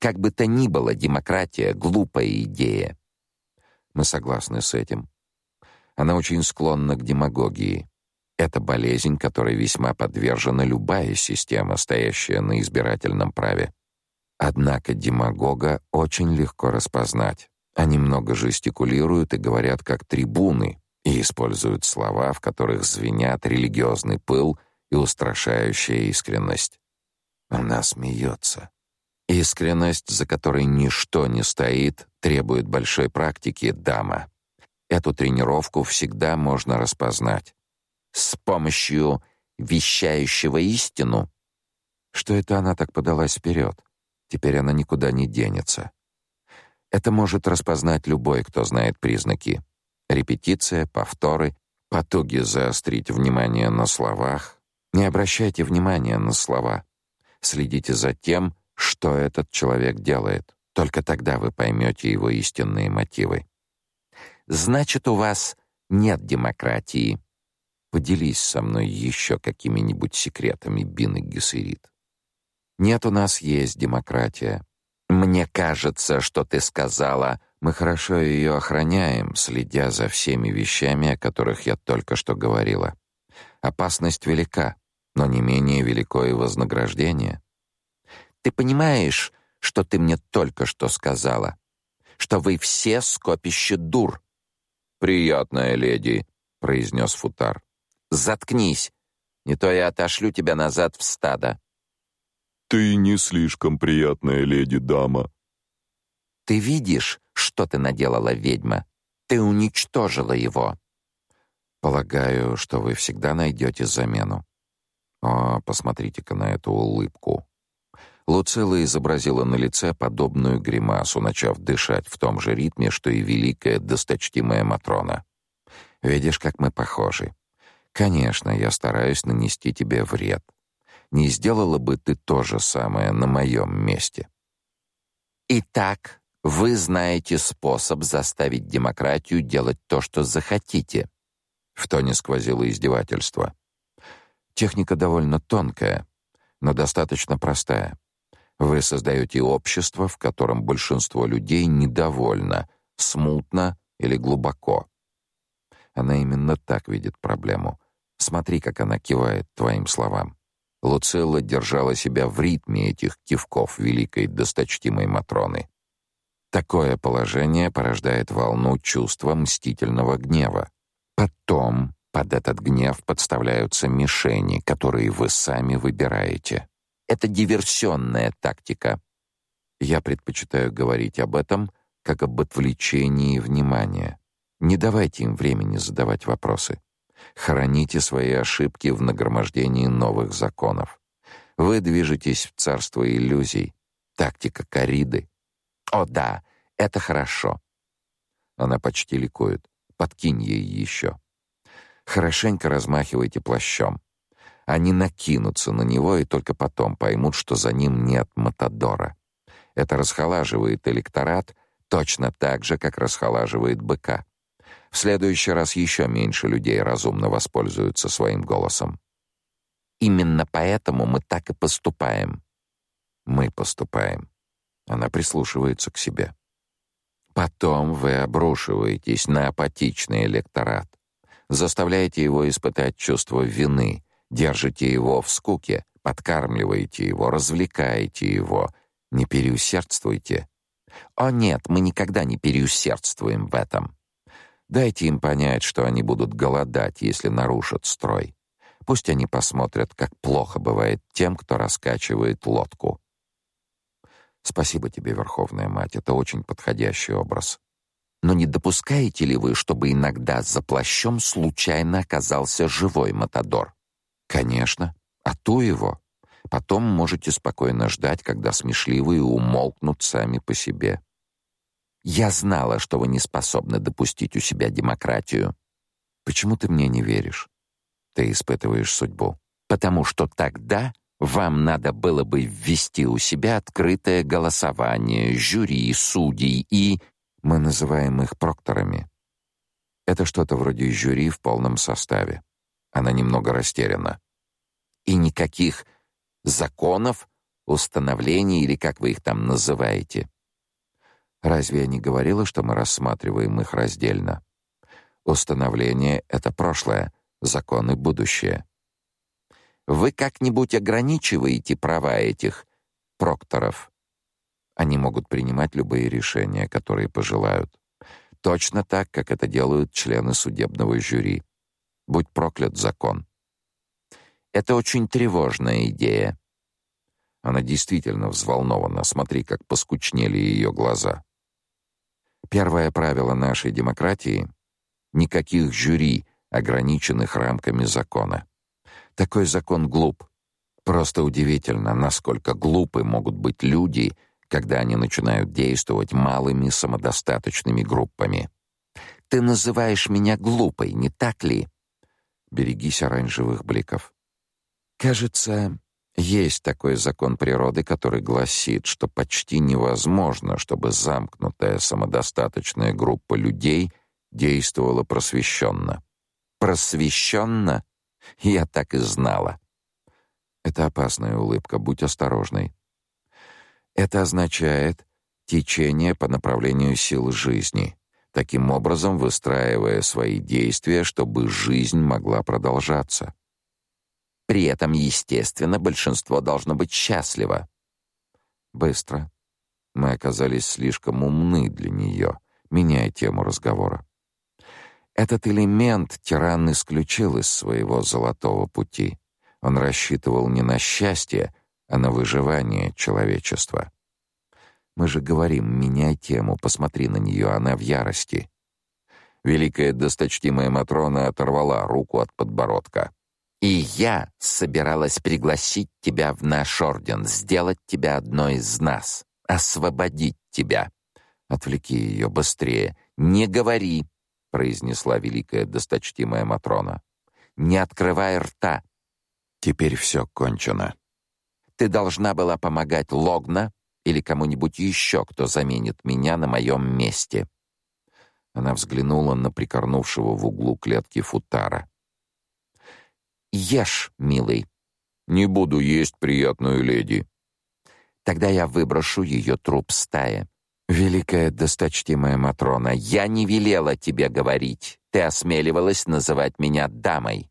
Speaker 2: Как бы то ни было, демократия глупая идея. Мы согласны с этим. Она очень склонна к демагогии. Это болезнь, которой весьма подвержена любая система, стоящая на избирательном праве. Однако демагога очень легко распознать. Они много жестикулируют и говорят как трибуны и используют слова, в которых звенят религиозный пыл и устрашающая искренность. Она смеется. Искренность, за которой ничто не стоит, требует большой практики, дама. Эту тренировку всегда можно распознать с помощью вещающего истину. Что это она так подалась вперед? Теперь она никуда не денется. Это может распознать любой, кто знает признаки. Репетиция, повторы, потуги заострить внимание на словах. Не обращайте внимания на слова. Следите за тем, что этот человек делает. Только тогда вы поймете его истинные мотивы. Значит, у вас нет демократии. Поделись со мной еще какими-нибудь секретами, Бин и Гессерит. Нет, у нас есть демократия. Мне кажется, что ты сказала, мы хорошо ее охраняем, следя за всеми вещами, о которых я только что говорила. Опасность велика, но не менее велико и вознаграждение. Ты понимаешь, что ты мне только что сказала? Что вы все скопище дур. Приятная леди, произнес Футар. Заткнись, не то я отошлю тебя назад в стадо.
Speaker 3: Ты не слишком приятная леди, дама.
Speaker 2: Ты видишь, что ты наделала, ведьма? Ты уничтожила его. Полагаю, что вы всегда найдете замену. О, посмотрите-ка на эту улыбку. Луцилла изобразила на лице подобную гримасу, начав дышать в том же ритме, что и великая досточтимая Матрона. «Видишь, как мы похожи. Конечно, я стараюсь нанести тебе вред. Не сделала бы ты то же самое на моем месте». «Итак, вы знаете способ заставить демократию делать то, что захотите». В тоне сквозило издевательство. Техника довольно тонкая, но достаточно простая. Вы создаете общество, в котором большинство людей недовольно, смутно или глубоко. Она именно так видит проблему. Смотри, как она кивает твоим словам. Луцилла держала себя в ритме этих кивков великой досточтимой Матроны. Такое положение порождает волну чувства мстительного гнева. Потом под этот гнев подставляются мишени, которые вы сами выбираете. Это диверсионная тактика. Я предпочитаю говорить об этом как об отвлечении внимания. Не давайте им времени задавать вопросы. Храните свои ошибки в нагромождении новых законов. Вы движетесь в царство иллюзий. Тактика кориды. О да, это хорошо. Она почти ликует. Подкинь ей еще. Хорошенько размахивайте плащом. Они накинутся на него и только потом поймут, что за ним нет Матадора. Это расхолаживает электорат точно так же, как расхолаживает быка. В следующий раз еще меньше людей разумно воспользуются своим голосом. Именно поэтому мы так и поступаем.
Speaker 1: Мы поступаем. Она прислушивается к себе. Потом вы обрушиваетесь на апатичный электорат, заставляете его испытать чувство вины, держите его в скуке, подкармливаете его, развлекаете его, не переусердствуйте.
Speaker 2: О нет, мы никогда не переусердствуем в этом.
Speaker 1: Дайте им понять, что они будут голодать, если нарушат строй. Пусть они посмотрят, как плохо бывает тем, кто раскачивает лодку. Спасибо тебе, Верховная Мать, это очень подходящий образ.
Speaker 2: Но не допускаете ли вы, чтобы иногда за плащом случайно оказался живой матадор?
Speaker 1: Конечно. А то его. Потом можете спокойно ждать, когда смешливые умолкнут сами по себе.
Speaker 2: Я знала, что вы не способны допустить у себя демократию.
Speaker 1: Почему ты мне не веришь? Ты испытываешь судьбу.
Speaker 2: Потому что тогда вам надо было бы ввести у себя открытое голосование, жюри, судей и...
Speaker 1: Мы называем их прокторами. Это что-то вроде жюри в полном составе. Она немного растеряна.
Speaker 2: И никаких законов, установлений или как вы их там называете.
Speaker 1: Разве я не говорила, что мы рассматриваем их раздельно? Установление — это прошлое, законы — будущее.
Speaker 2: Вы как-нибудь ограничиваете права этих прокторов?
Speaker 1: Они могут принимать любые решения, которые пожелают. Точно так, как это делают члены судебного жюри. Будь проклят закон.
Speaker 2: Это очень тревожная идея.
Speaker 1: Она действительно взволнована. Смотри, как поскучнели ее глаза. Первое правило нашей демократии — никаких жюри, ограниченных рамками закона. Такой закон глуп. Просто удивительно, насколько глупы могут быть люди, когда они начинают действовать малыми самодостаточными группами.
Speaker 2: Ты называешь меня глупой, не так ли?
Speaker 1: Берегись оранжевых бликов. Кажется, есть такой закон природы, который гласит, что почти невозможно, чтобы замкнутая самодостаточная группа людей действовала просвещенно.
Speaker 2: Просвещенно? Я так и знала.
Speaker 1: Это опасная улыбка, будь осторожной. Это означает течение по направлению сил жизни, таким образом выстраивая свои действия, чтобы жизнь могла продолжаться.
Speaker 2: При этом, естественно, большинство должно быть счастливо.
Speaker 1: Быстро. Мы оказались слишком умны для нее, меняя тему разговора. Этот элемент тиран исключил из своего золотого пути. Он рассчитывал не на счастье, а на выживание человечества. Мы же говорим, меняй тему, посмотри на нее, она в ярости. Великая досточтимая Матрона оторвала руку от подбородка.
Speaker 2: И я собиралась пригласить тебя в наш орден, сделать тебя одной из нас, освободить тебя.
Speaker 1: Отвлеки ее быстрее.
Speaker 2: Не говори,
Speaker 1: произнесла великая досточтимая матрона.
Speaker 2: Не открывай рта.
Speaker 1: Теперь все кончено.
Speaker 2: Ты должна была помогать Логна или кому-нибудь еще, кто заменит меня на моем месте.
Speaker 1: Она взглянула на прикорнувшего в углу клетки футара.
Speaker 2: Ешь, милый.
Speaker 3: Не буду есть, приятную леди.
Speaker 2: Тогда я выброшу ее труп стае.
Speaker 1: Великая досточтимая матрона,
Speaker 2: я не велела тебе говорить. Ты осмеливалась называть меня дамой.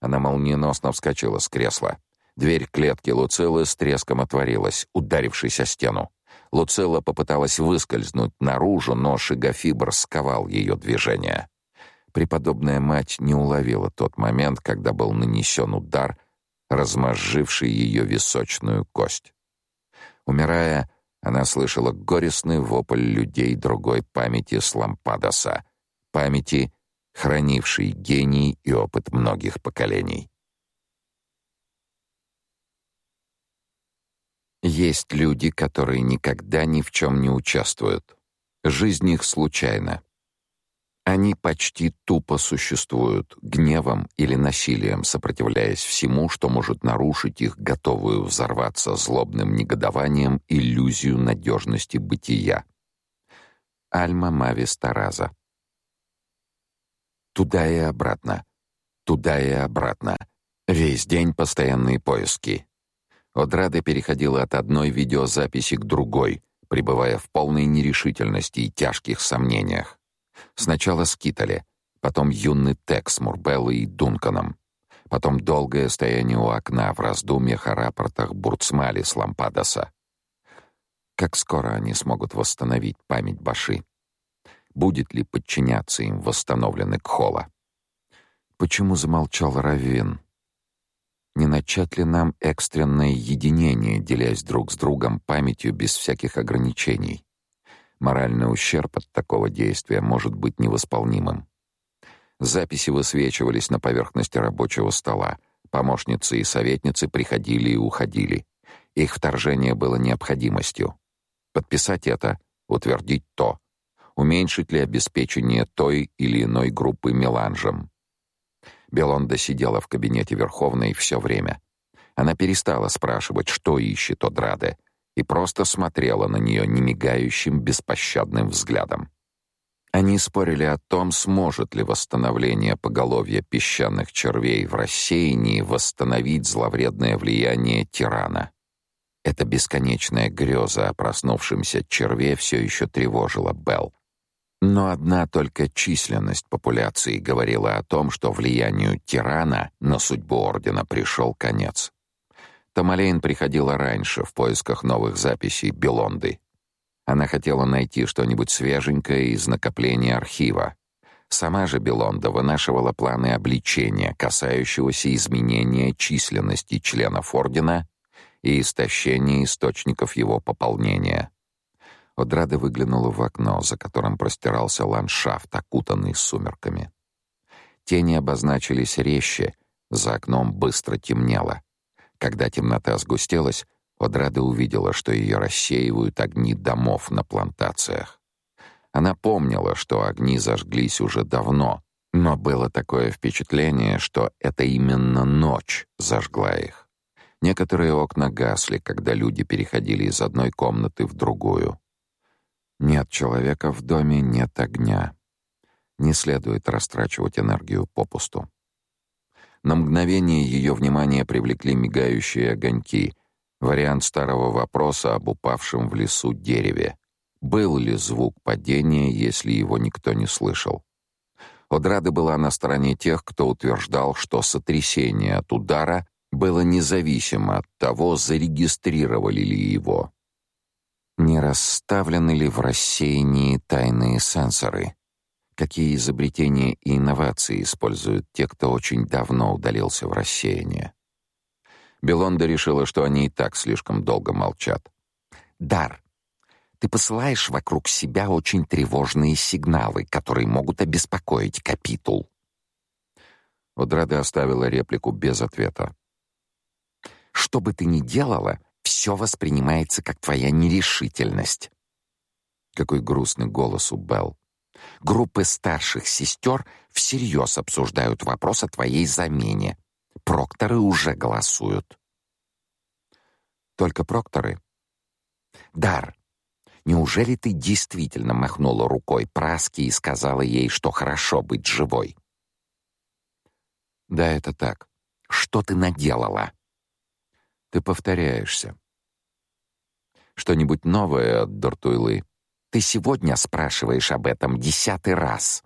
Speaker 1: Она молниеносно вскочила с кресла. Дверь клетки Луцилы с треском отворилась, ударившись о стену. Луцила попыталась выскользнуть наружу, но шигафибр сковал ее движение. Преподобная мать не уловила тот момент, когда был нанесен удар, размозживший ее височную кость. Умирая, она слышала горестный вопль людей другой памяти Слампадоса, памяти, хранившей гений и опыт многих поколений. Есть люди, которые никогда ни в чем не участвуют. Жизнь их случайна. Они почти тупо существуют, гневом или насилием сопротивляясь всему, что может нарушить их готовую взорваться злобным негодованием иллюзию надежности бытия. Альма Мавис Тараза. Туда и обратно. Туда и обратно. Весь день постоянные поиски. Одрада переходила от одной видеозаписи к другой, пребывая в полной нерешительности и тяжких сомнениях. Сначала с Китали, потом юный Текс с Мурбеллой и Дунканом, потом долгое стояние у окна в раздумьях о рапортах Бурцмали с Лампадоса. Как скоро они смогут восстановить память Баши? Будет ли подчиняться им восстановленный Кхола? Почему замолчал Равин? Не начать ли нам экстренное единение, делясь друг с другом памятью без всяких ограничений? Моральный ущерб от такого действия может быть невосполнимым. Записи высвечивались на поверхности рабочего стола. Помощницы и советницы приходили и уходили. Их вторжение было необходимостью. Подписать это, утвердить то. Уменьшить ли обеспечение той или иной группы меланжем. Белонда сидела в кабинете Верховной все время. Она перестала спрашивать, что ищет Одраде, и просто смотрела на нее немигающим, беспощадным взглядом. Они спорили о том, сможет ли восстановление поголовья песчаных червей в рассеянии восстановить зловредное влияние тирана. Эта бесконечная греза о проснувшемся черве все еще тревожила Белл. Но одна только численность популяции говорила о том, что влиянию тирана на судьбу ордена пришел конец. Тамалейн приходила раньше в поисках новых записей Белонды. Она хотела найти что-нибудь свеженькое из накопления архива. Сама же Белонда вынашивала планы обличения, касающегося изменения численности членов ордена и истощения источников его пополнения. Одрада выглянула в окно, за которым простирался ландшафт, окутанный сумерками. Тени обозначились резче, за окном быстро темнело. Когда темнота сгустелась, Одрада увидела, что ее рассеивают огни домов на плантациях. Она помнила, что огни зажглись уже давно, но было такое впечатление, что это именно ночь зажгла их. Некоторые окна гасли, когда люди переходили из одной комнаты в другую. Нет человека в доме, нет огня. Не следует растрачивать энергию попусту. На мгновение ее внимание привлекли мигающие огоньки, вариант старого вопроса об упавшем в лесу дереве. Был ли звук падения, если его никто не слышал? Одрада была на стороне тех, кто утверждал, что сотрясение от удара было независимо от того, зарегистрировали ли его. Не расставлены ли в рассеянии тайные сенсоры? Какие изобретения и инновации используют те, кто очень давно удалился в рассеяние? Белонда решила, что они и так слишком долго молчат. «Дар, ты посылаешь вокруг себя очень тревожные сигналы, которые могут обеспокоить капитул». Одрада оставила реплику без ответа. «Что бы ты ни делала, все воспринимается как твоя нерешительность. Какой грустный голос у Белл. Группы старших сестер всерьез обсуждают вопрос о твоей замене. Прокторы уже голосуют. Только прокторы? Дар, неужели ты действительно махнула рукой Праске и сказала ей, что хорошо быть живой? Да, это так. Что ты наделала? Ты повторяешься. Что-нибудь новое от Дортуйлы? Ты сегодня спрашиваешь об этом десятый раз.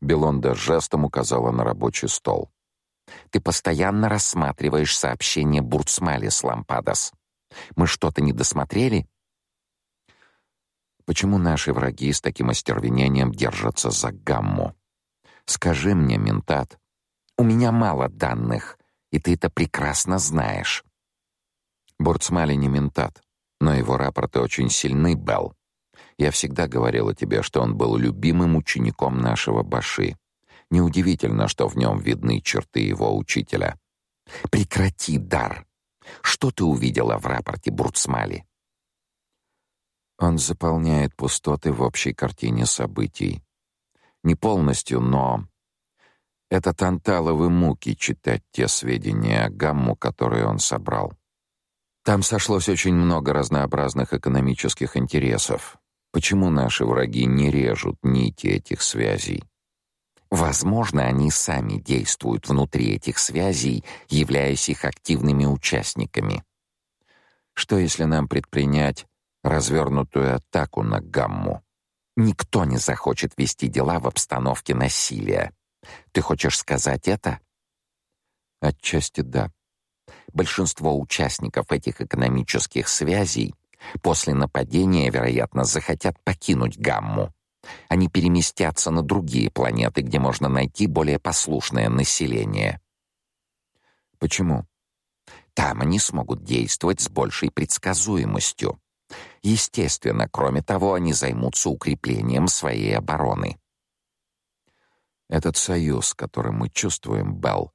Speaker 1: Белонда жестом указала на рабочий стол. Ты постоянно рассматриваешь сообщение Бурцмали с Лампадос. Мы что-то не досмотрели? Почему наши враги с таким остервенением держатся за гамму? Скажи мне, ментат, у меня мало данных, и ты это прекрасно знаешь. Бурцмали не ментат, но его рапорты очень сильны, Белл. Я всегда говорила тебе, что он был любимым учеником нашего Баши. Неудивительно, что в нем видны черты его учителя. Прекрати, Дар. Что ты увидела в рапорте Бурцмали? Он заполняет пустоты в общей картине событий. Не полностью, но это танталовые муки читать те сведения гамму, которые он собрал. Там сошлось очень много разнообразных экономических интересов. Почему наши враги не режут нити этих связей?
Speaker 2: Возможно, они сами действуют внутри этих связей, являясь их активными участниками. Что если нам предпринять развернутую атаку на гамму? Никто не захочет вести дела в обстановке насилия. Ты хочешь сказать это?
Speaker 1: Отчасти да.
Speaker 2: Большинство участников этих экономических связей после нападения, вероятно, захотят покинуть гамму. Они переместятся на другие планеты, где можно найти более послушное население.
Speaker 1: Почему?
Speaker 2: Там они смогут действовать с большей предсказуемостью. Естественно, кроме того, они займутся укреплением своей обороны.
Speaker 1: Этот союз, который мы чувствуем, Белл,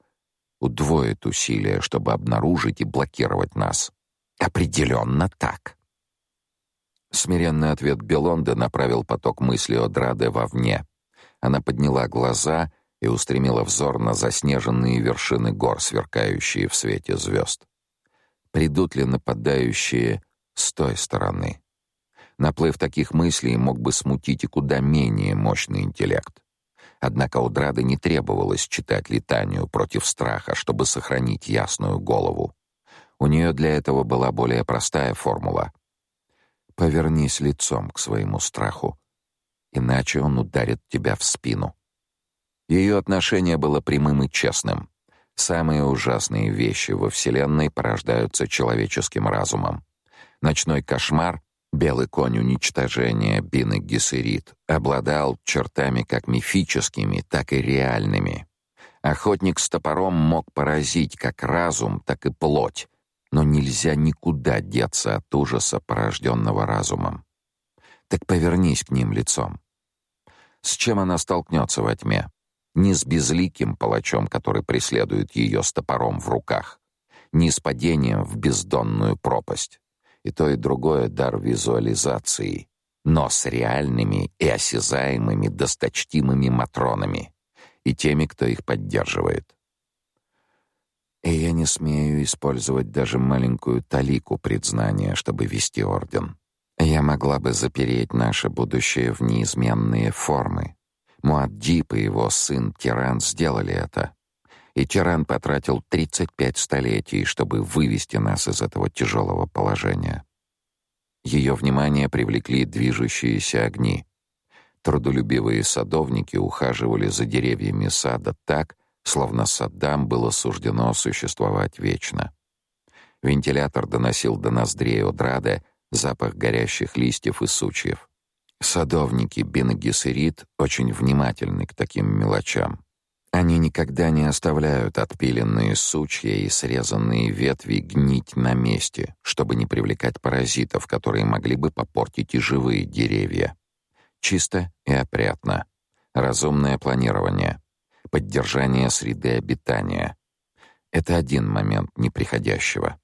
Speaker 1: удвоит усилия, чтобы обнаружить и блокировать нас.
Speaker 2: Определенно так.
Speaker 1: Смиренный ответ Белонда направил поток мысли о Драде вовне. Она подняла глаза и устремила взор на заснеженные вершины гор, сверкающие в свете звезд. Придут ли нападающие с той стороны? Наплыв таких мыслей мог бы смутить и куда менее мощный интеллект. Однако у не требовалось читать летанию против страха, чтобы сохранить ясную голову. У нее для этого была более простая формула — Повернись лицом к своему страху, иначе он ударит тебя в спину. Ее отношение было прямым и честным. Самые ужасные вещи во вселенной порождаются человеческим разумом. Ночной кошмар, белый конь уничтожения Бины Гессерит, обладал чертами как мифическими, так и реальными. Охотник с топором мог поразить как разум, так и плоть, но нельзя никуда деться от ужаса, порожденного разумом. Так повернись к ним лицом. С чем она столкнется во тьме? Не с безликим палачом, который преследует ее с топором в руках, не с падением в бездонную пропасть. И то, и другое — дар визуализации, но с реальными и осязаемыми досточтимыми матронами и теми, кто их поддерживает. И я не смею использовать даже маленькую талику предзнания, чтобы вести орден. Я могла бы запереть наше будущее в неизменные формы. Муаддиб и его сын Тиран сделали это. И Тиран потратил 35 столетий, чтобы вывести нас из этого тяжелого положения. Ее внимание привлекли движущиеся огни. Трудолюбивые садовники ухаживали за деревьями сада так, словно Саддам было суждено существовать вечно. Вентилятор доносил до ноздрей Одрада запах горящих листьев и сучьев. Садовники Бен-Гессерит очень внимательны к таким мелочам. Они никогда не оставляют отпиленные сучья и срезанные ветви гнить на месте, чтобы не привлекать паразитов, которые могли бы попортить и живые деревья. Чисто и опрятно. Разумное планирование поддержание среды обитания. Это один момент неприходящего.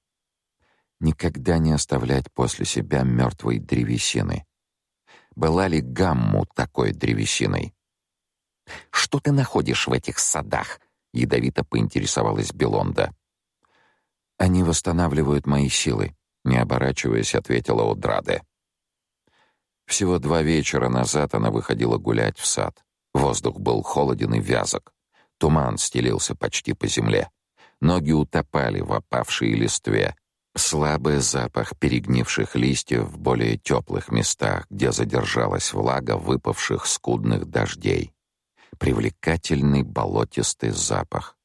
Speaker 1: Никогда не оставлять после себя мертвой древесины. Была ли гамму такой древесиной?
Speaker 2: Что ты находишь в этих садах? ядовито поинтересовалась Белонда.
Speaker 1: Они восстанавливают мои силы, не оборачиваясь, ответила Одраде. Всего два вечера назад она выходила гулять в сад. Воздух был холоден и вязок. Туман стелился почти по земле. Ноги утопали в опавшей листве. Слабый запах перегнивших листьев в более теплых местах, где задержалась влага выпавших скудных дождей. Привлекательный болотистый запах.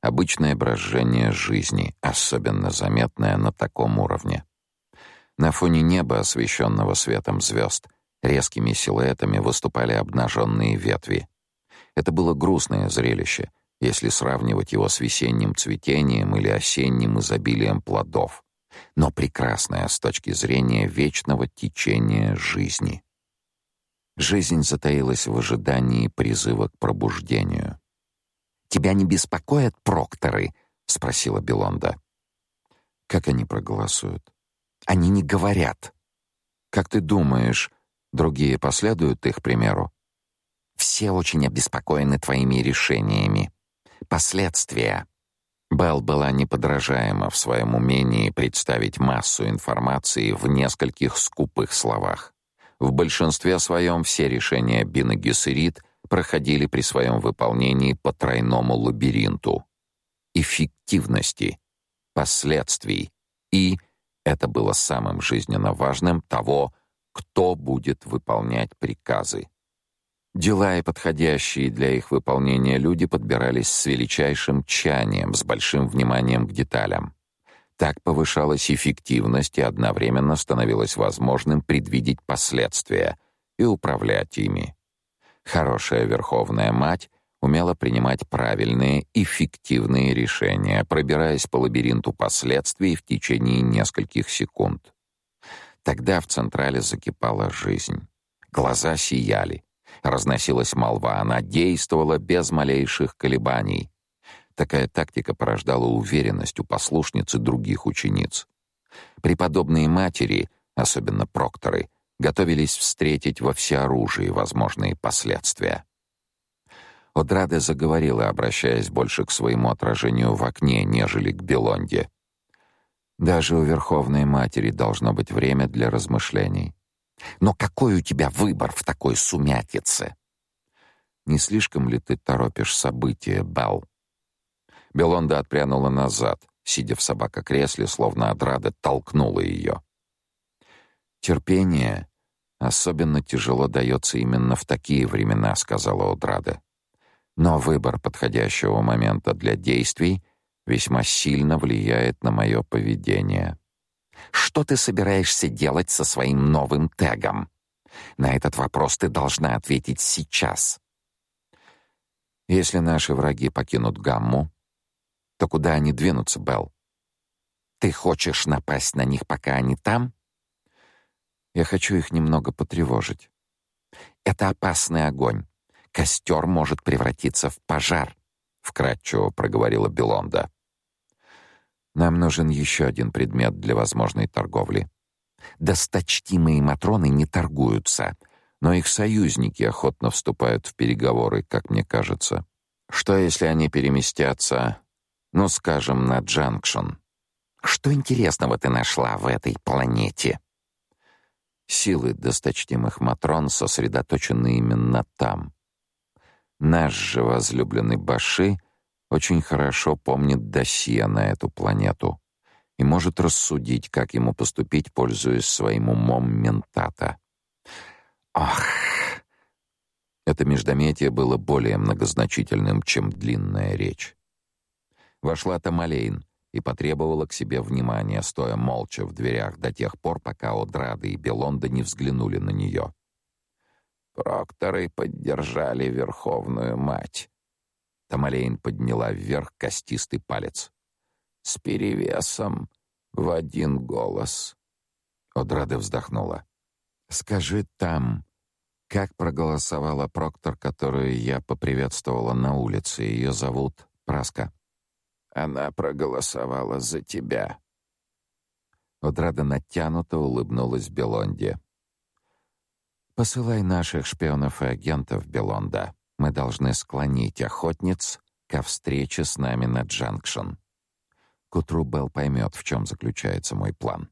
Speaker 1: Обычное брожение жизни, особенно заметное на таком уровне. На фоне неба, освещенного светом звезд, резкими силуэтами выступали обнаженные ветви. Это было грустное зрелище, если сравнивать его с весенним цветением или осенним изобилием плодов, но прекрасное с точки зрения вечного течения жизни. Жизнь затаилась в ожидании призыва к пробуждению.
Speaker 2: «Тебя не беспокоят прокторы?» — спросила Белонда.
Speaker 1: «Как они проголосуют?»
Speaker 2: «Они не говорят».
Speaker 1: «Как ты думаешь, другие последуют их примеру?»
Speaker 2: Все очень обеспокоены твоими решениями. Последствия.
Speaker 1: Белл была неподражаема в своем умении представить массу информации в нескольких скупых словах. В большинстве своем все решения Бина Гессерит проходили при своем выполнении по тройному лабиринту эффективности, последствий и, это было самым жизненно важным, того, кто будет выполнять приказы. Дела и подходящие для их выполнения люди подбирались с величайшим тщанием, с большим вниманием к деталям. Так повышалась эффективность и одновременно становилось возможным предвидеть последствия и управлять ими. Хорошая верховная мать умела принимать правильные, эффективные решения, пробираясь по лабиринту последствий в течение нескольких секунд. Тогда в централе закипала жизнь. Глаза сияли. Разносилась молва, она действовала без малейших колебаний. Такая тактика порождала уверенность у послушниц и других учениц. Преподобные матери, особенно прокторы, готовились встретить во всеоружии возможные последствия. Одраде заговорила, обращаясь больше к своему отражению в окне, нежели к Белонде. Даже у Верховной Матери должно быть время для размышлений. Но какой у тебя выбор в такой сумятице? Не слишком ли ты торопишь события, Белл? Белонда отпрянула назад, сидя в собакокресле, словно Одрада толкнула ее. Терпение особенно тяжело дается именно в такие времена, сказала Одрада. Но выбор подходящего момента для действий весьма сильно влияет на мое поведение. Что ты собираешься делать со своим новым тегом? На этот вопрос ты должна ответить сейчас. Если наши враги покинут Гамму, то куда они двинутся, Белл? Ты хочешь напасть на них, пока они там? Я хочу их немного потревожить. Это опасный огонь. Костер может превратиться в пожар, вкратчиво проговорила Белонда. Нам нужен еще один предмет для возможной торговли. Досточтимые матроны не торгуются, но их союзники охотно вступают в переговоры, как мне кажется. Что если они переместятся, ну, скажем, на Джанкшн? Что интересного ты нашла в этой планете? Силы досточтимых матрон сосредоточены именно там. Наш же возлюбленный Баши очень хорошо помнит досье на эту планету и может рассудить, как ему поступить, пользуясь своим умом ментата. Ах! Это междометие было более многозначительным, чем длинная речь. Вошла Тамалейн и потребовала к себе внимания, стоя молча в дверях до тех пор, пока Одрады и Белонда не взглянули на нее. Прокторы поддержали Верховную Мать. Тамалейн подняла вверх костистый палец. С перевесом в один голос. Одрада вздохнула. «Скажи там, как проголосовала Проктор, которую я поприветствовала на улице. Ее зовут Праска». «Она проголосовала за тебя». Одрада натянуто улыбнулась Белонде. Посылай наших шпионов и агентов, Белонда. Мы должны склонить охотниц ко встрече с нами на Джанкшн. К утру Белл поймет, в чем заключается мой план.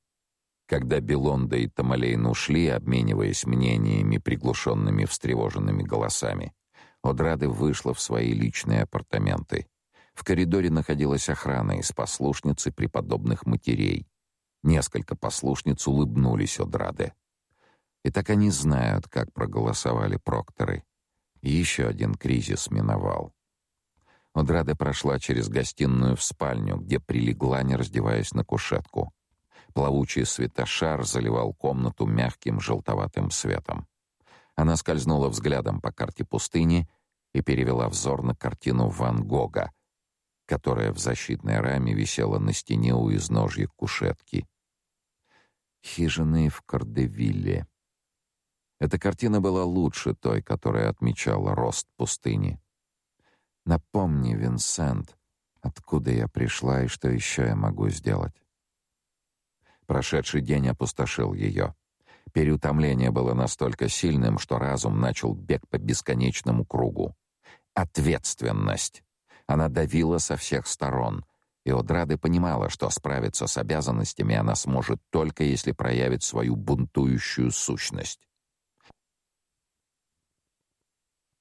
Speaker 1: Когда Белонда и Тамалейн ушли, обмениваясь мнениями, приглушенными встревоженными голосами, Одрады вышла в свои личные апартаменты. В коридоре находилась охрана из послушниц и преподобных матерей. Несколько послушниц улыбнулись Одраде. И так они знают, как проголосовали прокторы. И еще один кризис миновал. Одрада прошла через гостиную в спальню, где прилегла, не раздеваясь на кушетку. Плавучий светошар заливал комнату мягким желтоватым светом. Она скользнула взглядом по карте пустыни и перевела взор на картину Ван Гога, которая в защитной раме висела на стене у изножья кушетки. Хижины в Кардевилле. Эта картина была лучше той, которая отмечала рост пустыни. Напомни, Винсент, откуда я пришла и что еще я могу сделать. Прошедший день опустошил ее. Переутомление было настолько сильным, что разум начал бег по бесконечному кругу. Ответственность. Она давила со всех сторон, и Одрады понимала, что справиться с обязанностями она сможет только если проявит свою бунтующую сущность.